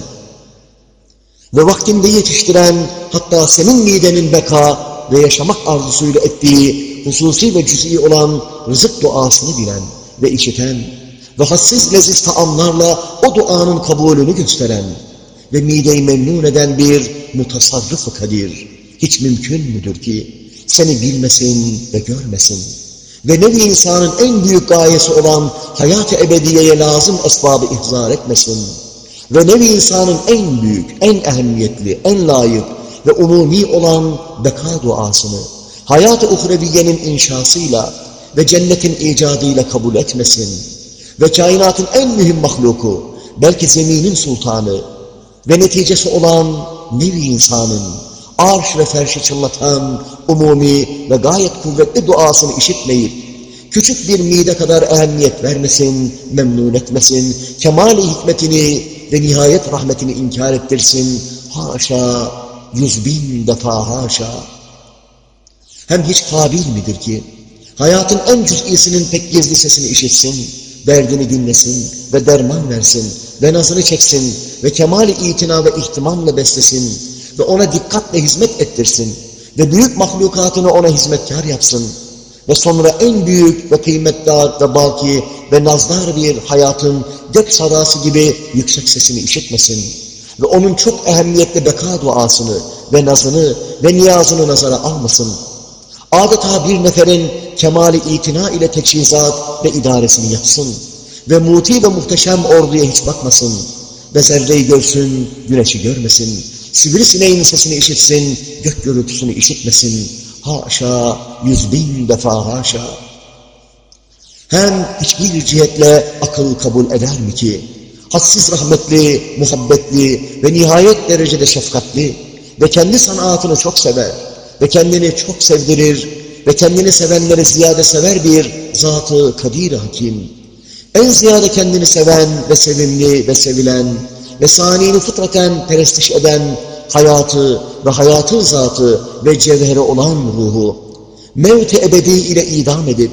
ve vaktinde yetiştiren hatta senin midenin beka ve yaşamak arzusuyla ettiği hususi ve cüz'i olan rızık duasını bilen ve işiten ve hassiz leziz taamlarla o duanın kabulünü gösteren ve mideyi memnun eden bir mutasarrıf-ı kadir. Hiç mümkün müdür ki seni bilmesin ve görmesin? Ve nevi insanın en büyük gayesi olan hayat-ı ebediyeye lazım esbabı ihzar etmesin? Ve nevi insanın en büyük, en ehemmiyetli, en layık ve umumi olan beka duasını hayat-ı uhreviyenin inşasıyla ve cennetin icadıyla kabul etmesin ve kainatın en mühim mahluku, belki zeminin sultanı ve neticesi olan nevi insanın arş ve ferşi çınlatan umumi ve gayet kuvvetli duasını işitmeyip küçük bir mide kadar ehemmiyet vermesin, memnun etmesin, kemali hikmetini ve nihayet rahmetini inkar ettirsin. Haşa, yüz bin defa haşa. Hem hiç kabil midir ki, hayatın en cüz'isinin pek gizli sesini işitsin, derdini dinlesin ve derman versin ve nazını çeksin ve kemali itina ve ihtimamla beslesin ve ona dikkatle hizmet ettirsin ve büyük mahlukatını ona hizmetkar yapsın ve sonra en büyük ve kıymetdar ve baki ve nazdar bir hayatın gök sarası gibi yüksek sesini işitmesin ve onun çok ehemmiyetli beka duasını ve nazını ve niyazını nazara almasın. Adeta bir neferin kemali itina ile teçhizat ve idaresini yapsın. Ve muti ve muhteşem orduya hiç bakmasın. Ve zerreyi görsün, güneşi görmesin, sivrisineğin sesini işitsin, gök gürültüsünü işitmesin, haşa, yüz bin defa haşa. Hem hiçbir cihetle akıl kabul eder mi ki, hadsiz rahmetli, muhabbetli ve nihayet derecede şefkatli ve kendi sanatını çok sever ve kendini çok sevdirir ve kendini sevenleri ziyade sever bir zatı kadir hakim. En ziyade kendini seven ve sevimli ve sevilen ve saniyini fıtraten perestiş eden hayatı ve hayatın zatı ve cevheri olan ruhu, mevt-i ebedi ile idam edip,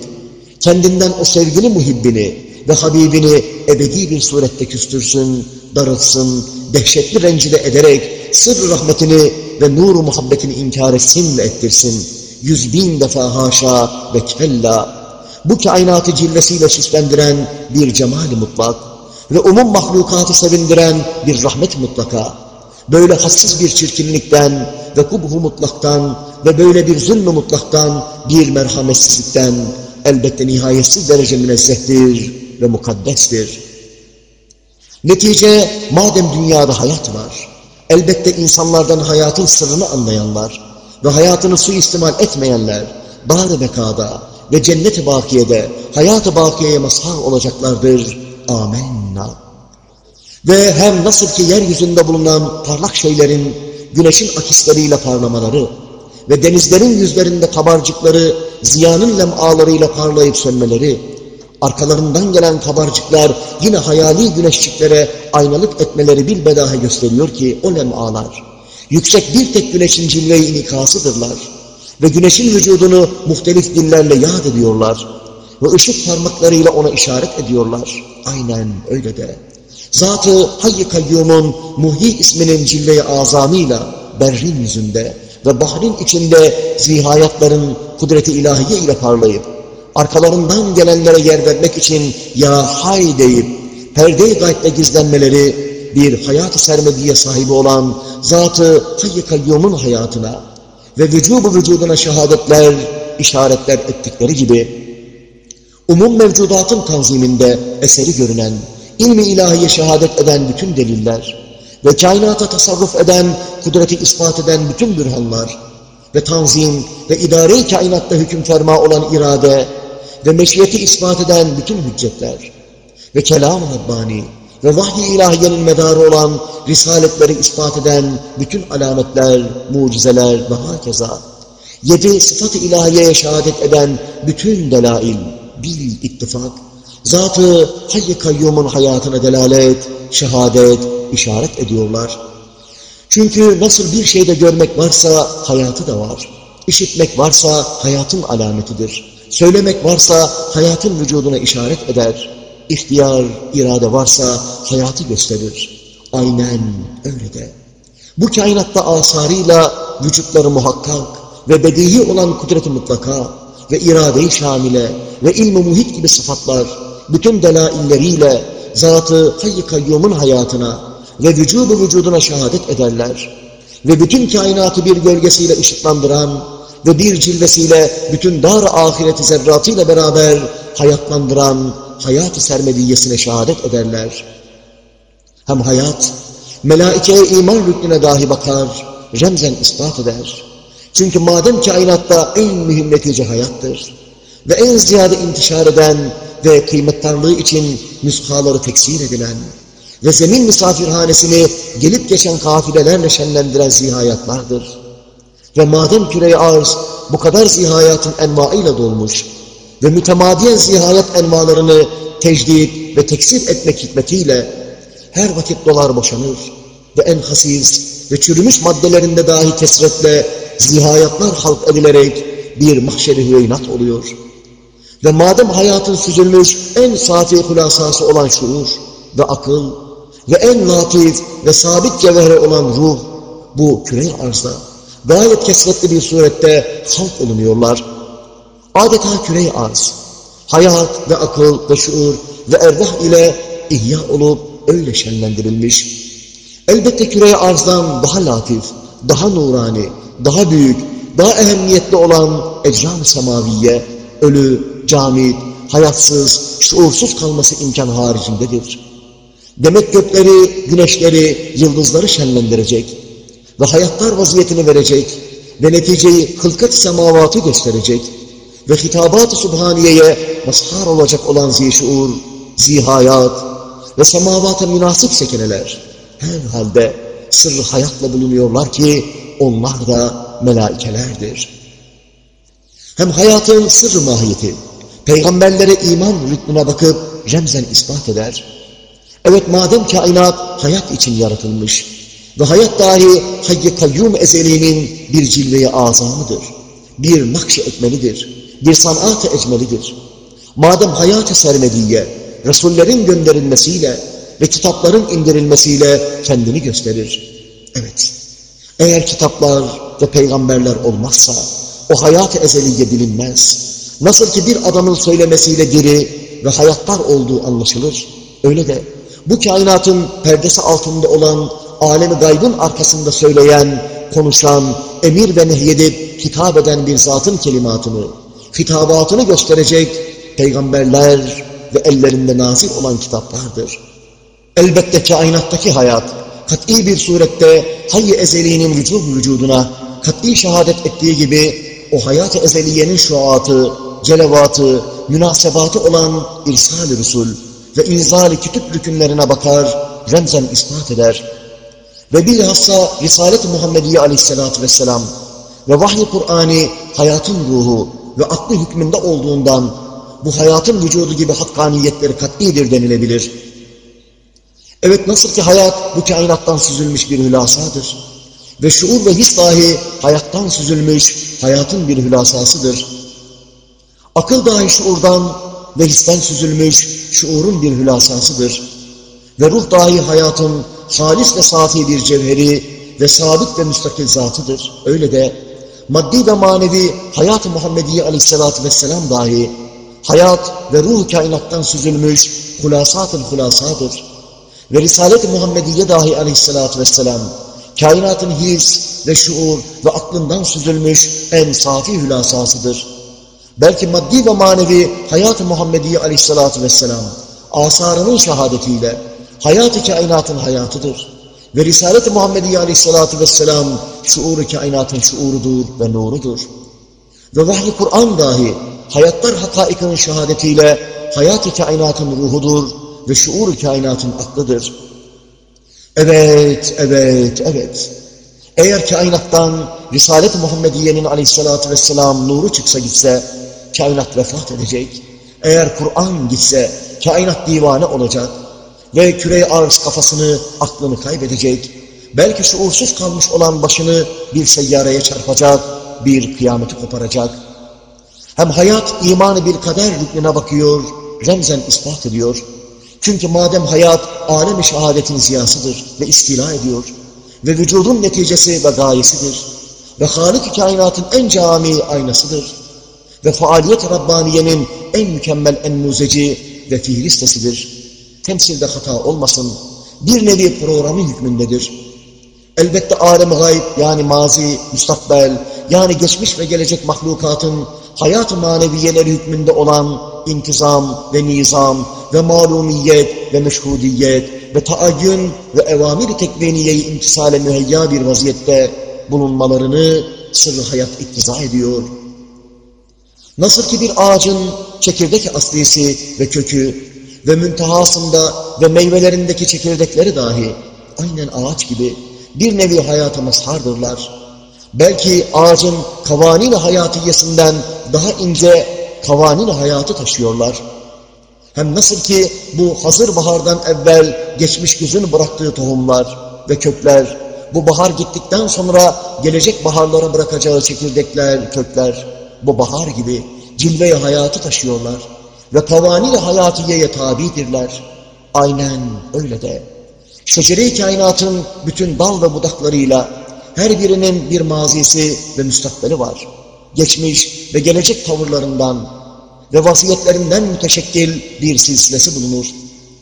kendinden o sevgili muhibbini ve Habibini ebedi bir surette küstürsün, darılsın, dehşetli rencide ederek sır rahmetini ve nur muhabbetini inkar etsin ve ettirsin. Yüz bin defa haşa ve kella. Bu kainatı cilvesiyle süslendiren bir cemal mutlak ve umum mahlukatı sevindiren bir rahmet mutlaka. Böyle hassiz bir çirkinlikten ve kubhu mutlaktan ve böyle bir zulmü mutlaktan bir merhametsizlikten elbette nihayetsiz derece münezzehtir ve mukaddestir. Netice madem dünyada hayat var, elbette insanlardan hayatın sırrını anlayanlar ve hayatını suistimal etmeyenler, dar bekada ve cennet-i bakiyede, hayat-ı bakiyeye mazhar olacaklardır. Amenna. Ve hem nasıl ki yeryüzünde bulunan parlak şeylerin güneşin akisleriyle parlamaları ve denizlerin yüzlerinde kabarcıkları ziyanın lemalarıyla parlayıp sönmeleri, arkalarından gelen kabarcıklar yine hayali güneşçiklere aynalık etmeleri bilbedahe gösteriyor ki o lemalar, yüksek bir tek güneşin cilve-i inikasıdırlar ve güneşin vücudunu muhtelif dillerle yad ediyorlar ve ışık parmaklarıyla ona işaret ediyorlar. Aynen öyle de. Zat-ı Hayy-i Kayyum'un Muhyi isminin cille-i azamıyla berrin yüzünde ve bahrin içinde zihayatların kudreti ilahiye ile parlayıp, arkalarından gelenlere yer vermek için ya hay deyip, perde-i gayble gizlenmeleri bir hayat-ı sermediye sahibi olan Zat-ı Hayy-i Kayyum'un hayatına ve vücubu vücuduna şehadetler, işaretler ettikleri gibi, umum mevcudatın tanziminde eseri görünen, ilmi ilahiye şehadet eden bütün deliller ve kainata tasarruf eden, kudreti ispat eden bütün bürhanlar ve tanzim ve idare-i kainatta hüküm ferma olan irade ve meşiyeti ispat eden bütün hüccetler ve kelam-ı Rabbani ve vahiy-i ilahiyenin medarı olan risaletleri ispat eden bütün alametler, mucizeler ve hakeza, yedi sıfat-ı ilahiyeye şehadet eden bütün delail, bil ittifak, Zat-ı Hayy-i Kayyum'un hayatına delalet, şehadet, işaret ediyorlar. Çünkü nasıl bir şeyde görmek varsa hayatı da var. İşitmek varsa hayatın alametidir. Söylemek varsa hayatın vücuduna işaret eder. İhtiyar, irade varsa hayatı gösterir. Aynen öyle de. Bu kainatta asarıyla vücutları muhakkak ve bedihi olan kudreti mutlaka ve irade-i şamile ve ilm-i muhit gibi sıfatlar bütün delailleriyle Zat-ı Hayy-i Kayyum'un hayatına ve vücudu vücuduna şehadet ederler. Ve bütün kainatı bir gölgesiyle ışıklandıran ve bir cilvesiyle bütün dar ahireti zerratıyla beraber hayatlandıran hayat-ı sermediyesine şehadet ederler. Hem hayat, melaikeye iman rüknüne dahi bakar, remzen ispat eder. Çünkü madem kainatta en mühim netice hayattır ve en ziyade intişar eden ve kıymettarlığı için nüshaları teksir edilen ve zemin misafirhanesini gelip geçen kafilelerle şenlendiren zihayatlardır. Ve madem küre arz bu kadar zihayatın envaıyla dolmuş ve mütemadiyen zihayat envalarını tecdit ve teksir etmek hikmetiyle her vakit dolar boşanır ve en hasiz ve çürümüş maddelerinde dahi kesretle zihayatlar halk edilerek bir mahşeri hüveynat oluyor. Ve madem hayatın süzülmüş en safi hulasası olan şuur ve akıl ve en latif ve sabit cevheri olan ruh bu küre arzda gayet kesretli bir surette halk olunuyorlar. Adeta küre arz, hayat ve akıl ve şuur ve ervah ile ihya olup öyle şenlendirilmiş. Elbette küre arzdan daha latif, daha nurani, daha büyük, daha ehemmiyetli olan ecram-ı semaviye, ölü, camit, hayatsız, şuursuz kalması imkan haricindedir. Demek gökleri, güneşleri, yıldızları şenlendirecek ve hayatlar vaziyetini verecek ve neticeyi hılkat semavatı gösterecek ve hitabat-ı subhaniyeye mazhar olacak olan zişuur, zihayat ve semavata münasip sekeneler her halde sırrı hayatla bulunuyorlar ki onlar da melaikelerdir. Hem hayatın sırrı mahiyeti, peygamberlere iman rütbüne bakıp remzen ispat eder. Evet madem kainat hayat için yaratılmış ve hayat dahi hayy kayyum ezeliğinin bir cilveye azamıdır, bir nakş etmelidir, bir sanat-ı ecmelidir. Madem hayat-ı sermediye, Resullerin gönderilmesiyle ve kitapların indirilmesiyle kendini gösterir. Evet, eğer kitaplar ve peygamberler olmazsa o hayat-ı ezeliye bilinmez. Nasıl ki bir adamın söylemesiyle diri ve hayatlar olduğu anlaşılır. Öyle de bu kainatın perdesi altında olan alemi gaybın arkasında söyleyen, konuşan, emir ve nehyedip hitap eden bir zatın kelimatını, hitabatını gösterecek peygamberler ve ellerinde nazil olan kitaplardır. Elbette kainattaki hayat, kat'i bir surette hayy ezeliğinin vücub vücuduna kat'i şehadet ettiği gibi o hayat-ı ezeliyenin şuatı, celevatı, münasebatı olan irsal-i Resul ve inzal-i kütüp rükünlerine bakar, remzen ispat eder. Ve bilhassa Risalet-i Muhammediye aleyhissalatü vesselam ve vahiy-i Kur'an'ı hayatın ruhu ve aklı hükmünde olduğundan bu hayatın vücudu gibi hakkaniyetleri kat'idir denilebilir. Evet nasıl ki hayat bu kainattan süzülmüş bir hülasadır. Ve şuur ve his dahi hayattan süzülmüş hayatın bir hülasasıdır. Akıl dahi şuurdan ve histen süzülmüş şuurun bir hülasasıdır. Ve ruh dahi hayatın halis ve safi bir cevheri ve sabit ve müstakil zatıdır. Öyle de maddi ve manevi hayat-ı Muhammediye aleyhissalatü vesselam dahi hayat ve ruh kainattan süzülmüş hulasat-ı hulasadır. Ve Risalet-i Muhammediye dahi aleyhissalatü vesselam kainatın his ve şuur ve aklından süzülmüş en safi hülasasıdır. Belki maddi ve manevi hayat-ı Muhammediye aleyhissalatü vesselam asarının şehadetiyle hayat-ı kainatın hayatıdır. Ve Risalet-i Muhammediye aleyhissalatü vesselam şuur-u kainatın şuurudur ve nurudur. Ve vahiy Kur'an dahi hayatlar hakaikinin şehadetiyle hayat-ı kainatın ruhudur ve şuur-u kainatın aklıdır. Evet, evet, evet. Eğer kainattan Risalet-i Muhammediye'nin aleyhissalatü vesselam nuru çıksa gitse, kainat vefat edecek. Eğer Kur'an gitse, kainat divane olacak ve küre arz kafasını, aklını kaybedecek. Belki şuursuz kalmış olan başını bir seyyareye çarpacak, bir kıyameti koparacak. Hem hayat imanı bir kader rüknüne bakıyor, remzen ispat ediyor. Çünkü madem hayat alem-i şehadetin ziyasıdır ve istila ediyor ve vücudun neticesi ve gayesidir ve Halik-i kainatın en cami aynasıdır ve faaliyet Rabbaniye'nin en mükemmel en muzeci ve fiilistesidir. Temsilde hata olmasın, bir nevi programı hükmündedir. Elbette alem gayb yani mazi, müstakbel yani geçmiş ve gelecek mahlukatın hayat-ı maneviyeleri hükmünde olan intizam ve nizam ve malumiyet ve meşhudiyet ve taayyün ve evamir-i tekviniyeyi imtisale müheyya bir vaziyette bulunmalarını sırrı hayat iktiza ediyor. Nasıl ki bir ağacın çekirdek aslisi ve kökü ve müntehasında ve meyvelerindeki çekirdekleri dahi aynen ağaç gibi bir nevi hayata mazhardırlar. Belki ağacın kavanin hayatiyesinden daha ince kavanin hayatı taşıyorlar. Hem nasıl ki bu hazır bahardan evvel geçmiş güzün bıraktığı tohumlar ve kökler, bu bahar gittikten sonra gelecek baharlara bırakacağı çekirdekler, kökler, bu bahar gibi cilve hayatı taşıyorlar ve kavanin hayatiyeye tabidirler. Aynen öyle de. Şecere-i kainatın bütün dal ve budaklarıyla her birinin bir mazisi ve müstakbeli var. Geçmiş ve gelecek tavırlarından ve vasiyetlerinden müteşekkil bir silsilesi bulunur.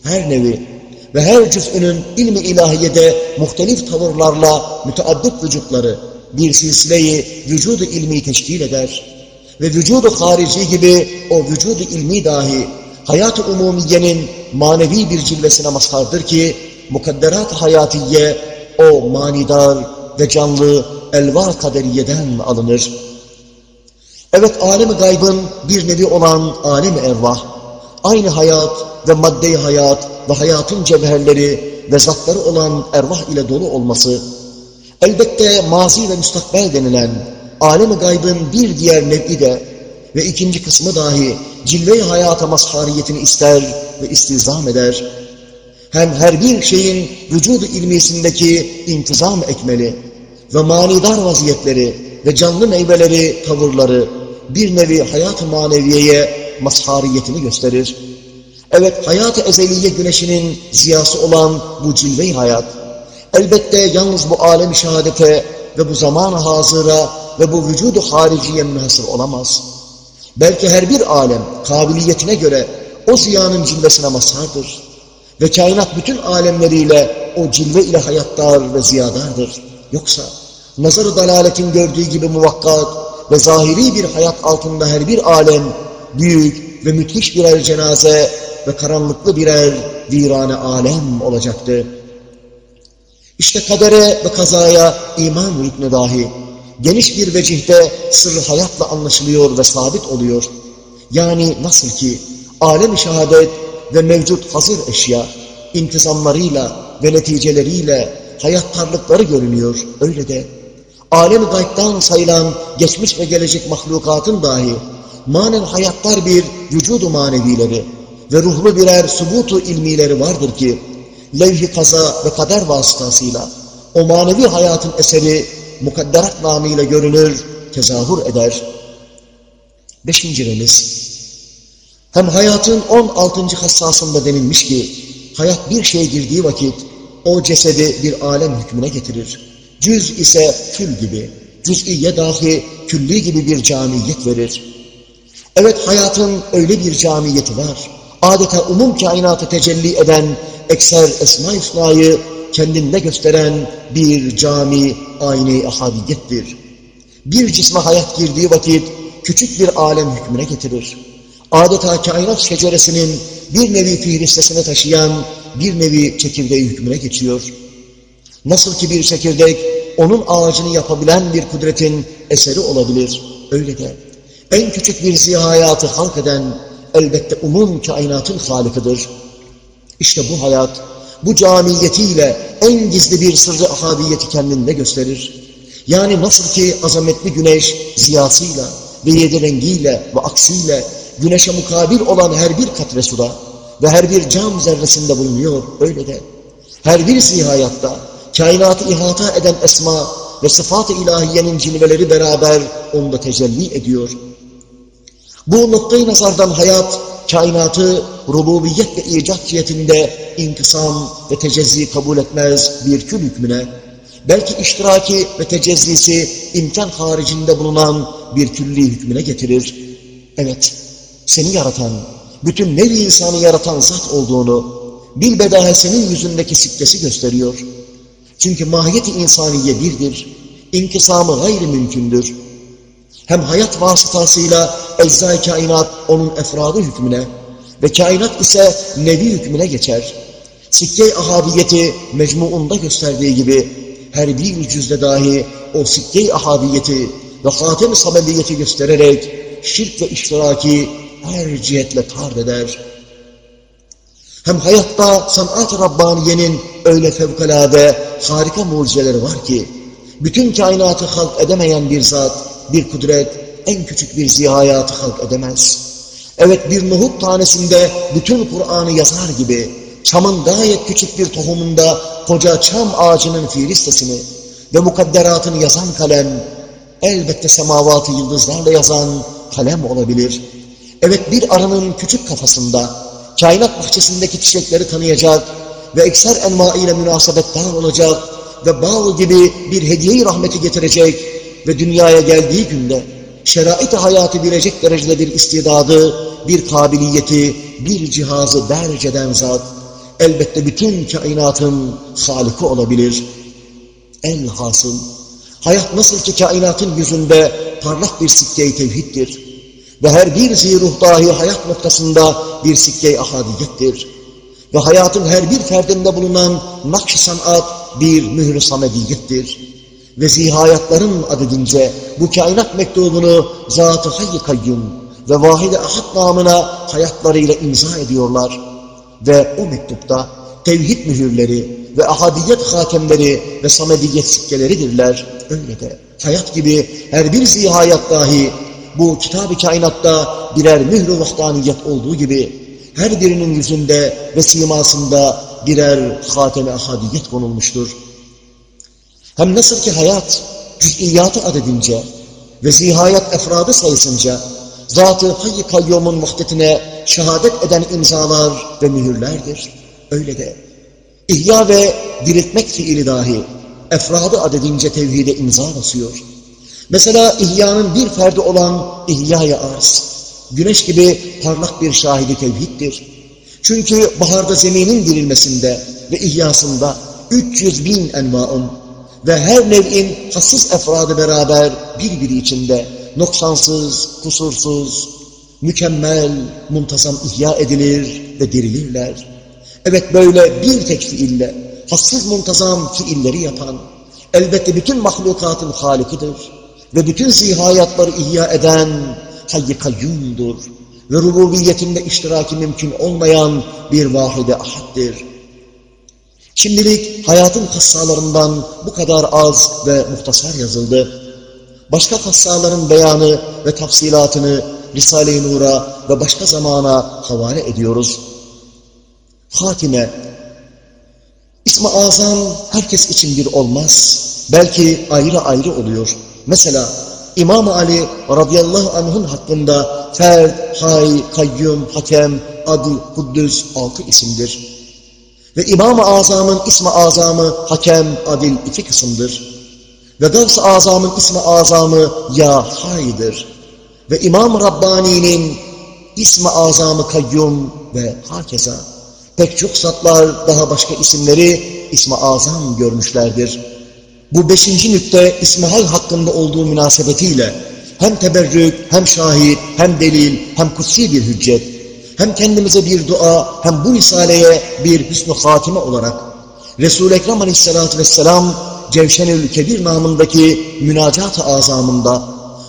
Her nevi ve her cüz'ünün ilmi ilahiyede muhtelif tavırlarla müteaddit vücutları bir silsileyi vücudu ilmi teşkil eder. Ve vücudu harici gibi o vücudu ilmi dahi hayat-ı umumiyenin manevi bir cilvesine mazhardır ki mukadderat hayatiye o manidar ve canlı elva kaderiyeden alınır. Evet alemi gaybın bir nevi olan alemi ervah, aynı hayat ve madde hayat ve hayatın cevherleri ve zatları olan ervah ile dolu olması, elbette mazi ve müstakbel denilen alem-i gaybın bir diğer nevi de ve ikinci kısmı dahi cilve-i hayata mazhariyetini ister ve istizam eder. Hem her bir şeyin vücudu ilmisindeki intizam ekmeli ve manidar vaziyetleri ve canlı meyveleri, tavırları bir nevi hayat-ı maneviyeye mazhariyetini gösterir. Evet, hayat-ı ezeliye güneşinin ziyası olan bu cilve-i hayat, elbette yalnız bu alem-i şehadete ve bu zaman-ı hazıra ve bu vücudu hariciye münhasır olamaz. Belki her bir alem kabiliyetine göre o ziyanın cilvesine mazhardır. Ve kainat bütün alemleriyle o cilve ile hayattar ve ziyadardır. Yoksa nazarı dalaletin gördüğü gibi muvakkat ve zahiri bir hayat altında her bir alem büyük ve müthiş birer cenaze ve karanlıklı birer virane alem olacaktı. İşte kadere ve kazaya iman hükmü dahi geniş bir vecihte sırrı hayatla anlaşılıyor ve sabit oluyor. Yani nasıl ki alem-i şehadet ve mevcut hazır eşya intizamlarıyla ve neticeleriyle hayattarlıkları görünüyor. Öyle de alem-i gaybtan sayılan geçmiş ve gelecek mahlukatın dahi manen hayatlar bir vücudu manevileri ve ruhlu birer subutu ilmileri vardır ki levh-i kaza ve kader vasıtasıyla o manevi hayatın eseri mukadderat namıyla görünür, tezahür eder. Beşinci remiz. Hem hayatın on altıncı hassasında denilmiş ki, hayat bir şey girdiği vakit, o cesedi bir alem hükmüne getirir. Cüz ise kül gibi, cüz'iye dahi külli gibi bir camiyet verir. Evet hayatın öyle bir camiyeti var. Adeta umum kainatı tecelli eden ekser esma-i kendinde gösteren bir cami aynı ahadiyettir. Bir cisme hayat girdiği vakit küçük bir alem hükmüne getirir. Adeta kainat şeceresinin bir nevi fihristesini taşıyan bir nevi çekirdeği hükmüne geçiyor. Nasıl ki bir çekirdek onun ağacını yapabilen bir kudretin eseri olabilir. Öyle de en küçük bir zihayatı halk eden elbette umum kainatın halikıdır. İşte bu hayat bu camiyetiyle en gizli bir sırrı ahadiyeti kendinde gösterir. Yani nasıl ki azametli güneş ziyasıyla ve yedi rengiyle ve aksiyle güneşe mukabil olan her bir katre suda ve her bir cam zerresinde bulunuyor öyle de. Her bir zihayatta kainatı ihata eden esma ve sıfat-ı ilahiyenin cilveleri beraber onda tecelli ediyor. Bu noktayı nazardan hayat kainatı rububiyet ve icat cihetinde inkısam ve tecezzi kabul etmez bir kül hükmüne, belki iştiraki ve tecezzisi imkan haricinde bulunan bir külli hükmüne getirir. Evet, seni yaratan, bütün nevi insanı yaratan zat olduğunu, bilbedahe senin yüzündeki sikkesi gösteriyor. Çünkü mahiyeti insaniye birdir, inkısamı gayri mümkündür. Hem hayat vasıtasıyla eczai kainat onun efradı hükmüne ve kainat ise nevi hükmüne geçer. Sikke-i ahadiyeti mecmuunda gösterdiği gibi her bir cüzde dahi o sikke-i ahadiyeti ve hatem-i sabediyeti göstererek şirk ve iştiraki her cihetle tard eder. Hem hayatta sanat-ı Rabbaniye'nin öyle fevkalade harika mucizeleri var ki, bütün kainatı halk edemeyen bir zat, bir kudret, en küçük bir zihayatı halk edemez. Evet bir nohut tanesinde bütün Kur'an'ı yazar gibi, çamın gayet küçük bir tohumunda koca çam ağacının filistesini ve mukadderatını yazan kalem, elbette semavatı yıldızlarla yazan kalem olabilir. Evet bir arının küçük kafasında, kainat bahçesindeki çiçekleri tanıyacak ve ekser enma ile münasebetler olacak ve bağ gibi bir hediye rahmeti getirecek ve dünyaya geldiği günde şerait-i hayatı bilecek derecede bir istidadı, bir kabiliyeti, bir cihazı derceden zat, elbette bütün kainatın haliki olabilir. Elhasıl, hayat nasıl ki kainatın yüzünde parlak bir sikke-i tevhiddir ve her bir ziruh dahi hayat noktasında bir sikke-i ahadiyettir ve hayatın her bir ferdinde bulunan nakş sanat bir mührü samediyettir ve zihayatların adedince bu kainat mektubunu Zat-ı Hayy Kayyum ve vahide ahad namına hayatlarıyla imza ediyorlar. Ve o mektupta tevhid mühürleri ve ahadiyet hakemleri ve samediyet sikkeleridirler. Öyle de hayat gibi her bir zihayat dahi bu kitab-ı kainatta birer mührü vahdaniyet olduğu gibi her birinin yüzünde ve simasında birer hatem-i ahadiyet konulmuştur. Hem nasıl ki hayat cüz'iyatı adedince ve zihayat efradı sayısınca Zat-ı Hayy Kayyum'un vahdetine şehadet eden imzalar ve mühürlerdir. Öyle de ihya ve diriltmek fiili dahi efradı adedince tevhide imza basıyor. Mesela ihyanın bir ferdi olan ihyaya arz, güneş gibi parlak bir şahidi tevhiddir. Çünkü baharda zeminin dirilmesinde ve ihyasında 300 bin envaın ve her nev'in hassız efradı beraber birbiri içinde noksansız, kusursuz, mükemmel, muntazam ihya edilir ve dirilirler. Evet böyle bir tek fiille, hassız muntazam fiilleri yapan, elbette bütün mahlukatın halikidir ve bütün zihayatları ihya eden hayy kayyumdur ve rububiyetinde iştiraki mümkün olmayan bir vahide ahaddir. Şimdilik hayatın kassalarından bu kadar az ve muhtasar yazıldı. Başka kassaların beyanı ve tafsilatını Risale-i Nur'a ve başka zamana havale ediyoruz. Hatime, İsmi Azam herkes için bir olmaz. Belki ayrı ayrı oluyor. Mesela İmam Ali radıyallahu anh'ın hakkında Ferd, Hay, Kayyum, Hakem, Adil, Kuddüs altı isimdir. Ve İmam-ı Azam'ın ismi azamı Hakem, Adil iki kısımdır. Ve Gavs-ı Azam'ın ismi azamı Ya Hay'dır. Ve İmam Rabbani'nin ismi azamı Kayyum ve hakeza. Pek çok satlar daha başka isimleri ismi azam görmüşlerdir. Bu beşinci nükte İsmihal hakkında olduğu münasebetiyle hem teberrük, hem şahit, hem delil, hem kutsi bir hüccet, hem kendimize bir dua, hem bu risaleye bir hüsnü hatime olarak Resul-i Ekrem aleyhissalatü vesselam Cevşenül Kebir namındaki münacat-ı azamında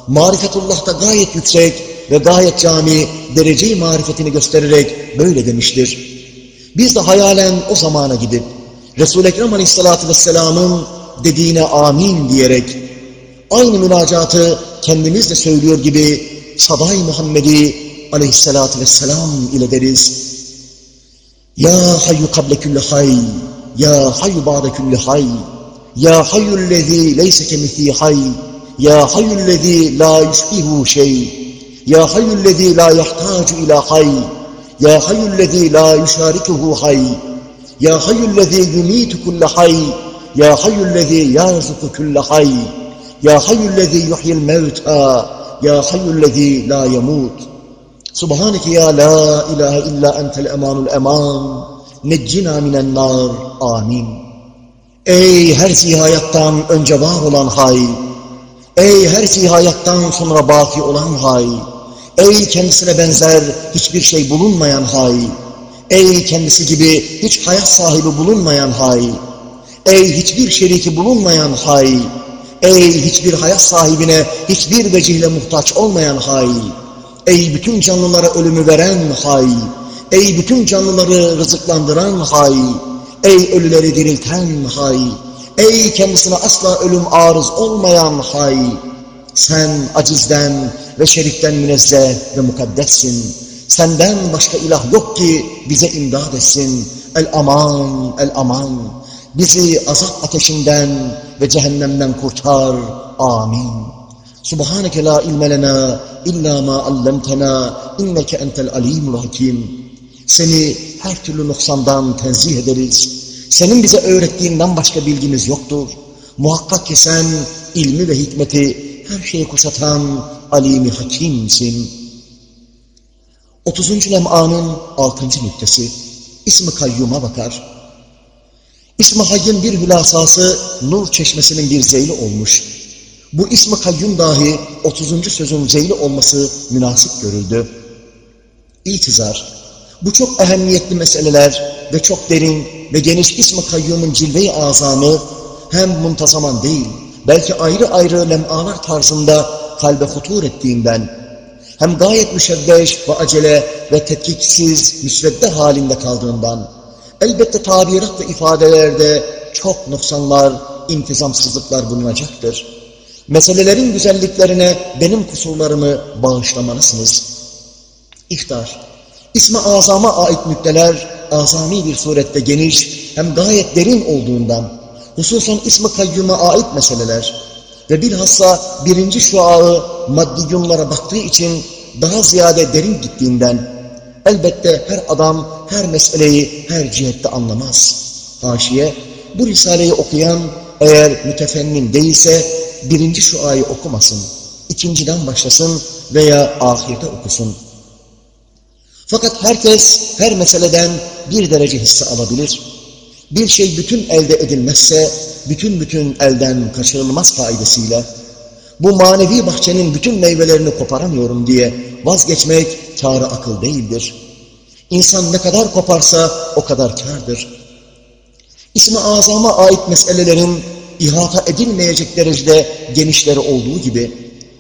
marifetullah'ta gayet yüksek ve gayet cami dereceyi marifetini göstererek böyle demiştir. Biz de hayalen o zamana gidip Resul-i Ekrem aleyhissalatü vesselamın dediğine amin diyerek aynı münacatı kendimiz de söylüyor gibi Saday Muhammedi عليه الصلاة والسلام إلى درس يا حي قبل كل حي يا حي بعد كل حي يا حي الذي ليس كمثي حي يا حي الذي لا يشبه شيء يا حي الذي لا يحتاج إلى حي يا حي الذي لا يشاركه حي يا حي الذي يميت كل حي يا حي الذي يرزق كل حي يا حي الذي يحيي الموتى يا حي الذي لا يموت Subhaneke ya la ilahe illa entel emanul eman. Neccina minen nar. Amin. Ey her zihayattan önce var olan hay. Ey her zihayattan sonra baki olan hay. Ey kendisine benzer hiçbir şey bulunmayan hay. Ey kendisi gibi hiç hayat sahibi bulunmayan hay. Ey hiçbir şeriki bulunmayan hay. Ey hiçbir hayat sahibine hiçbir vecihle muhtaç olmayan hay. Ey bütün canlılara ölümü veren hay! Ey bütün canlıları rızıklandıran hay! Ey ölüleri dirilten hay! Ey kendisine asla ölüm arız olmayan hay! Sen acizden ve şerikten münezzeh ve mukaddessin. Senden başka ilah yok ki bize imdad etsin. El aman, el aman. Bizi azap ateşinden ve cehennemden kurtar. Amin. Subhaneke la ilme illa ma allamtena inneke entel alimul hakim. Seni her türlü noksandan tenzih ederiz. Senin bize öğrettiğinden başka bilgimiz yoktur. Muhakkak ki sen ilmi ve hikmeti her şeyi kuşatan alimi hakimsin. 30. lem'anın 6. nüktesi İsmi kayyuma bakar. İsmi Hayy'in bir hülasası nur çeşmesinin bir zeyli olmuş. Bu ismi kayyum dahi 30. sözün zeyli olması münasip görüldü. İtizar, bu çok ehemmiyetli meseleler ve çok derin ve geniş ismi kayyumun cilve-i azamı hem muntazaman değil, belki ayrı ayrı lem'alar tarzında kalbe hutur ettiğinden hem gayet müşebbeş ve acele ve tetkiksiz müsvedde halinde kaldığından, elbette tabirat ve ifadelerde çok noksanlar, intizamsızlıklar bulunacaktır. Meselelerin güzelliklerine benim kusurlarımı bağışlamalısınız. İhtar, İsmi azama ait nükteler, azami bir surette geniş, hem gayet derin olduğundan, hususan ismi kayyuma ait meseleler ve bilhassa birinci şuağı maddi yunlara baktığı için daha ziyade derin gittiğinden, elbette her adam her meseleyi her cihette anlamaz. Haşiye, bu risaleyi okuyan eğer mütefennin değilse birinci şuayı okumasın, ikinciden başlasın veya ahirde okusun. Fakat herkes her meseleden bir derece hisse alabilir. Bir şey bütün elde edilmezse, bütün bütün elden kaçırılmaz faydasıyla, bu manevi bahçenin bütün meyvelerini koparamıyorum diye vazgeçmek kârı akıl değildir. İnsan ne kadar koparsa o kadar kârdır. İsmi azama ait meselelerin ihata edilmeyecek derecede genişleri olduğu gibi,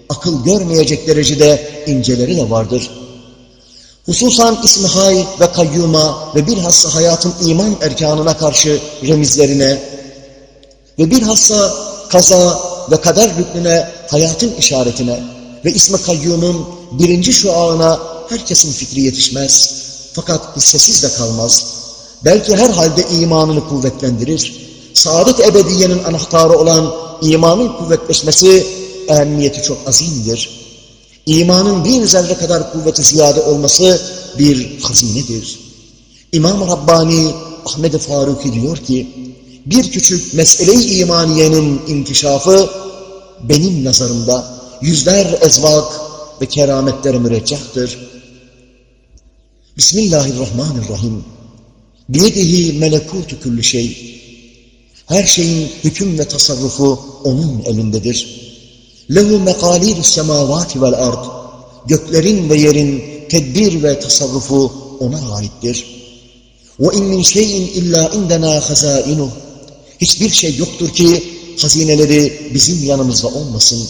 akıl görmeyecek derecede inceleri de vardır. Hususan ismi hay ve kayyuma ve bilhassa hayatın iman erkanına karşı remizlerine ve bilhassa kaza ve kader rüknüne, hayatın işaretine ve ismi kayyumun birinci şuağına herkesin fikri yetişmez. Fakat hissesiz de kalmaz. Belki her halde imanını kuvvetlendirir. Saadet ebediyenin anahtarı olan imanın kuvvetleşmesi ehemmiyeti çok azimdir. İmanın bir zerre kadar kuvveti ziyade olması bir hazinedir. İmam Rabbani Ahmed Faruki diyor ki, bir küçük mesele-i imaniyenin inkişafı benim nazarımda yüzler ezvak ve kerametlere müreccahtır. Bismillahirrahmanirrahim. Biyedihi melekutu külli şey. Her şeyin hüküm ve tasarrufu onun elindedir. Lehu mekalidus semavati vel ard. Göklerin ve yerin tedbir ve tasarrufu ona aittir. Ve in min şeyin illa indena hazainuh. Hiçbir şey yoktur ki hazineleri bizim yanımızda olmasın.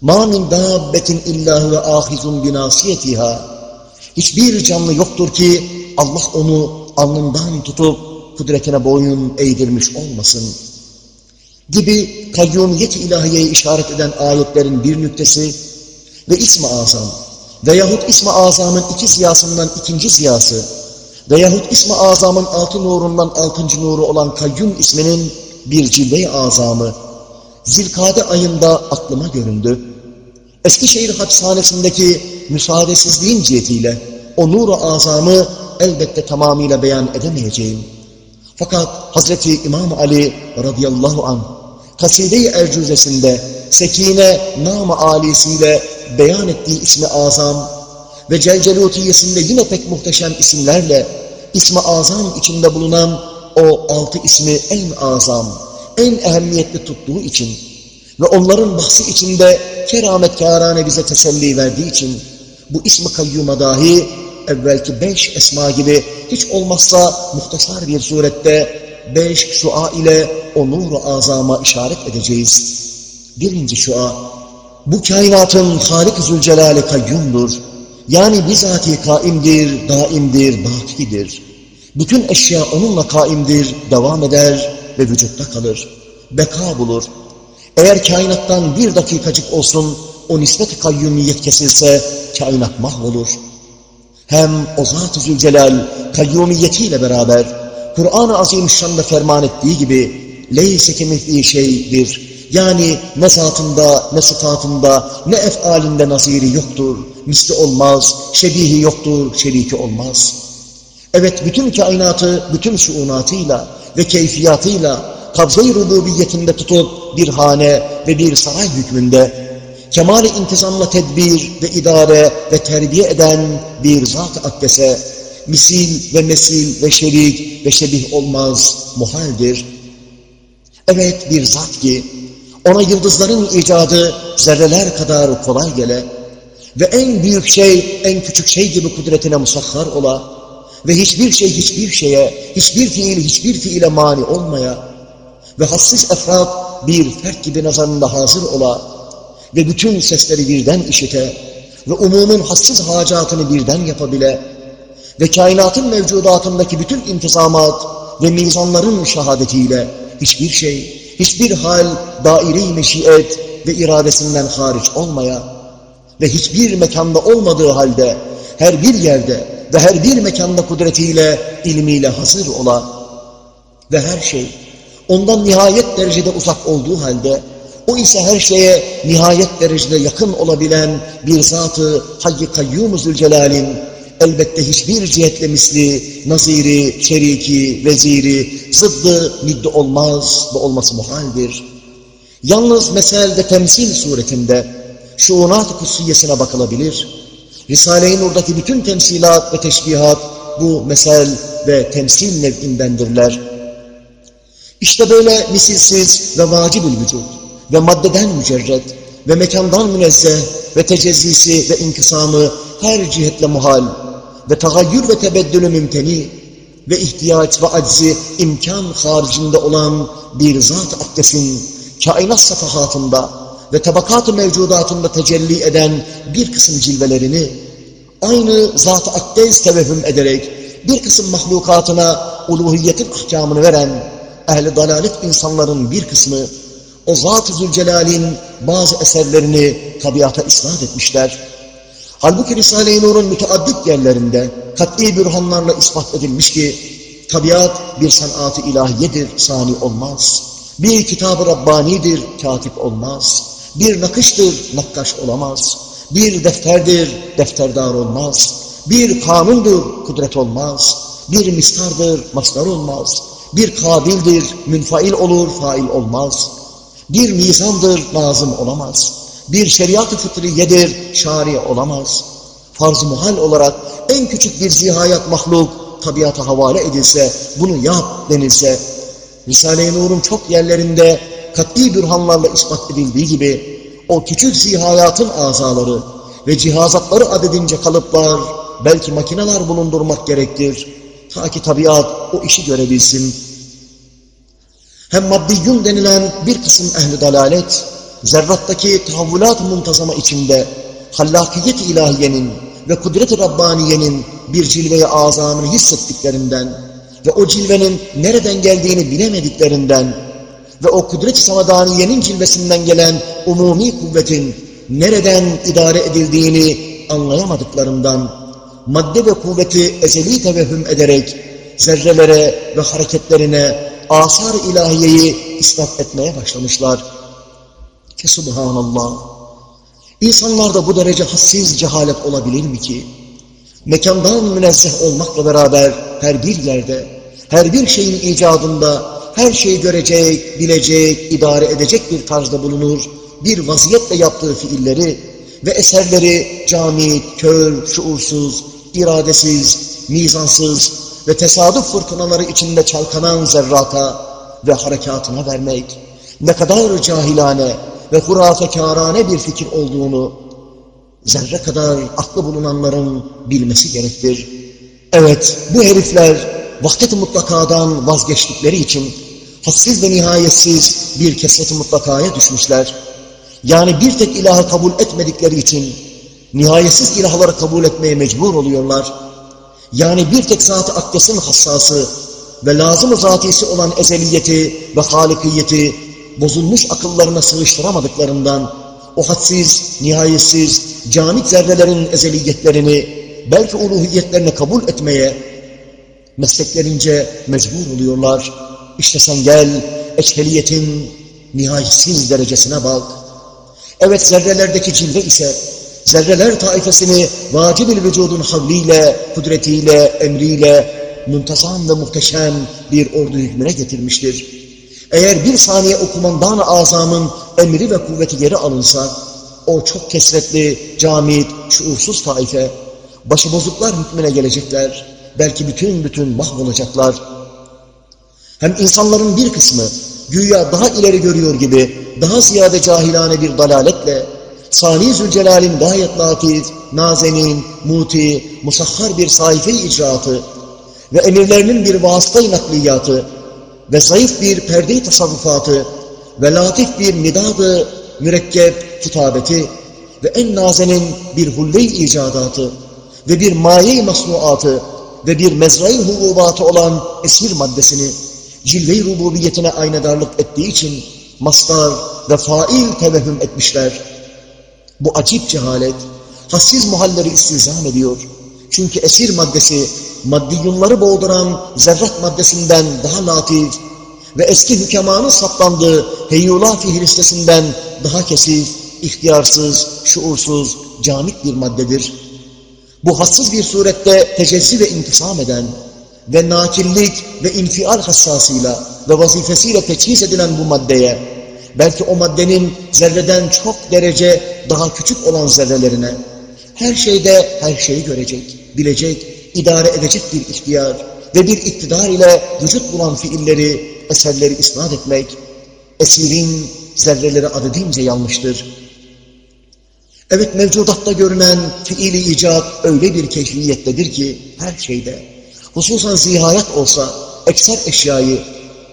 Ma min dabbetin illa ve ahizun binasiyetiha. Hiçbir canlı yoktur ki Allah onu alnından tutup kudretine boyun eğdirmiş olmasın. Gibi kayyumiyet-i ilahiyeye işaret eden ayetlerin bir nüktesi ve ismi azam veyahut ismi azamın iki ziyasından ikinci ziyası veyahut ismi azamın altı nurundan altıncı nuru olan kayyum isminin bir cilve-i azamı zilkade ayında aklıma göründü. Eskişehir hapishanesindeki müsaadesizliğin cihetiyle o nur-u azamı elbette tamamıyla beyan edemeyeceğim. Fakat Hazreti İmam Ali radıyallahu anh Kaside-i Ercüzesinde Sekine nam-ı alisiyle beyan ettiği ismi azam ve Celcelutiyesinde yine pek muhteşem isimlerle ismi azam içinde bulunan o altı ismi en azam, en ehemmiyetli tuttuğu için ve onların bahsi içinde kerametkârâne bize teselli verdiği için bu ismi kayyuma dahi evvelki beş esma gibi hiç olmazsa muhtasar bir surette beş şua ile o nur-u azama işaret edeceğiz. Birinci şua, bu kainatın Halik-i Zülcelal'i kayyumdur. Yani bizatihi kaimdir, daimdir, bakidir. Bütün eşya onunla kaimdir, devam eder ve vücutta kalır. Beka bulur. Eğer kainattan bir dakikacık olsun o nispet-i kayyumiyet kesilse kainat mahvolur. Hem o Zat-ı Zülcelal kayyumiyetiyle beraber Kur'an-ı Azimüşşan'da ferman ettiği gibi leyse kemihli şeydir. Yani ne zatında, ne sıfatında, ne efalinde naziri yoktur. Misli olmaz, şebihi yoktur, şeriki olmaz. Evet bütün kainatı, bütün şuunatıyla ve keyfiyatıyla kabze-i rububiyetinde tutup bir hane ve bir saray hükmünde kemal-i intizamla tedbir ve idare ve terbiye eden bir zat-ı akdese, misil ve mesil ve şerik ve şebih olmaz, muhaldir. Evet bir zat ki, ona yıldızların icadı zerreler kadar kolay gele ve en büyük şey, en küçük şey gibi kudretine musahhar ola ve hiçbir şey hiçbir şeye, hiçbir fiil hiçbir fiile mani olmaya ve hassiz efrat bir fert gibi nazarında hazır ola ve bütün sesleri birden işite ve umumun hassiz hacatını birden yapabile ve kainatın mevcudatındaki bütün intizamat ve mizanların şehadetiyle hiçbir şey, hiçbir hal daire-i meşiyet ve iradesinden hariç olmaya ve hiçbir mekanda olmadığı halde her bir yerde ve her bir mekanda kudretiyle, ilmiyle hazır ola ve her şey ondan nihayet derecede uzak olduğu halde o ise her şeye nihayet derecede yakın olabilen bir zatı Hayy-i Kayyum-u Zülcelal'in elbette hiçbir cihetle misli, naziri, şeriki, veziri, zıddı, middi olmaz ve olması muhaldir. Yalnız meselde temsil suretinde şuunat-ı kutsiyesine bakılabilir. Risale-i Nur'daki bütün temsilat ve teşbihat bu mesel ve temsil nev'indendirler. İşte böyle misilsiz ve vacib-ül vücud ve maddeden mücerred ve mekandan münezzeh ve tecezzisi ve inkisamı her cihetle muhal ve tagayyür ve tebeddülü mümteni ve ihtiyaç ve aczi imkan haricinde olan bir zat akdesin kainat safahatında ve tabakat-ı mevcudatında tecelli eden bir kısım cilvelerini aynı zat-ı akdes tevehüm ederek bir kısım mahlukatına uluhiyetin ahkamını veren ehli dalalet insanların bir kısmı o Zat-ı Zülcelal'in bazı eserlerini tabiata isnat etmişler. Halbuki Risale-i Nur'un müteaddit yerlerinde kat'i bürhanlarla ispat edilmiş ki tabiat bir sanatı ilahiyedir, sani olmaz. Bir kitab-ı Rabbani'dir, katip olmaz. Bir nakıştır, nakkaş olamaz. Bir defterdir, defterdar olmaz. Bir kanundur, kudret olmaz. Bir mistardır, mastar olmaz. Bir kabildir, münfail olur, fail olmaz. Bir mizandır, nazım olamaz. Bir şeriat-ı fıtriyedir, şari olamaz. Farz-ı muhal olarak en küçük bir zihayat mahluk tabiata havale edilse, bunu yap denilse, Risale-i Nur'un çok yerlerinde katli bürhanlarla ispat edildiği gibi, o küçük zihayatın azaları ve cihazatları adedince kalıplar, belki makineler bulundurmak gerektir. Ta ki tabiat o işi görebilsin. Hem maddiyyun denilen bir kısım ehli dalalet, zerrattaki tahavvulat-ı muntazama içinde hallakiyet ilahiyenin ve kudret-i Rabbaniye'nin bir cilve-i azamını hissettiklerinden ve o cilvenin nereden geldiğini bilemediklerinden ve o kudret-i samadaniyenin cilvesinden gelen umumi kuvvetin nereden idare edildiğini anlayamadıklarından madde ve kuvveti ezeli tevehhüm ederek zerrelere ve hareketlerine asar ilahiyeyi ispat etmeye başlamışlar. Ki subhanallah. İnsanlarda bu derece hassiz cehalet olabilir mi ki? Mekandan münezzeh olmakla beraber her bir yerde, her bir şeyin icadında her şeyi görecek, bilecek, idare edecek bir tarzda bulunur, bir vaziyetle yaptığı fiilleri ve eserleri camit, kör, şuursuz, iradesiz, mizansız ve tesadüf fırtınaları içinde çalkanan zerrata ve harekatına vermek ne kadar cahilane ve hurafekârane bir fikir olduğunu zerre kadar aklı bulunanların bilmesi gerektir. Evet, bu herifler vahdet-i mutlakadan vazgeçtikleri için hassiz ve nihayetsiz bir kesret-i mutlakaya düşmüşler. Yani bir tek ilahı kabul etmedikleri için nihayetsiz ilahları kabul etmeye mecbur oluyorlar. Yani bir tek zat-ı akdesin hassası ve lazım-ı zatisi olan ezeliyeti ve halikiyeti bozulmuş akıllarına sığıştıramadıklarından o hadsiz, nihayetsiz, camit zerrelerin ezeliyetlerini belki uluhiyetlerini kabul etmeye mesleklerince mecbur oluyorlar. İşte sen gel, eçheliyetin nihayetsiz derecesine bak. Evet zerrelerdeki cilve ise zerreler taifesini vacib-ül vücudun havliyle, kudretiyle, emriyle muntazam ve muhteşem bir ordu hükmüne getirmiştir. Eğer bir saniye okumandan azamın emri ve kuvveti geri alınsa, o çok kesretli, camit, şuursuz taife, başıbozuklar hükmüne gelecekler, belki bütün bütün mahvolacaklar. Hem insanların bir kısmı, güya daha ileri görüyor gibi, daha ziyade cahilane bir dalaletle, Sani Zülcelal'in gayet latif, nazenin, muti, musahhar bir sayfe icraatı ve emirlerinin bir vasıta nakliyatı ve zayıf bir perde tasarrufatı ve latif bir midadı mürekkep kitabeti ve en nazenin bir hulle-i icadatı ve bir maye-i masnuatı ve bir mezra-i hububatı olan esir maddesini cilve-i rububiyetine aynedarlık ettiği için mastar ve fail tevehüm etmişler. Bu acip cehalet, hassiz muhalleri istizam ediyor. Çünkü esir maddesi, maddiyunları boğduran zerrat maddesinden daha latif ve eski hükemanın saplandığı heyyula fihristesinden daha kesif, ihtiyarsız, şuursuz, camit bir maddedir. Bu hassız bir surette tecezzi ve intisam eden ve nakillik ve infial hassasıyla ve vazifesiyle teçhiz edilen bu maddeye, belki o maddenin zerreden çok derece daha küçük olan zerrelerine, her şeyde her şeyi görecek, bilecek, idare edecek bir ihtiyar ve bir iktidar ile vücut bulan fiilleri, eserleri isnat etmek, esirin zerreleri adedince yanlıştır. Evet mevcudatta görünen fiili icat öyle bir keyfiyettedir ki her şeyde, hususan zihayat olsa ekser eşyayı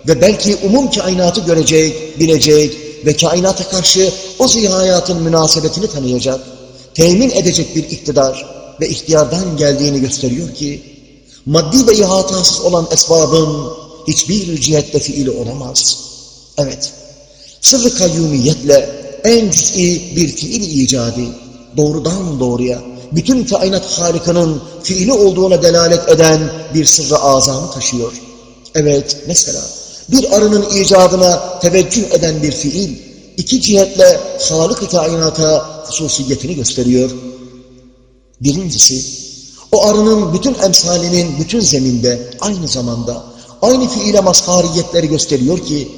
ve belki umum kainatı görecek, bilecek ve kainata karşı o zihayatın münasebetini tanıyacak, temin edecek bir iktidar ve ihtiyardan geldiğini gösteriyor ki, maddi ve ihatasız olan esbabın hiçbir cihette fiili olamaz. Evet, sırrı kayyumiyetle en cüz'i bir fiil icadı, doğrudan doğruya, bütün kainat harikanın fiili olduğuna delalet eden bir sırrı azamı taşıyor. Evet, mesela bir arının icadına teveccüh eden bir fiil, iki cihetle Halık-ı kainata hususiyetini gösteriyor. Birincisi, o arının bütün emsalinin bütün zeminde aynı zamanda aynı fiile mazhariyetleri gösteriyor ki,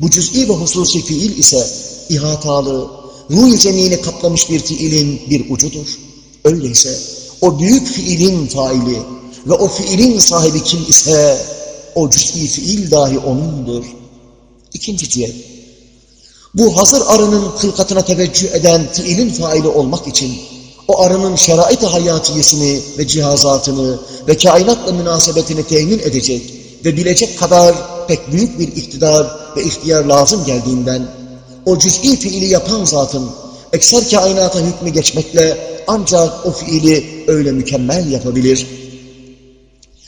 bu cüz'i ve hususi fiil ise ihatalı, ruh zemini kaplamış bir fiilin bir ucudur. Öyleyse o büyük fiilin faili ve o fiilin sahibi kim ise o cüz'i fiil dahi onundur. İkinci cihet. Bu hazır arının hılkatına teveccüh eden fiilin faili olmak için o arının şerait-i hayatiyesini ve cihazatını ve kainatla münasebetini temin edecek ve bilecek kadar pek büyük bir iktidar ve ihtiyar lazım geldiğinden o cüz'i fiili yapan zatın ekser kainata hükmü geçmekle ancak o fiili öyle mükemmel yapabilir.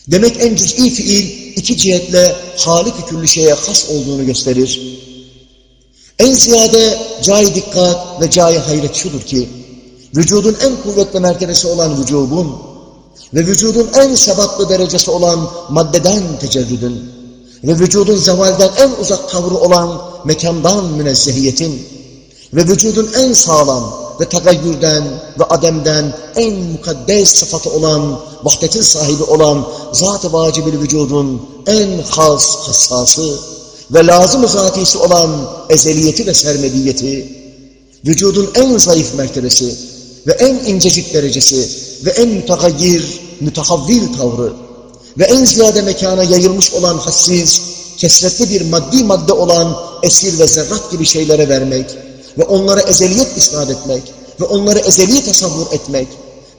Demek en cüz'i fiil iki cihetle halik-i şeye has olduğunu gösterir. En ziyade cay dikkat ve cay hayret şudur ki, vücudun en kuvvetli mertebesi olan vücubun ve vücudun en sebatlı derecesi olan maddeden tecerrüdün ve vücudun zevalden en uzak tavrı olan mekandan münezzehiyetin ve vücudun en sağlam ve tagayyürden ve ademden en mukaddes sıfatı olan, vahdetin sahibi olan zat-ı vacibil vücudun en has hassası ve lazım-ı zatisi olan ezeliyeti ve sermediyeti, vücudun en zayıf mertebesi ve en incecik derecesi ve en mütegayyir, mütehavvil tavrı ve en ziyade mekana yayılmış olan hassiz, kesretli bir maddi madde olan esir ve zerrat gibi şeylere vermek ve onlara ezeliyet isnat etmek ve onları ezeli tasavvur etmek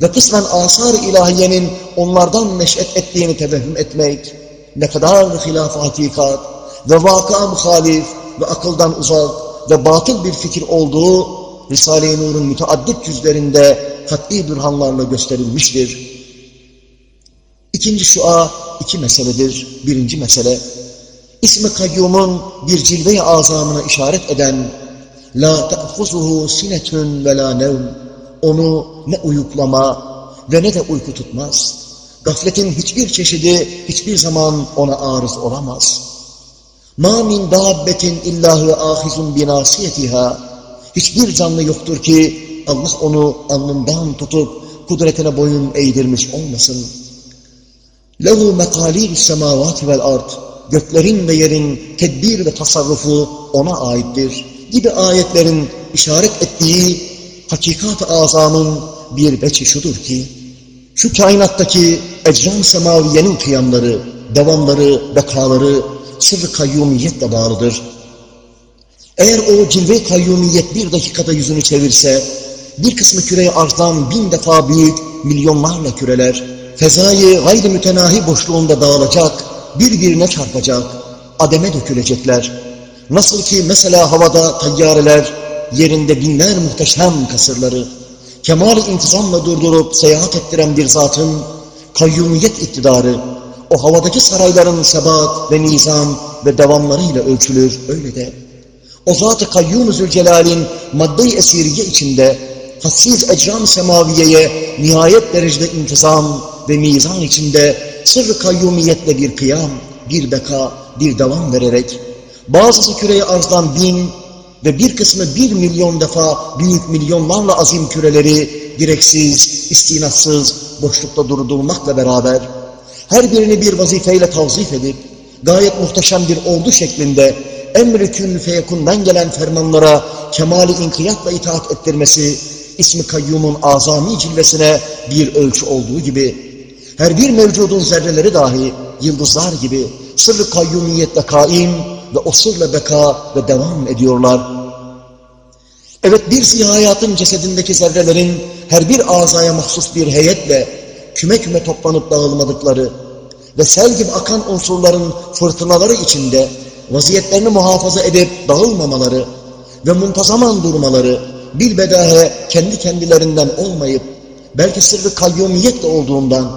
ve kısmen asar-ı ilahiyenin onlardan neş'et ettiğini tevehüm etmek ne kadar hilaf-ı hakikat ve vaka muhalif ve akıldan uzak ve batıl bir fikir olduğu Risale-i Nur'un müteaddit yüzlerinde kat'i bürhanlarla gösterilmiştir. İkinci şua iki meseledir. Birinci mesele, İsmi Kayyum'un bir cilve-i azamına işaret eden La te'fuzuhu sinetün ve la nevm Onu ne uyuklama ve ne de uyku tutmaz. Gafletin hiçbir çeşidi hiçbir zaman ona arız olamaz. Ma min dabbetin illahu ahizun binasiyetiha Hiçbir canlı yoktur ki Allah onu alnından tutup kudretine boyun eğdirmiş olmasın. Lehu mekalîr semâvâti vel ard. Göklerin ve yerin tedbir ve tasarrufu ona aittir. Gibi ayetlerin işaret ettiği hakikat-ı azamın bir beçi şudur ki, şu kainattaki ecran semaviyenin kıyamları, devamları, bekaları sırrı kayyumiyetle bağlıdır. Eğer o cilve kayyumiyet bir dakikada yüzünü çevirse, bir kısmı küreyi arzdan bin defa büyük milyonlarla küreler, fezayı gayri mütenahi boşluğunda dağılacak, birbirine çarpacak, ademe dökülecekler. Nasıl ki mesela havada tayyareler, yerinde binler muhteşem kasırları, kemali intizamla durdurup seyahat ettiren bir zatın kayyumiyet iktidarı, o havadaki sarayların sebat ve nizam ve devamlarıyla ölçülür, öyle de. O zat-ı kayyum-ı zülcelal'in madde-i esiriye içinde hassiz ecram semaviyeye nihayet derecede intizam ve mizan içinde sırrı kayyumiyetle bir kıyam, bir beka, bir devam vererek bazısı küreyi arzdan bin ve bir kısmı bir milyon defa büyük milyonlarla azim küreleri direksiz, istinatsız, boşlukta durdurmakla beraber her birini bir vazifeyle tavzif edip gayet muhteşem bir ordu şeklinde emri kün feyekundan gelen fermanlara kemali inkiyatla itaat ettirmesi ismi kayyumun azami cilvesine bir ölçü olduğu gibi her bir mevcudun zerreleri dahi yıldızlar gibi sırrı kayyumiyetle kaim ve o sırla beka ve devam ediyorlar. Evet bir zihayatın cesedindeki zerrelerin her bir azaya mahsus bir heyetle küme küme toplanıp dağılmadıkları ve sel gibi akan unsurların fırtınaları içinde vaziyetlerini muhafaza edip dağılmamaları ve muntazaman durmaları bilbedahe kendi kendilerinden olmayıp belki sırrı kayyumiyetle olduğundan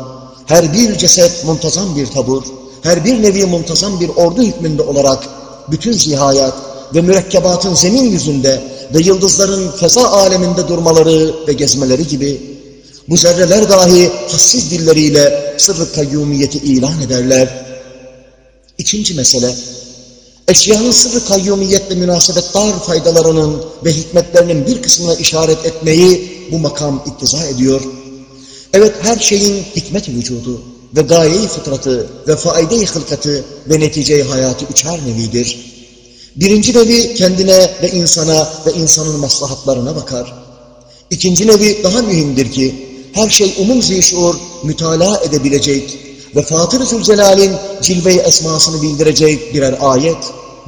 her bir ceset muntazam bir tabur, her bir nevi muntazam bir ordu hükmünde olarak bütün zihayat ve mürekkebatın zemin yüzünde ve yıldızların feza aleminde durmaları ve gezmeleri gibi bu zerreler dahi hassiz dilleriyle sırrı kayyumiyeti ilan ederler. İkinci mesele, eşyanın sırrı kayyumiyetle münasebettar faydalarının ve hikmetlerinin bir kısmına işaret etmeyi bu makam iktiza ediyor. Evet her şeyin hikmet vücudu ve gaye-i fıtratı ve faide-i hılkatı ve netice-i hayatı üçer nevidir. Birinci nevi kendine ve insana ve insanın maslahatlarına bakar. İkinci nevi daha mühimdir ki her şey umum zişur mütalaa edebilecek ve Fatır-ı Zülcelal'in cilve-i esmasını bildirecek birer ayet,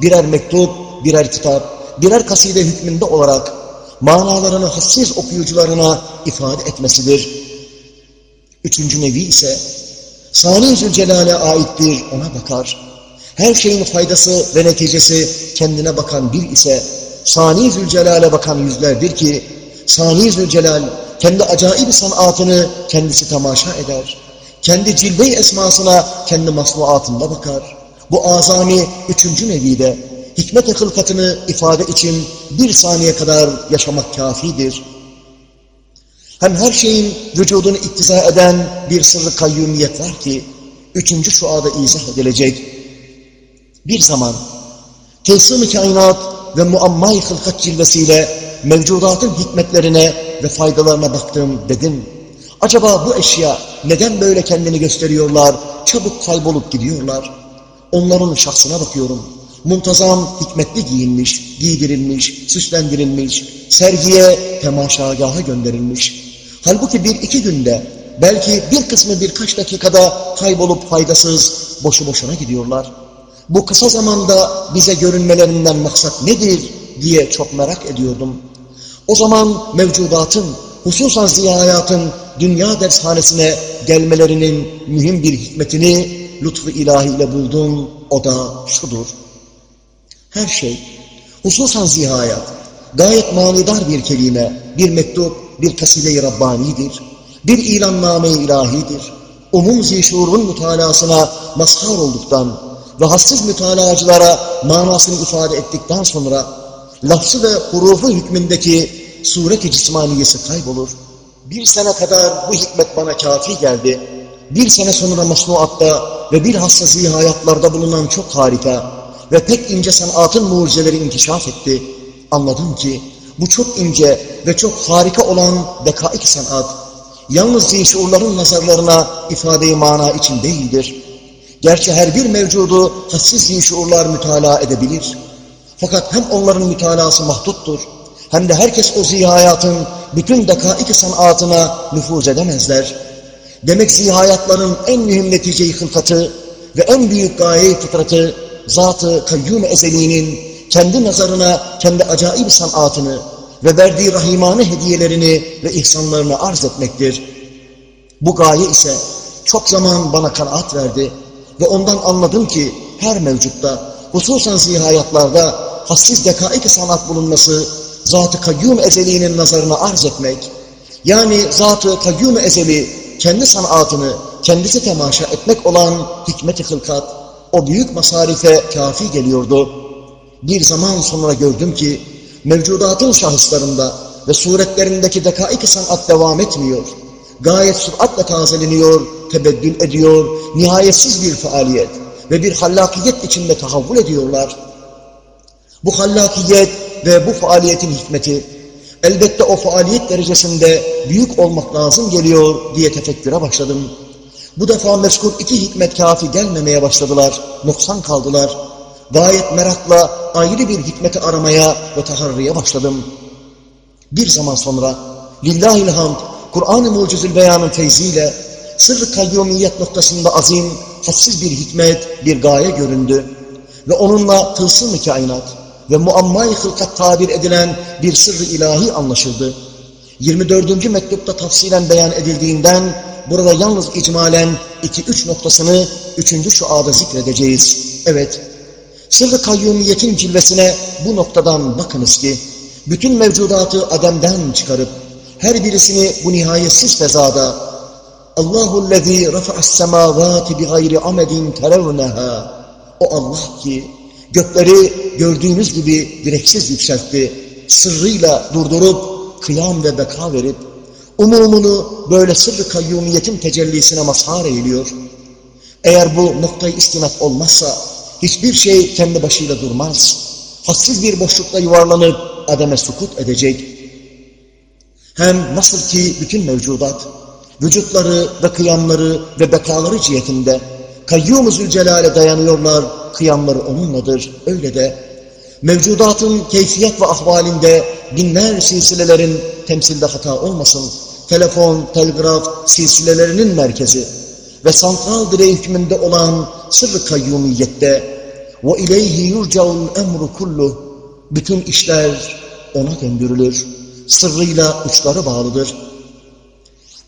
birer mektup, birer kitap, birer kaside hükmünde olarak manalarını hassiz okuyucularına ifade etmesidir. Üçüncü nevi ise Sani Zülcelal'e aittir, ona bakar. Her şeyin faydası ve neticesi kendine bakan bir ise Sani Zülcelal'e bakan yüzlerdir ki Sani Zülcelal kendi acayip sanatını kendisi tamaşa eder. Kendi cilve esmasına kendi masnuatında bakar. Bu azami üçüncü nevide hikmet-i hılkatını ifade için bir saniye kadar yaşamak kafidir. Hem her şeyin vücudunu iktiza eden bir sırrı kayyumiyet var ki, üçüncü şuada izah edilecek. Bir zaman, tılsım-ı kainat ve muammay hılkat cilvesiyle mevcudatın hikmetlerine ve faydalarına baktım dedim. Acaba bu eşya neden böyle kendini gösteriyorlar, çabuk kaybolup gidiyorlar? Onların şahsına bakıyorum. Muntazam, hikmetli giyinmiş, giydirilmiş, süslendirilmiş, sergiye, temaşagaha gönderilmiş. Halbuki bir iki günde, belki bir kısmı birkaç dakikada kaybolup faydasız, boşu boşuna gidiyorlar. Bu kısa zamanda bize görünmelerinden maksat nedir diye çok merak ediyordum. O zaman mevcudatın, hususan ziyayatın dünya dershanesine gelmelerinin mühim bir hikmetini lütfu ilahiyle buldum. O da şudur. Her şey, hususan zihayat, gayet manidar bir kelime, bir mektup, bir kaside-i Rabbani'dir. Bir ilanname-i ilahidir. Umum zişurun mütalasına mazhar olduktan ve hassiz mütalacılara manasını ifade ettikten sonra lafzı ve hurufu hükmündeki suret-i cismaniyesi kaybolur. Bir sene kadar bu hikmet bana kafi geldi. Bir sene sonra masnuatta ve bilhassa zihayatlarda bulunan çok harika ve pek ince sanatın mucizeleri inkişaf etti. Anladım ki bu çok ince ve çok harika olan dekaik sanat, yalnız zişurların nazarlarına ifade-i mana için değildir. Gerçi her bir mevcudu hassiz zişurlar mütalaa edebilir. Fakat hem onların mütalası mahduttur, hem de herkes o zihayatın bütün dekaik sanatına nüfuz edemezler. Demek zihayatların en mühim neticeyi hılkatı ve en büyük gaye fıtratı, zat-ı kayyum ezeliğinin kendi nazarına kendi acayip sanatını ve verdiği rahimane hediyelerini ve ihsanlarını arz etmektir. Bu gaye ise çok zaman bana kanaat verdi ve ondan anladım ki her mevcutta, hususan zihayatlarda hassiz dekaik sanat bulunması, zat-ı kayyum ezeliğinin nazarına arz etmek Yani zatı kayyum ezeli kendi sanatını kendisi temaşa etmek olan hikmet-i hılkat o büyük masarife kafi geliyordu. Bir zaman sonra gördüm ki mevcudatın şahıslarında ve suretlerindeki dekaik sanat devam etmiyor. Gayet süratle tazeleniyor, tebeddül ediyor, nihayetsiz bir faaliyet ve bir hallakiyet içinde tahavvul ediyorlar. Bu hallakiyet ve bu faaliyetin hikmeti elbette o faaliyet derecesinde büyük olmak lazım geliyor diye tefekküre başladım. Bu defa mezkur iki hikmet kafi gelmemeye başladılar, noksan kaldılar. Gayet merakla ayrı bir hikmeti aramaya ve taharriye başladım. Bir zaman sonra lillahil hamd Kur'an-ı Mucizül Beyan'ın feyziyle sırrı kayyumiyet noktasında azim, hadsiz bir hikmet, bir gaye göründü. Ve onunla tılsım-ı kainat ve muammay hılkat tabir edilen bir sırrı ilahi anlaşıldı. 24. mektupta tafsilen beyan edildiğinden burada yalnız icmalen 2-3 noktasını 3. şuada zikredeceğiz. Evet, sırrı kayyumiyetin cilvesine bu noktadan bakınız ki, bütün mevcudatı ademden çıkarıp, her birisini bu nihayetsiz fezada, Allahu lezî rafa'as semâvâti bi gayri amedin terevneha. O Allah ki gökleri gördüğünüz gibi direksiz yükseltti. Sırrıyla durdurup kıyam ve beka verip umumunu böyle sırrı kayyumiyetin tecellisine mazhar eğiliyor. Eğer bu noktayı istinat olmazsa hiçbir şey kendi başıyla durmaz. Hassiz bir boşlukta yuvarlanıp ademe sukut edecek. Hem nasıl ki bütün mevcudat, vücutları ve kıyamları ve bekaları cihetinde kayyum-u dayanıyorlar, kıyamları onunladır. Öyle de mevcudatın keyfiyet ve ahvalinde binler silsilelerin temsilde hata olmasın, telefon, telgraf silsilelerinin merkezi ve santral direği hükmünde olan sırrı kayyumiyette ve ileyhi yurcaul emru kullu bütün işler ona döndürülür. Sırrıyla uçları bağlıdır.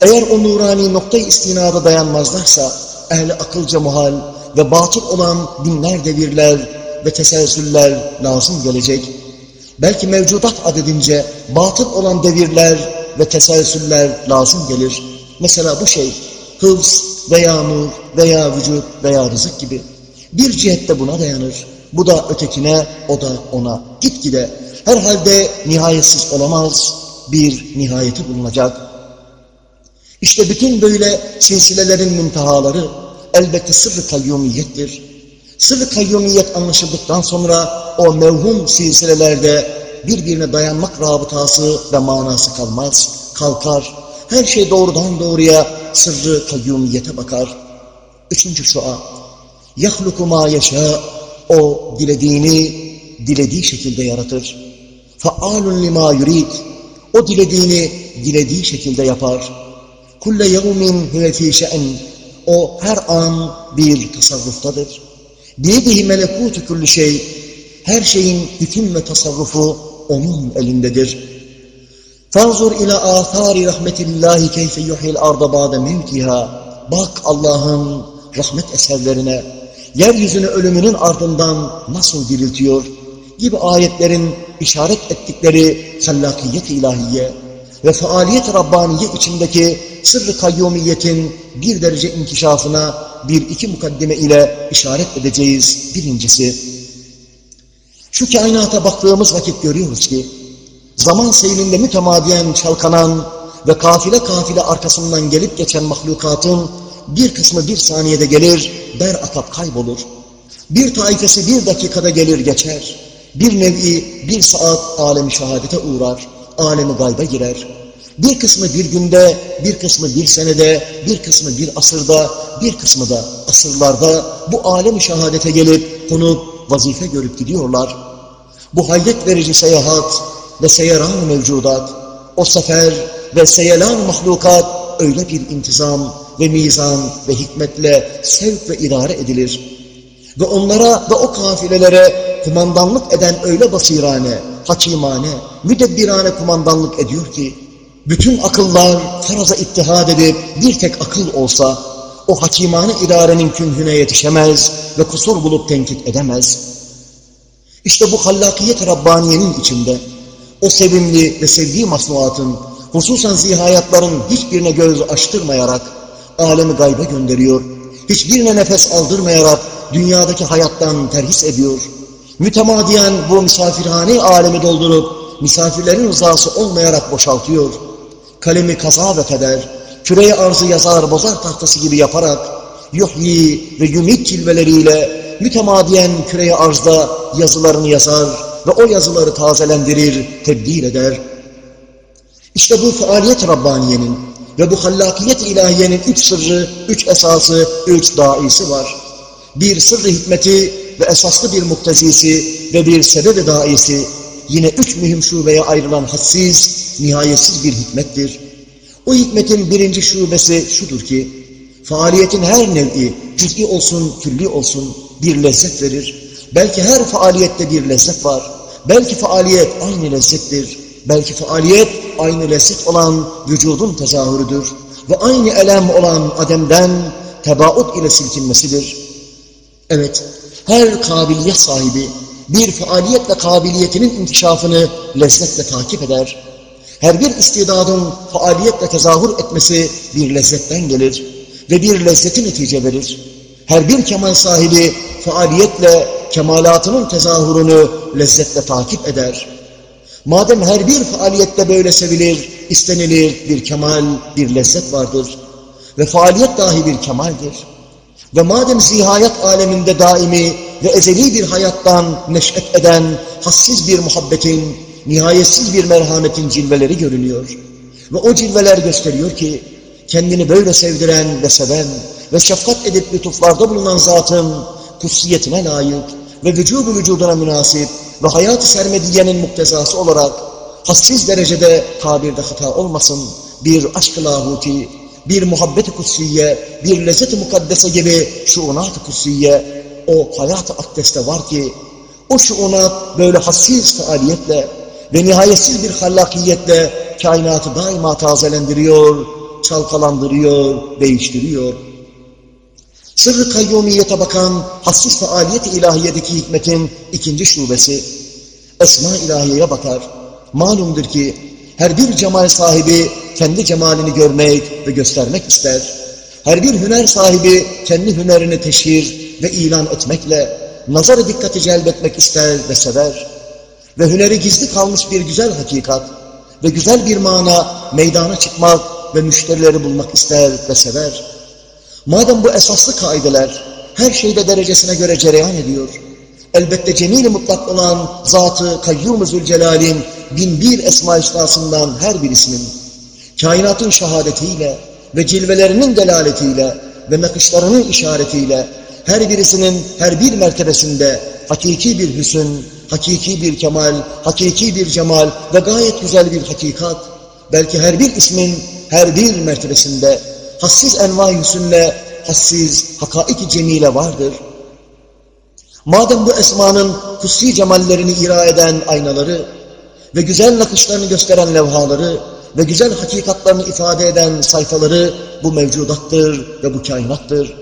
Eğer o nurani nokta istinada dayanmazlarsa ehli akılca muhal ve batıl olan binler devirler ve teselsüller lazım gelecek. Belki mevcudat adedince batıl olan devirler ve teselsüller lazım gelir. Mesela bu şey hıfz veya nur veya vücut veya rızık gibi. Bir cihette buna dayanır. Bu da ötekine, o da ona. Gitgide herhalde nihayetsiz olamaz bir nihayeti bulunacak. İşte bütün böyle silsilelerin müntehaları elbette sırrı kayyumiyettir. Sırrı kayyumiyet anlaşıldıktan sonra o mevhum silsilelerde birbirine dayanmak rabıtası ve manası kalmaz, kalkar. Her şey doğrudan doğruya sırrı kayyumiyete bakar. Üçüncü şua, يَخْلُقُ مَا يَشَاءُ O dilediğini dilediği şekilde yaratır. فَعَالٌ لِمَا يُرِيدُ O dilediğini dilediği şekilde yapar. Kulle yevmin huve fî şe'n. O her an bir tasarruftadır. Biyedihi melekutu kulli şey. Her şeyin hüküm ve tasarrufu onun elindedir. Fanzur ila athari rahmetillahi keyfe yuhil arda ba'de mevkiha. Bak Allah'ın rahmet eserlerine, yeryüzünü ölümünün ardından nasıl diriltiyor gibi ayetlerin işaret ettikleri hallakiyet ilahiye ve faaliyet Rabbaniye içindeki sırrı kayyumiyetin bir derece inkişafına bir iki mukaddime ile işaret edeceğiz. Birincisi, şu kainata baktığımız vakit görüyoruz ki, zaman seyrinde mütemadiyen çalkanan ve kafile kafile arkasından gelip geçen mahlukatın bir kısmı bir saniyede gelir, ber atak kaybolur. Bir taifesi bir dakikada gelir geçer. Bir nevi bir saat alemi şehadete uğrar, alemi gayba girer. Bir kısmı bir günde, bir kısmı bir senede, bir kısmı bir asırda, bir kısmı da asırlarda bu alem şehadete gelip konup vazife görüp gidiyorlar. Bu hayret verici seyahat ve seyeran mevcudat, o sefer ve seyelan mahlukat öyle bir intizam ve mizan ve hikmetle sevk ve idare edilir. Ve onlara ve o kafilelere kumandanlık eden öyle basirane, hakimane, müdebbirane kumandanlık ediyor ki, bütün akıllar faraza ittihad edip bir tek akıl olsa, o hakimane idarenin künhüne yetişemez ve kusur bulup tenkit edemez. İşte bu hallakiyet Rabbaniye'nin içinde, o sevimli ve sevdiği masnuatın hususan zihayatların hiçbirine göz açtırmayarak alemi gayba gönderiyor. Hiçbirine nefes aldırmayarak dünyadaki hayattan terhis ediyor. Mütemadiyen bu misafirhane alemi doldurup misafirlerin rızası olmayarak boşaltıyor. Kalemi kaza ve kader, küreye arzı yazar bozar tahtası gibi yaparak yuhyi ve yumit cilveleriyle mütemadiyen küreye arzda yazılarını yazar ve o yazıları tazelendirir, tebdil eder. İşte bu faaliyet Rabbaniye'nin ve bu hallakiyet ilahiyenin üç sırrı, üç esası, üç daisi var. Bir sırrı hikmeti ve esaslı bir muktezisi ve bir sebebi daisi yine üç mühim şubeye ayrılan hassiz, nihayetsiz bir hikmettir. O hikmetin birinci şubesi şudur ki, faaliyetin her nevi, cüz'i olsun, külli olsun bir lezzet verir. Belki her faaliyette bir lezzet var. Belki faaliyet aynı lezzettir. Belki faaliyet aynı lezzet olan vücudun tezahürüdür. Ve aynı elem olan ademden tebaut ile silkinmesidir. Evet, her kabiliyet sahibi bir faaliyetle kabiliyetinin inkişafını lezzetle takip eder. Her bir istidadın faaliyetle tezahür etmesi bir lezzetten gelir ve bir lezzeti netice verir. Her bir kemal sahibi faaliyetle kemalatının tezahürünü lezzetle takip eder. Madem her bir faaliyette böyle sevilir, istenilir bir kemal, bir lezzet vardır ve faaliyet dahi bir kemaldir. Ve madem zihayat aleminde daimi ve ezeli bir hayattan neş'et eden hassiz bir muhabbetin, nihayetsiz bir merhametin cilveleri görünüyor. Ve o cilveler gösteriyor ki kendini böyle sevdiren ve seven ve şefkat edip lütuflarda bulunan zatın kutsiyetine layık ve vücubu vücuduna münasip ve hayat-ı sermediyenin muktezası olarak hassiz derecede tabirde hata olmasın bir aşk-ı lahuti, bir muhabbet-i kutsiye, bir lezzet-i mukaddese gibi şuunat-ı kutsiye o hayat-ı akdeste var ki o şuunat böyle hassiz faaliyetle ve nihayetsiz bir hallakiyetle kainatı daima tazelendiriyor, çalkalandırıyor, değiştiriyor. Sırrı kayyumiyete bakan hassiz faaliyet ilahiyedeki hikmetin ikinci şubesi, esma ilahiyeye bakar. Malumdur ki her bir cemal sahibi kendi cemalini görmek ve göstermek ister. Her bir hüner sahibi kendi hünerini teşhir ve ilan etmekle nazarı dikkati celbetmek ister ve sever. Ve hüneri gizli kalmış bir güzel hakikat ve güzel bir mana meydana çıkmak ve müşterileri bulmak ister ve sever. Madem bu esaslı kaideler her şeyde derecesine göre cereyan ediyor, elbette cemil mutlak olan Zat-ı Kayyum-u Zülcelal'in bin bir esma istasından her birisinin kainatın şehadetiyle ve cilvelerinin delaletiyle ve nakışlarının işaretiyle her birisinin her bir mertebesinde hakiki bir hüsn, hakiki bir kemal, hakiki bir cemal ve gayet güzel bir hakikat, belki her bir ismin her bir mertebesinde hassiz envai hüsünle, hassiz hakaik-i cemile vardır. Madem bu esmanın kutsi cemallerini ira eden aynaları ve güzel nakışlarını gösteren levhaları ve güzel hakikatlarını ifade eden sayfaları bu mevcudattır ve bu kainattır.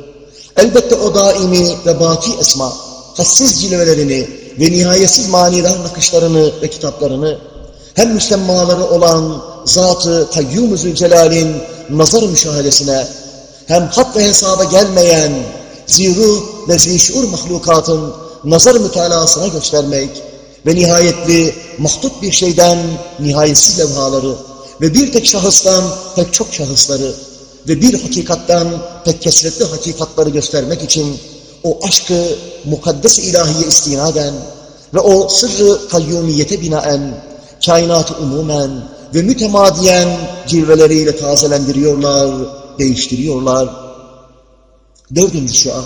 Elbette o daimi ve baki esma, hassiz cilvelerini ve nihayetsiz manidar nakışlarını ve kitaplarını hem müstemmaları olan Zat-ı Kayyum-u Zülcelal'in nazar müşahedesine hem hat ve hesaba gelmeyen ziru ve zişur mahlukatın nazar mütalasına göstermek ve nihayetli mahdut bir şeyden nihayetsiz levhaları ve bir tek şahıstan pek çok şahısları ve bir hakikattan pek kesretli hakikatları göstermek için o aşkı mukaddes ilahiye istinaden ve o sırrı kayyumiyete binaen kainatı umumen ve mütemadiyen cilveleriyle tazelendiriyorlar, değiştiriyorlar. Dördüncü şua.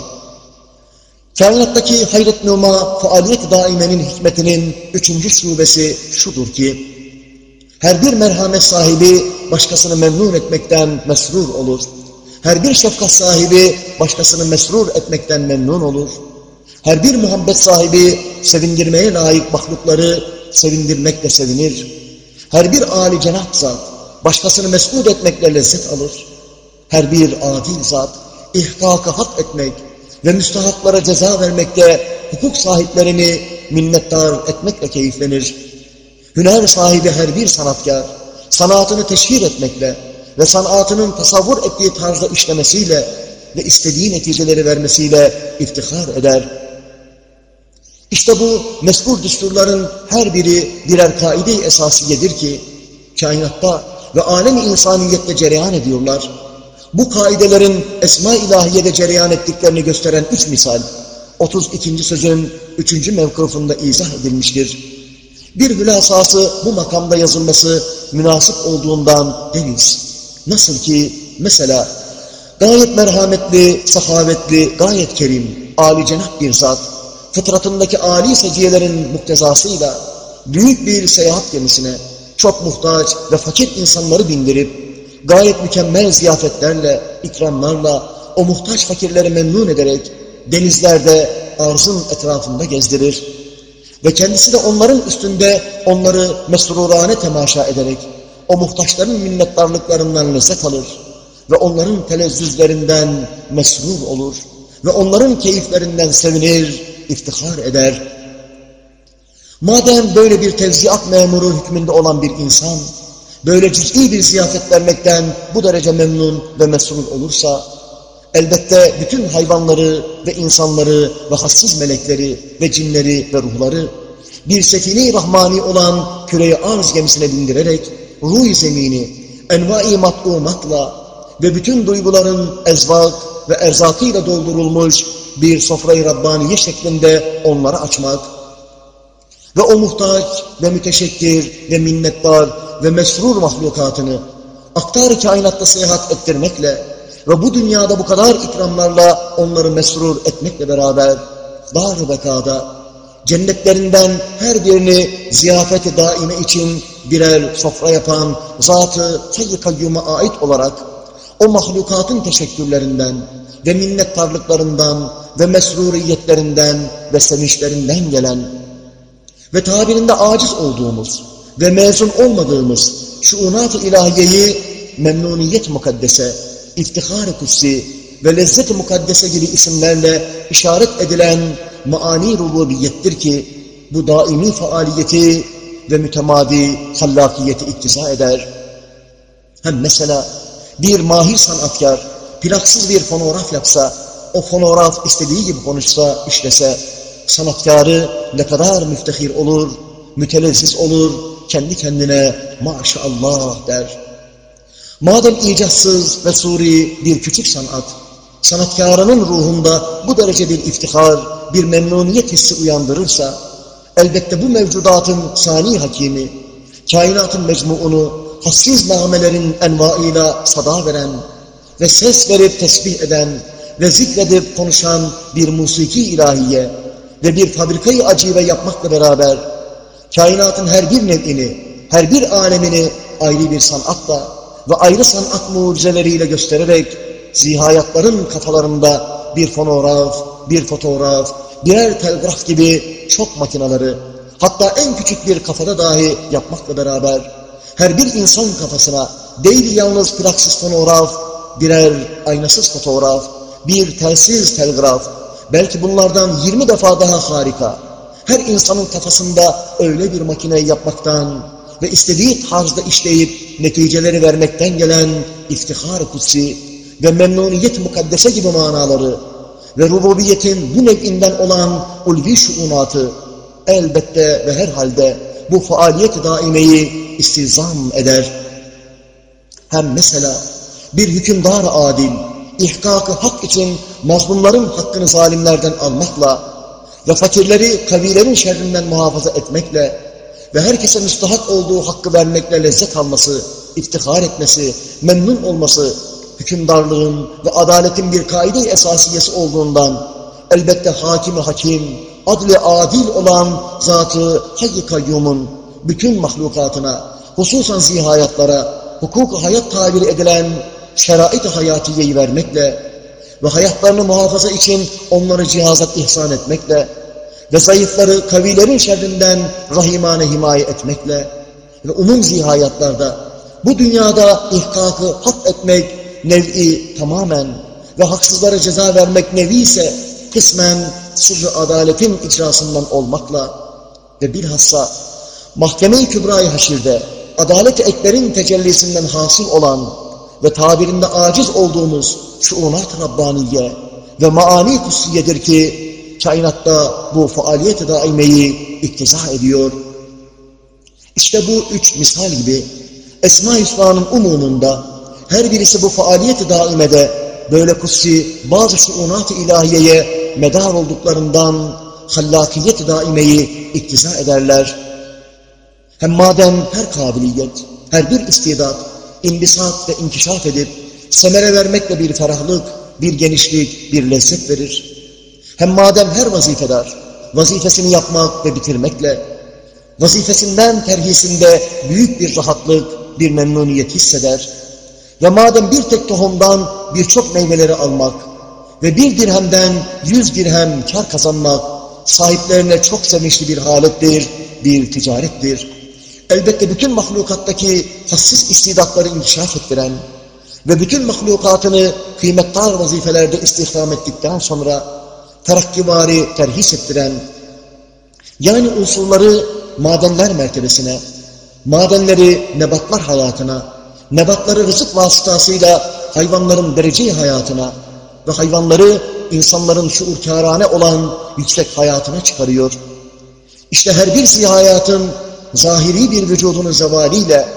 Kainattaki hayret numa, faaliyet daimenin hikmetinin üçüncü şubesi şudur ki, her bir merhamet sahibi başkasını memnun etmekten mesrur olur. Her bir şefkat sahibi başkasını mesrur etmekten memnun olur. Her bir muhabbet sahibi sevindirmeye layık mahlukları sevindirmekle sevinir. Her bir âli cenab zat başkasını mesut etmekle lezzet alır. Her bir adil zat ihkaka hak etmek ve müstahaklara ceza vermekte hukuk sahiplerini minnettar etmekle keyiflenir. Hüner sahibi her bir sanatkar sanatını teşhir etmekle ve sanatının tasavvur ettiği tarzda işlemesiyle ve istediği neticeleri vermesiyle iftihar eder. İşte bu mesbur düsturların her biri birer kaide-i esasiyedir ki kainatta ve alem-i insaniyette cereyan ediyorlar. Bu kaidelerin esma ilahiyede cereyan ettiklerini gösteren üç misal 32. sözün 3. mevkufunda izah edilmiştir. Bir hülasası bu makamda yazılması münasip olduğundan deniz. Nasıl ki mesela gayet merhametli, sahavetli, gayet kerim, âli cenab bir zat, fıtratındaki âli seciyelerin muktezasıyla büyük bir seyahat gemisine çok muhtaç ve fakir insanları bindirip gayet mükemmel ziyafetlerle, ikramlarla o muhtaç fakirleri memnun ederek denizlerde arzın etrafında gezdirir. Ve kendisi de onların üstünde onları mesrurane temaşa ederek o muhtaçların minnettarlıklarından lezzet alır ve onların telezzüzlerinden mesrur olur ve onların keyiflerinden sevinir, iftihar eder. Madem böyle bir tevziat memuru hükmünde olan bir insan, böyle cüz'i bir ziyafet vermekten bu derece memnun ve mesrur olursa, elbette bütün hayvanları ve insanları ve hassiz melekleri ve cinleri ve ruhları bir sefine rahmani olan küreyi arz gemisine bindirerek ruh zemini envai mat'umatla ve bütün duyguların ezvak ve erzakıyla doldurulmuş bir sofrayı Rabbaniye şeklinde onlara açmak ve o muhtaç ve müteşekkir ve minnettar ve mesrur mahlukatını aktar kainatta seyahat ettirmekle ve bu dünyada bu kadar ikramlarla onları mesrur etmekle beraber dar bekada cennetlerinden her birini ziyafeti daime için birer sofra yapan Zat-ı Kayyum'a ait olarak o mahlukatın teşekkürlerinden ve minnettarlıklarından ve mesruriyetlerinden ve sevinçlerinden gelen ve tabirinde aciz olduğumuz ve mezun olmadığımız şuunat-ı ilahiyeyi memnuniyet mukaddese, iftihar-ı kutsi ve lezzet-i mukaddese gibi isimlerle işaret edilen maani rububiyettir ki bu daimi faaliyeti ve mütemadi hallakiyeti iktiza eder. Hem mesela bir mahir sanatkar plaksız bir fonograf yapsa, o fonograf istediği gibi konuşsa, işlese, sanatkarı ne kadar müftehir olur, mütelezziz olur, kendi kendine maşallah der. Madem icatsız ve suri bir küçük sanat, sanatkarının ruhunda bu derece bir iftihar, bir memnuniyet hissi uyandırırsa, elbette bu mevcudatın sani hakimi, kainatın mecmuunu, hassiz namelerin envaıyla sada veren ve ses verip tesbih eden ve zikredip konuşan bir musiki ilahiye ve bir fabrikayı acibe yapmakla beraber, kainatın her bir nevini, her bir alemini ayrı bir sanatla ve ayrı sanat mucizeleriyle göstererek zihayatların kafalarında bir fonograf, bir fotoğraf, birer telgraf gibi çok makinaları, hatta en küçük bir kafada dahi yapmakla beraber her bir insan kafasına değil yalnız plaksız fonograf, birer aynasız fotoğraf, bir telsiz telgraf, belki bunlardan 20 defa daha harika, her insanın kafasında öyle bir makineyi yapmaktan ve istediği tarzda işleyip neticeleri vermekten gelen iftihar kutsi ve memnuniyet mukaddese gibi manaları ve rububiyetin bu nevinden olan ulvi şuunatı elbette ve herhalde bu faaliyet daimeyi istizam eder. Hem mesela bir hükümdar adil, ihkakı hak için mazlumların hakkını zalimlerden almakla ve fakirleri kavilerin şerrinden muhafaza etmekle ve herkese müstahak olduğu hakkı vermekle lezzet alması, iftihar etmesi, memnun olması, hükümdarlığın ve adaletin bir kaide esasiyesi olduğundan elbette hakimi hakim, adli adil olan zatı hayy kayyumun bütün mahlukatına, hususan zihayatlara, hukuk hayat tabiri edilen şerait-i hayatiyeyi vermekle ve hayatlarını muhafaza için onları cihazat ihsan etmekle ve zayıfları kavilerin şerrinden rahimane himaye etmekle ve umum zihayatlarda bu dünyada ihkakı hak etmek nev'i tamamen ve haksızlara ceza vermek nevi ise kısmen sırrı adaletin icrasından olmakla ve bilhassa mahkeme-i kübra-i haşirde adalet-i ekberin tecellisinden hasıl olan ve tabirinde aciz olduğumuz şuunat-ı Rabbaniye ve maani kutsiyedir ki kainatta bu faaliyet-i daimeyi iktiza ediyor. İşte bu üç misal gibi Esma-i Hüsna'nın umumunda her birisi bu faaliyet-i daimede böyle kutsi bazı şuunat-ı ilahiyeye medar olduklarından hallakiyet-i daimeyi iktiza ederler. Hem madem her kabiliyet, her bir istidat, imbisat ve inkişaf edip semere vermekle bir ferahlık, bir genişlik, bir lezzet verir. Hem madem her vazifedar, vazifesini yapmak ve bitirmekle, vazifesinden terhisinde büyük bir rahatlık, bir memnuniyet hisseder ve madem bir tek tohumdan birçok meyveleri almak ve bir dirhemden yüz dirhem kar kazanmak sahiplerine çok sevinçli bir halettir, bir ticarettir. Elbette bütün mahlukattaki hassiz istidatları inkişaf ettiren ve bütün mahlukatını kıymetdar vazifelerde istihdam ettikten sonra terakkivari terhis ettiren, yani unsurları madenler mertebesine, madenleri nebatlar hayatına, nebatları rızık vasıtasıyla hayvanların derece hayatına ve hayvanları insanların şuurkârane olan yüksek hayatına çıkarıyor. İşte her bir zihayatın zahiri bir vücudunun zevaliyle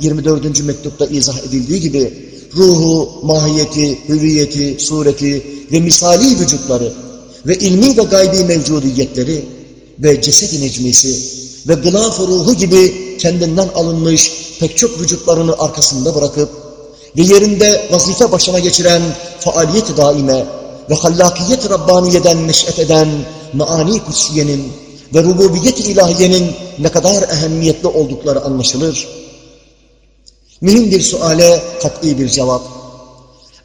24. mektupta izah edildiği gibi ruhu, mahiyeti, hüviyeti, sureti ve misali vücutları ve ilmi ve gaybi mevcudiyetleri ve ceset-i necmisi ve gılaf ruhu gibi kendinden alınmış pek çok vücutlarını arkasında bırakıp ve yerinde vazife başına geçiren faaliyet daime ve hallakiyet Rabbaniye'den neş'et eden maani kutsiyenin ve rububiyet ilahiyenin ne kadar ehemmiyetli oldukları anlaşılır. Mühim bir suale kat'i bir cevap.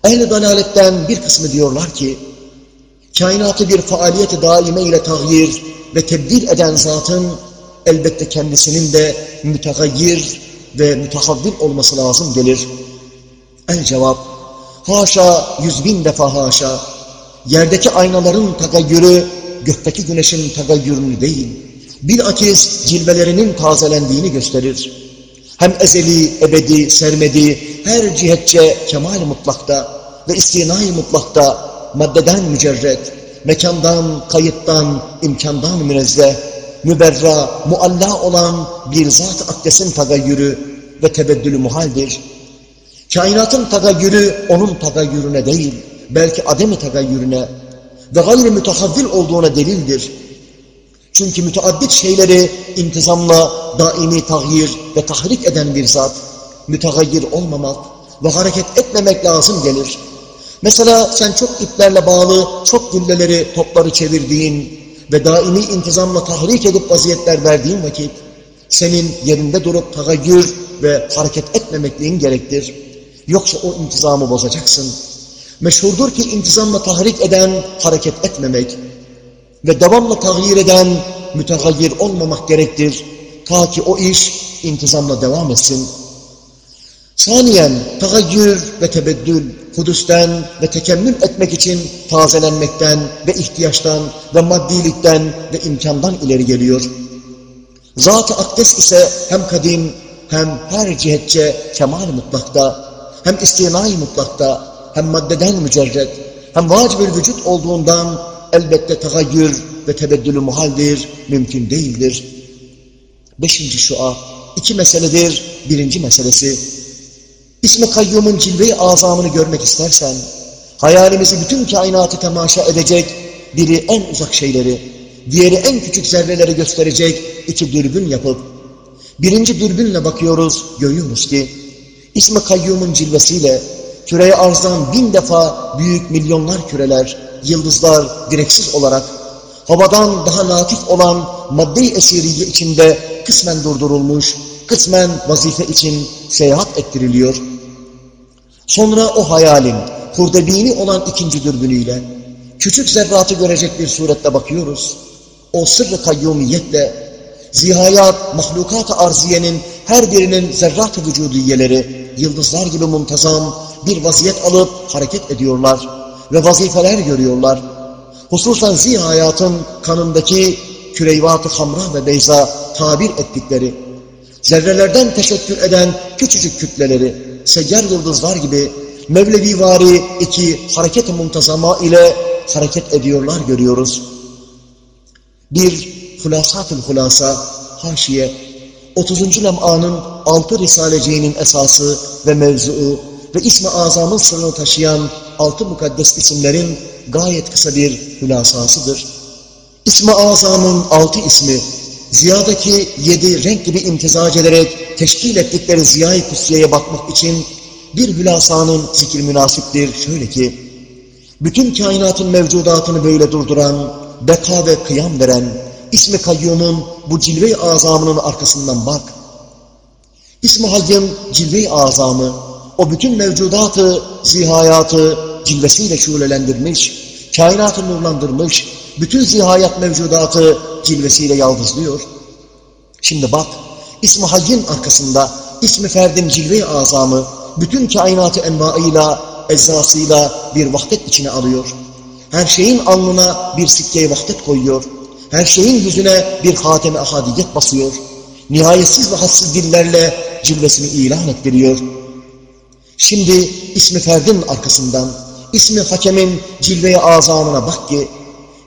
Ehl-i dalaletten bir kısmı diyorlar ki, kainatı bir faaliyeti daime ile tahyir ve tebdil eden zatın elbette kendisinin de mütegayyir ve mütehavvil olması lazım gelir. El cevap, haşa yüz bin defa haşa, yerdeki aynaların tagayyürü gökteki güneşin tagayyürünü değil, bilakis cilvelerinin tazelendiğini gösterir. Hem ezeli, ebedi, sermedi, her cihetçe kemal mutlakta ve istinai mutlakta maddeden mücerret, mekandan, kayıttan, imkandan münezzeh, müberra, mualla olan bir zat-ı akdesin tagayyürü ve tebeddülü muhaldir. Kainatın tagayyürü onun tagayyürüne değil, belki ademi tagayyürüne ve gayri mütehavvil olduğuna delildir. Çünkü müteaddit şeyleri intizamla daimi tahyir ve tahrik eden bir zat, mütegayyir olmamak ve hareket etmemek lazım gelir. Mesela sen çok iplerle bağlı, çok gülleleri, topları çevirdiğin ve daimi intizamla tahrik edip vaziyetler verdiğin vakit, senin yerinde durup tagayyür ve hareket etmemekliğin gerektir. Yoksa o intizamı bozacaksın. Meşhurdur ki intizamla tahrik eden hareket etmemek ve devamla tahir eden mütegayyir olmamak gerektir. Ta ki o iş intizamla devam etsin. Saniyen tagayyür ve tebeddül Kudüs'ten ve tekemmül etmek için tazelenmekten ve ihtiyaçtan ve maddilikten ve imkandan ileri geliyor. Zat-ı Akdes ise hem kadim hem her cihetçe kemal mutlakta, hem istinai mutlakta, hem maddeden mücerred, hem vacib vücut olduğundan elbette tagayyür ve tebeddülü muhaldir, mümkün değildir. Beşinci şua, iki meseledir. Birinci meselesi, İsmi kayyumun cilve-i azamını görmek istersen, hayalimizi bütün kainatı temaşa edecek, biri en uzak şeyleri, diğeri en küçük zerreleri gösterecek iki dürbün yapıp, birinci dürbünle bakıyoruz, görüyoruz ki, İsmi kayyumun cilvesiyle, küreye arzdan bin defa büyük milyonlar küreler, yıldızlar direksiz olarak, havadan daha latif olan madde-i içinde kısmen durdurulmuş, kısmen vazife için seyahat ettiriliyor. Sonra o hayalin hurdebini olan ikinci dürbünüyle küçük zerratı görecek bir surette bakıyoruz. O sırrı kayyumiyetle zihayat, mahlukat-ı arziyenin her birinin zerrat-ı vücudiyeleri yıldızlar gibi muntazam bir vaziyet alıp hareket ediyorlar ve vazifeler görüyorlar. Hususan zihayatın kanındaki küreyvat-ı hamra ve beyza tabir ettikleri zerrelerden teşekkür eden küçücük kütleleri, seyyar yıldızlar gibi Mevlevi vari iki hareket-i muntazama ile hareket ediyorlar görüyoruz. Bir Hulasatül Hulasa, haşiye, 30. lem'anın altı risaleciğinin esası ve mevzuu ve ismi azamın sırrını taşıyan altı mukaddes isimlerin gayet kısa bir hülasasıdır. İsmi azamın altı ismi, ziyadaki yedi renk gibi imtizac ederek teşkil ettikleri ziyayı kutsiyeye bakmak için bir hülasanın zikir münasiptir. Şöyle ki, bütün kainatın mevcudatını böyle durduran, beka ve kıyam veren, ismi kayyumun bu cilve-i azamının arkasından bak. İsmi hayyın cilve-i azamı, o bütün mevcudatı, zihayatı cilvesiyle şulelendirmiş, kainatı nurlandırmış, bütün zihayat mevcudatı cilvesiyle yaldızlıyor. Şimdi bak, ismi hayyın arkasında, ismi ferdin cilve-i azamı, bütün kainatı envaıyla, eczasıyla bir vahdet içine alıyor. Her şeyin alnına bir sikke vahdet koyuyor. Her şeyin yüzüne bir hatem-i basıyor. Nihayetsiz ve hassiz dillerle cilvesini ilan ettiriyor. Şimdi ismi ferdin arkasından, ismi hakemin cilve-i azamına bak ki,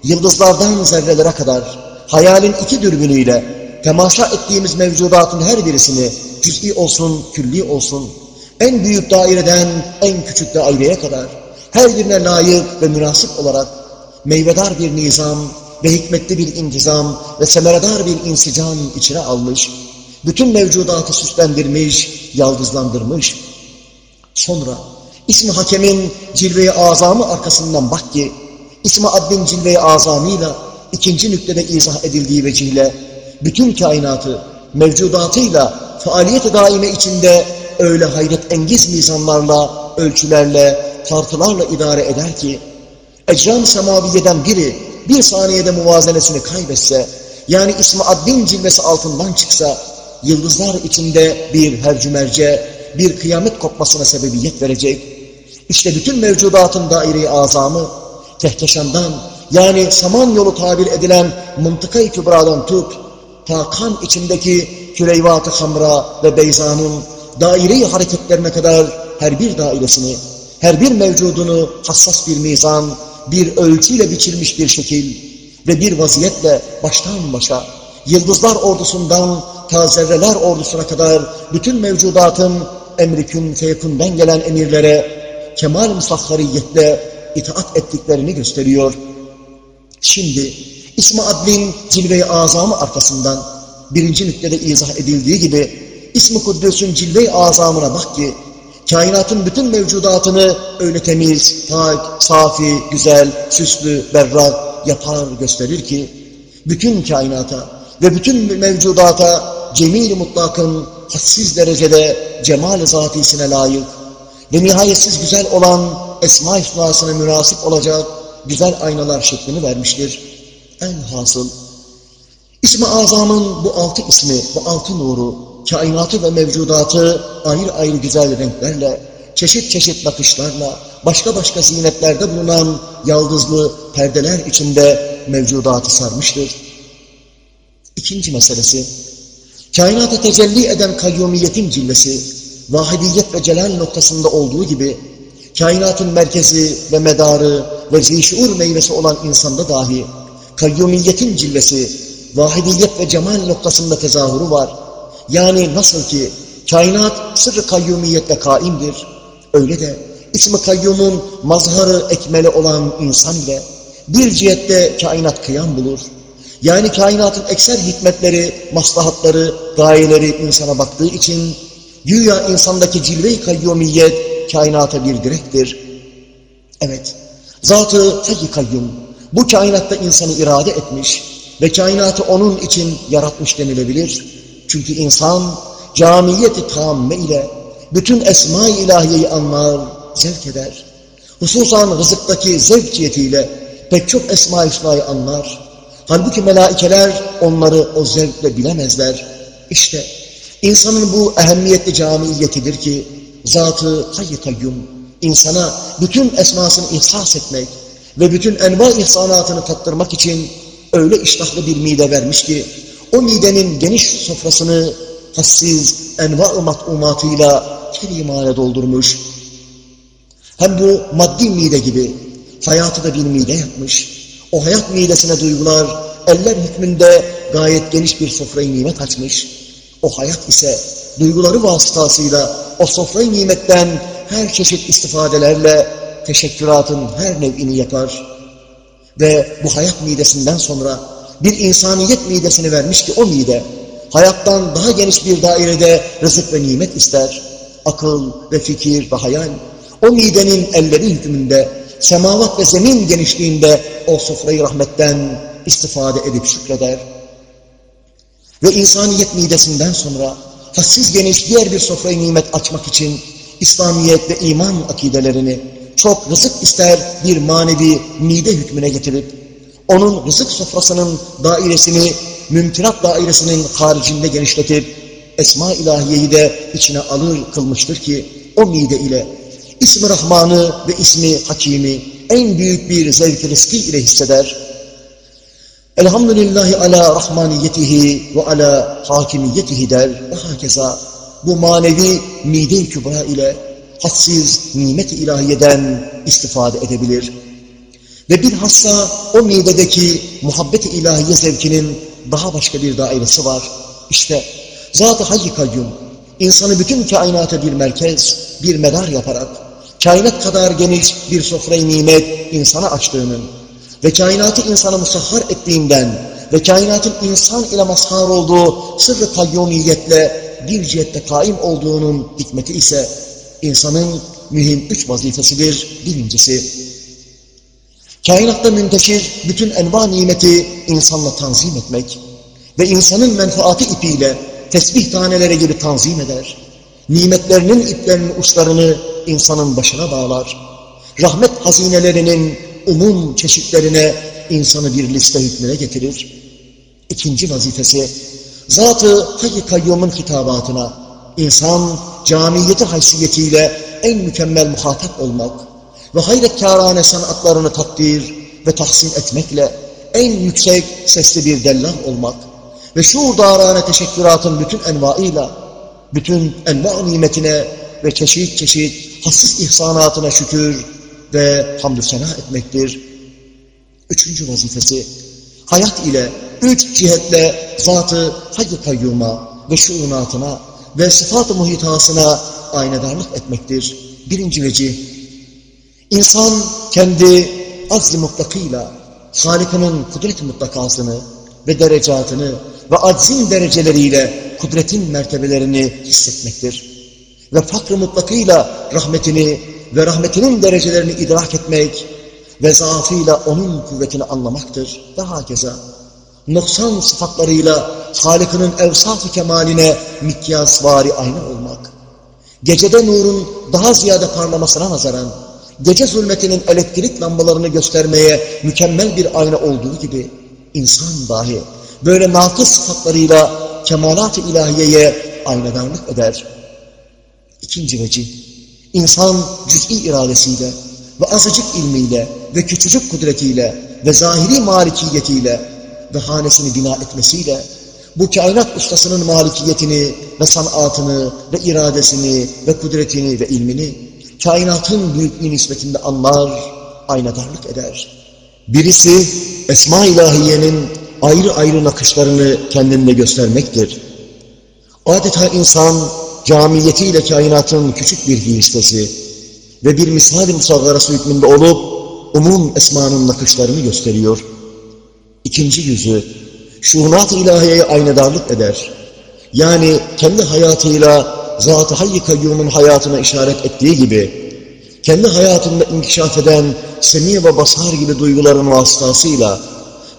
yıldızlardan zerrelere kadar, hayalin iki dürbünüyle, temaşa ettiğimiz mevcudatın her birisini, cüz'i olsun, külli olsun, en büyük daireden en küçük daireye kadar, her birine layık ve münasip olarak, meyvedar bir nizam ve hikmetli bir intizam ve semeredar bir insicam içine almış, bütün mevcudatı süslendirmiş, yaldızlandırmış. Sonra ismi hakemin cilve-i azamı arkasından bak ki, ismi adlin cilve-i azamıyla ikinci nüktede izah edildiği vecihle bütün kainatı mevcudatıyla faaliyet-i daime içinde öyle hayret engiz mizanlarla, ölçülerle, tartılarla idare eder ki, ecram semaviyeden biri bir saniyede muvazenesini kaybetse, yani ismi addin cilvesi altından çıksa, yıldızlar içinde bir hercümerce, bir kıyamet kopmasına sebebiyet verecek. İşte bütün mevcudatın daire-i azamı, kehkeşandan, yani saman yolu tabir edilen mıntıka-i kübradan tut, ta kan içindeki küleyvat-ı hamra ve beyzanın daire-i hareketlerine kadar her bir dairesini, her bir mevcudunu hassas bir mizan, bir ölçüyle biçilmiş bir şekil ve bir vaziyetle baştan başa, yıldızlar ordusundan ta zerreler ordusuna kadar bütün mevcudatın emrikün feyekundan gelen emirlere kemal musakhariyetle itaat ettiklerini gösteriyor. Şimdi İsmi Adlin cilve-i azamı arkasından birinci nüktede izah edildiği gibi İsmi Kuddüs'ün cilve-i azamına bak ki kainatın bütün mevcudatını öyle temiz, pak, safi, güzel, süslü, berrak yapar gösterir ki bütün kainata ve bütün mevcudata cemil-i mutlakın hassiz derecede cemal-i zatisine layık ve nihayetsiz güzel olan esma-i iflasına münasip olacak güzel aynalar şeklini vermiştir. En hasıl, İsmi Azam'ın bu altı ismi, bu altı nuru, kainatı ve mevcudatı ayrı ayrı güzel renklerle, çeşit çeşit nakışlarla, başka başka zinetlerde bulunan yaldızlı perdeler içinde mevcudatı sarmıştır. İkinci meselesi, kainata tecelli eden kayyumiyetin cillesi, vahidiyet ve celal noktasında olduğu gibi, kainatın merkezi ve medarı ve zişur meyvesi olan insanda dahi, kayyumiyetin cillesi, vahidiyet ve cemal noktasında tezahürü var. Yani nasıl ki kainat sırrı kayyumiyetle kaimdir, öyle de ismi kayyumun mazharı ekmeli olan insan ile bir cihette kainat kıyam bulur. Yani kainatın ekser hikmetleri, maslahatları, gayeleri insana baktığı için güya insandaki cilve-i kayyumiyet kainata bir direktir. Evet, zatı hayy kayyum bu kainatta insanı irade etmiş ve kainatı onun için yaratmış denilebilir. Çünkü insan camiyeti tamme ile bütün esma-i ilahiyeyi anlar, zevk eder. Hususan rızıktaki zevk cihetiyle pek çok esma-i anlar. Halbuki melaikeler onları o zevkle bilemezler. İşte insanın bu ehemmiyetli camiyetidir ki zatı hayy kayyum insana bütün esmasını ihsas etmek ve bütün enva ihsanatını tattırmak için öyle iştahlı bir mide vermiş ki o midenin geniş sofrasını hassiz enva-ı mat'umatıyla kelimane doldurmuş. Hem bu maddi mide gibi hayatı da bir mide yapmış. O hayat midesine duygular eller hükmünde gayet geniş bir sofrayı nimet açmış. O hayat ise duyguları vasıtasıyla o sofrayı nimetten her çeşit istifadelerle teşekküratın her nevini yapar. Ve bu hayat midesinden sonra bir insaniyet midesini vermiş ki o mide hayattan daha geniş bir dairede rızık ve nimet ister. Akıl ve fikir ve hayal o midenin elleri hükmünde semavat ve zemin genişliğinde o sofrayı rahmetten istifade edip şükreder. Ve insaniyet midesinden sonra hassiz geniş diğer bir sofrayı nimet açmak için İslamiyet ve iman akidelerini çok rızık ister bir manevi mide hükmüne getirip onun rızık sofrasının dairesini mümkünat dairesinin haricinde genişletip Esma ilahiyeyi de içine alır kılmıştır ki o mide ile İsmi Rahman'ı ve ismi Hakim'i en büyük bir zevk rızkı ile hisseder. Elhamdülillahi ala rahmaniyetihi ve ala hakimiyetihi der ve hakeza bu manevi mide-i kübra ile hadsiz nimet-i ilahiyeden istifade edebilir. Ve bilhassa o midedeki muhabbet-i ilahiye zevkinin daha başka bir dairesi var. İşte Zat-ı Hayy Kayyum insanı bütün kainata bir merkez, bir medar yaparak kainat kadar geniş bir sofrayı nimet insana açtığının ve kainatı insana musahhar ettiğinden ve kainatın insan ile mazhar olduğu sırrı kayyumiyetle bir cihette kaim olduğunun hikmeti ise insanın mühim üç vazifesidir. Birincisi, kainatta münteşir bütün enva nimeti insanla tanzim etmek ve insanın menfaati ipiyle tesbih taneleri gibi tanzim eder. Nimetlerinin iplerinin uçlarını insanın başına bağlar. Rahmet hazinelerinin umum çeşitlerine insanı bir liste hükmüne getirir. İkinci vazifesi, Zat-ı Hayy Kayyum'un hitabatına, insan camiyeti haysiyetiyle en mükemmel muhatap olmak ve hayretkârâne sanatlarını takdir ve tahsin etmekle en yüksek sesli bir dellah olmak ve şu darane teşekküratın bütün envaıyla, bütün enva nimetine ve çeşit çeşit hassiz ihsanatına şükür ve hamdü sena etmektir. Üçüncü vazifesi, hayat ile üç cihetle zatı hayy kayyuma ve şuunatına ve sıfat-ı muhitasına aynedarlık etmektir. Birinci vecih, insan kendi azli mutlakıyla Halik'inin kudret mutlakasını ve derecatını ve aczin dereceleriyle kudretin mertebelerini hissetmektir. Ve fakr mutlakıyla rahmetini ve rahmetinin derecelerini idrak etmek ve zaafıyla onun kuvvetini anlamaktır. Ve hakeza noksan sıfatlarıyla Halık'ının evsaf-ı kemaline mikyasvari ayna olmak. Gecede nurun daha ziyade parlamasına nazaran, gece zulmetinin elektrik lambalarını göstermeye mükemmel bir ayna olduğu gibi, insan dahi böyle nakıs sıfatlarıyla kemalat-ı ilahiyeye aynadarlık eder. İkinci vecih, insan cüz'i iradesiyle ve azıcık ilmiyle ve küçücük kudretiyle ve zahiri malikiyetiyle ve hanesini bina etmesiyle bu kainat ustasının malikiyetini ve sanatını ve iradesini ve kudretini ve ilmini kainatın büyüklüğü nispetinde anlar, aynadarlık eder. Birisi Esma ilahiyenin ayrı ayrı nakışlarını kendinde göstermektir. Adeta insan camiyetiyle kainatın küçük bir hissesi ve bir misal-i musaggarası hükmünde olup umum esmanın nakışlarını gösteriyor. İkinci yüzü, şuunat-ı ilahiyeye aynedarlık eder. Yani kendi hayatıyla Zat-ı Hayy-i Kayyum'un hayatına işaret ettiği gibi, kendi hayatında inkişaf eden semi ve basar gibi duyguların vasıtasıyla,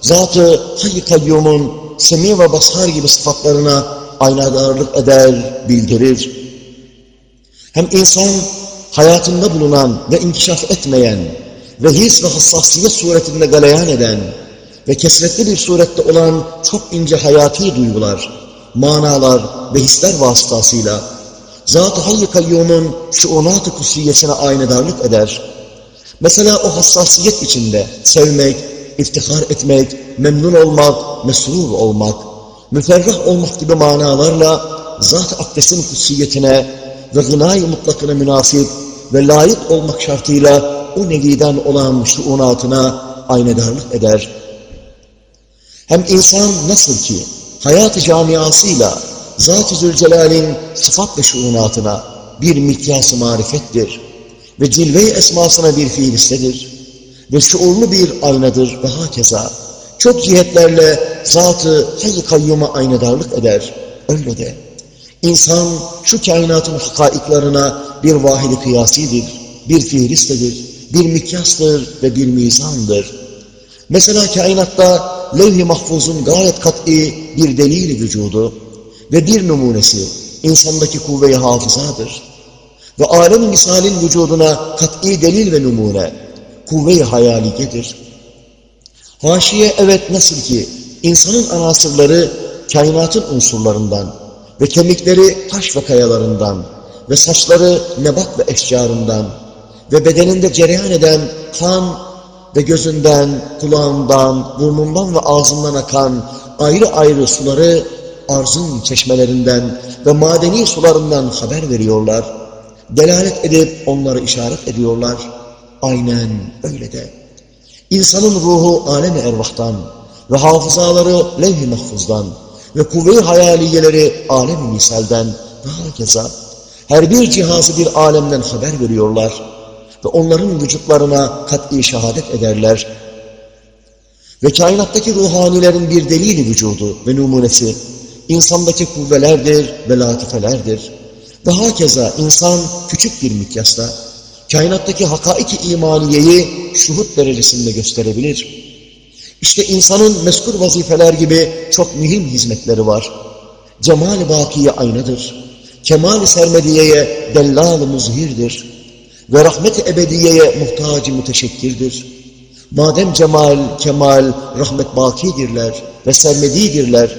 Zat-ı Hayy-i Kayyum'un semi ve basar gibi sıfatlarına aynadarlık eder, bildirir. Hem insan hayatında bulunan ve inkişaf etmeyen ve his ve hassasiyet suretinde galeyan eden ve kesretli bir surette olan çok ince hayati duygular, manalar ve hisler vasıtasıyla Zat-ı Hayy-i Kayyum'un şuunat-ı kutsiyesine aynedarlık eder. Mesela o hassasiyet içinde sevmek, iftihar etmek, memnun olmak, mesrur olmak, müferrah olmak gibi manalarla zat-ı akdesin kutsiyetine ve gınay mutlakına münasip ve layık olmak şartıyla o neviden olan şuunatına aynedarlık eder. Hem insan nasıl ki hayat-ı camiasıyla Zat-ı Zülcelal'in sıfat ve şuunatına bir mikyas-ı marifettir ve cilve-i esmasına bir fiilistedir ve şuurlu bir aynadır ve hakeza çok cihetlerle Zat-ı Hayy-i Kayyum'a aynadarlık eder. Öyle de insan şu kainatın hakaiklarına bir vahidi kıyasidir, bir fiilistedir, bir mikyastır ve bir mizandır. Mesela kainatta levh-i mahfuzun gayet kat'i bir delil vücudu ve bir numunesi insandaki kuvve-i hafızadır. Ve alem misalin vücuduna kat'i delil ve numune kuvve-i hayaligedir. Haşiye evet nasıl ki insanın anasırları kainatın unsurlarından ve kemikleri taş ve kayalarından ve saçları nebat ve eşcarından ve bedeninde cereyan eden kan ve gözünden, kulağından, burnundan ve ağzından akan ayrı ayrı suları arzın çeşmelerinden ve madeni sularından haber veriyorlar. Delalet edip onları işaret ediyorlar. Aynen öyle de. İnsanın ruhu alem-i ervahtan ve hafızaları levh-i mahfuzdan ve kuvve-i hayaliyeleri alem-i misalden ve herkese her bir cihazı bir alemden haber veriyorlar ve onların vücutlarına kat'i şehadet ederler. Ve kainattaki ruhanilerin bir delili vücudu ve numunesi insandaki kuvvelerdir ve latifelerdir. Ve hakeza insan küçük bir mikyasta kainattaki hakaiki imaniyeyi şuhut derecesinde gösterebilir. İşte insanın meskur vazifeler gibi çok mühim hizmetleri var. Cemal-i bakiye aynadır. Kemal-i sermediyeye dellal-ı muzhirdir. Ve rahmet-i ebediyeye muhtacı müteşekkirdir. Madem cemal, kemal, rahmet bakidirler ve sermedidirler,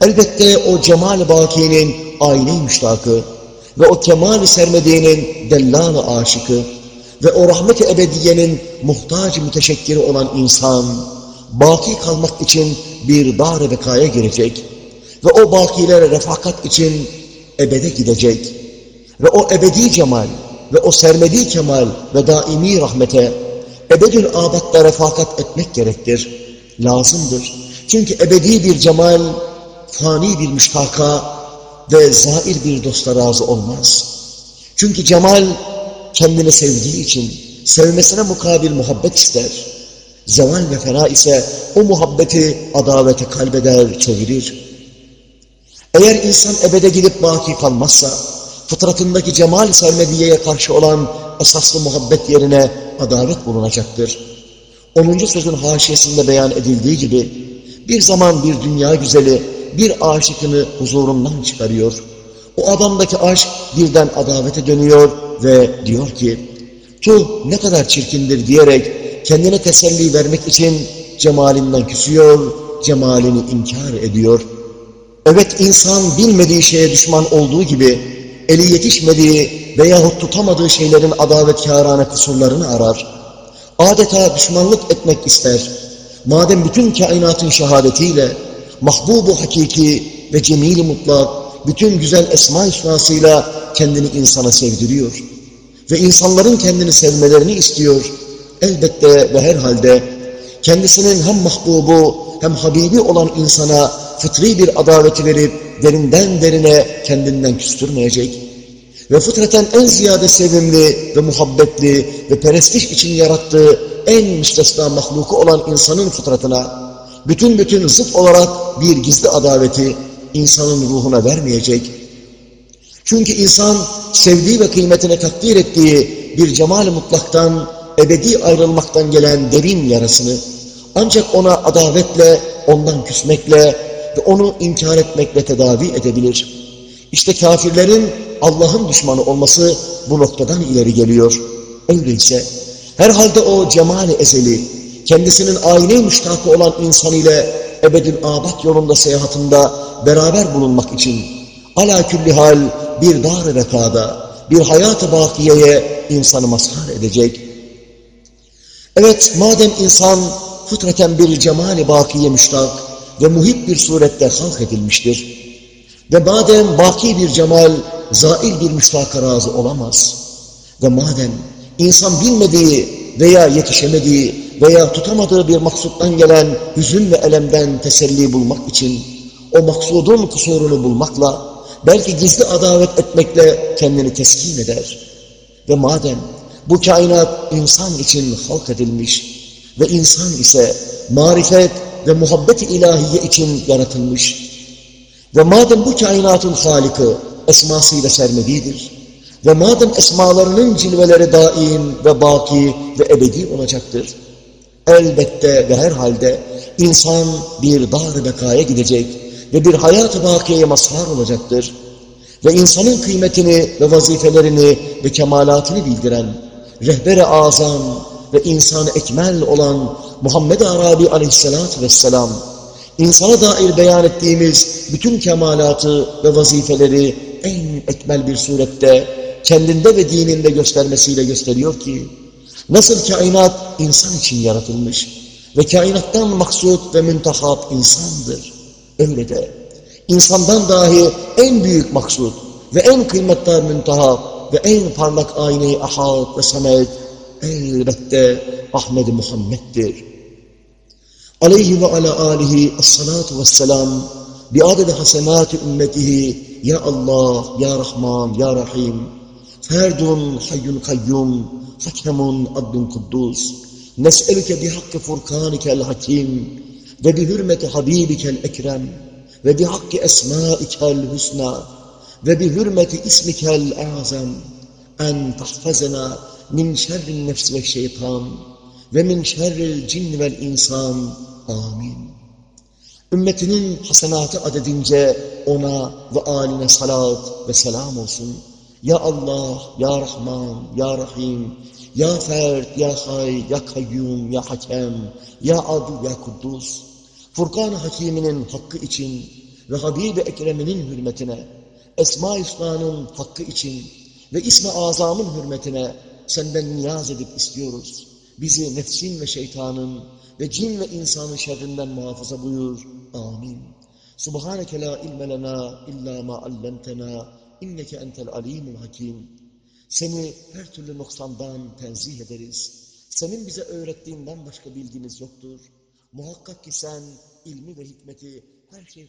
elbette o cemal-i bakinin ayni müştakı ve o kemal-i sermediğinin dellal-ı aşıkı ve o rahmet-i ebediyenin muhtaç müteşekkiri olan insan, baki kalmak için bir dar-ı bekaya girecek ve o bakilere refakat için ebede gidecek ve o ebedi cemal ve o sermedi kemal ve daimi rahmete ebedül abatta refakat etmek gerektir, lazımdır. Çünkü ebedi bir cemal, fani bir müştaka ve zair bir dosta razı olmaz. Çünkü cemal kendini sevdiği için sevmesine mukabil muhabbet ister. Zeval ve fena ise o muhabbeti adavete kalbeder, çevirir. Eğer insan ebede gidip baki kalmazsa, fıtratındaki cemal sermediyeye karşı olan esaslı muhabbet yerine adalet bulunacaktır. 10. sözün haşiyesinde beyan edildiği gibi, bir zaman bir dünya güzeli bir aşıkını huzurundan çıkarıyor. O adamdaki aşk birden adavete dönüyor ve diyor ki, tuh ne kadar çirkindir diyerek kendine teselli vermek için cemalinden küsüyor, cemalini inkar ediyor. Evet insan bilmediği şeye düşman olduğu gibi eli yetişmediği veyahut tutamadığı şeylerin adavetkârâne kusurlarını arar. Adeta düşmanlık etmek ister. Madem bütün kainatın şehadetiyle mahbubu hakiki ve cemili mutlak bütün güzel esma-i kendini insana sevdiriyor. Ve insanların kendini sevmelerini istiyor. Elbette ve herhalde kendisinin hem mahbubu hem habibi olan insana fıtri bir adaveti verip derinden derine kendinden küstürmeyecek ve fıtraten en ziyade sevimli ve muhabbetli ve perestiş için yarattığı en müstesna mahluku olan insanın fıtratına bütün bütün zıt olarak bir gizli adaveti insanın ruhuna vermeyecek. Çünkü insan sevdiği ve kıymetine takdir ettiği bir cemal mutlaktan, ebedi ayrılmaktan gelen derin yarasını ancak ona adavetle, ondan küsmekle ve onu inkar etmekle tedavi edebilir. İşte kafirlerin Allah'ın düşmanı olması bu noktadan ileri geliyor. Öyleyse herhalde o cemali ezeli, kendisinin aile müştakı olan insan ile ebedül abat yolunda seyahatında beraber bulunmak için ala külli hal bir dar-ı vekada, bir hayat-ı bakiyeye insanı mazhar edecek. Evet, madem insan fıtraten bir cemali bakiye müştak ve muhit bir surette halk edilmiştir Ve madem baki bir cemal, zail bir müştaka razı olamaz. Ve madem insan bilmediği veya yetişemediği veya tutamadığı bir maksuttan gelen hüzün ve elemden teselli bulmak için o maksudun kusurunu bulmakla, belki gizli adavet etmekle kendini teskin eder. Ve madem bu kainat insan için halk edilmiş ve insan ise marifet ve muhabbet-i ilahiye için yaratılmış ve madem bu kainatın halikı esmasıyla sermediğidir ve madem esmalarının cilveleri daim ve baki ve ebedi olacaktır, elbette ve herhalde insan bir dar bekaya gidecek ve bir hayat-ı bakiyeye mazhar olacaktır. Ve insanın kıymetini ve vazifelerini ve kemalatını bildiren rehber-i azam ve insan ekmel olan Muhammed Arabi aleyhissalatü vesselam insana dair beyan ettiğimiz bütün kemalatı ve vazifeleri en ekmel bir surette kendinde ve dininde göstermesiyle gösteriyor ki nasıl kainat insan için yaratılmış ve kainattan maksut ve müntahap insandır. Öyle de insandan dahi en büyük maksut ve en kıymetli müntahap ve en parlak ayna-i ahad ve samet elbette Ahmed-i Muhammed'dir. Aleyhi ve ala alihi as-salatu vesselam biadede hasenati ümmetihi ya Allah, ya Rahman, ya Rahim ferdun hayyun kayyum hakemun abdun kuddus nes'elüke bihakkı furkanikel hakim ve bihürmeti habibikel ekrem ve bihakkı esmaikel husna ve bihürmeti ismikel azam en tahfazena min şerrin nefsi ve şeytan ve min şerril cin vel insan. Amin. Ümmetinin hasenatı adedince ona ve aline salat ve selam olsun. Ya Allah, Ya Rahman, Ya Rahim, Ya Fert, Ya Hay, Ya Kayyum, Ya Hakem, Ya Adil, Ya Kuddus. Furkan-ı Hakiminin hakkı için ve Habib-i Ekrem'inin hürmetine, Esma-i Hüsna'nın hakkı için ve İsmi Azam'ın hürmetine senden niyaz edip istiyoruz. Bizi nefsin ve şeytanın ve cin ve insanın şerrinden muhafaza buyur. Amin. Subhaneke la ilme lena illa ma allamtena inneke entel alimul hakim. Seni her türlü noksandan tenzih ederiz. Senin bize öğrettiğinden başka bilgimiz yoktur. Muhakkak ki sen ilmi ve hikmeti her şey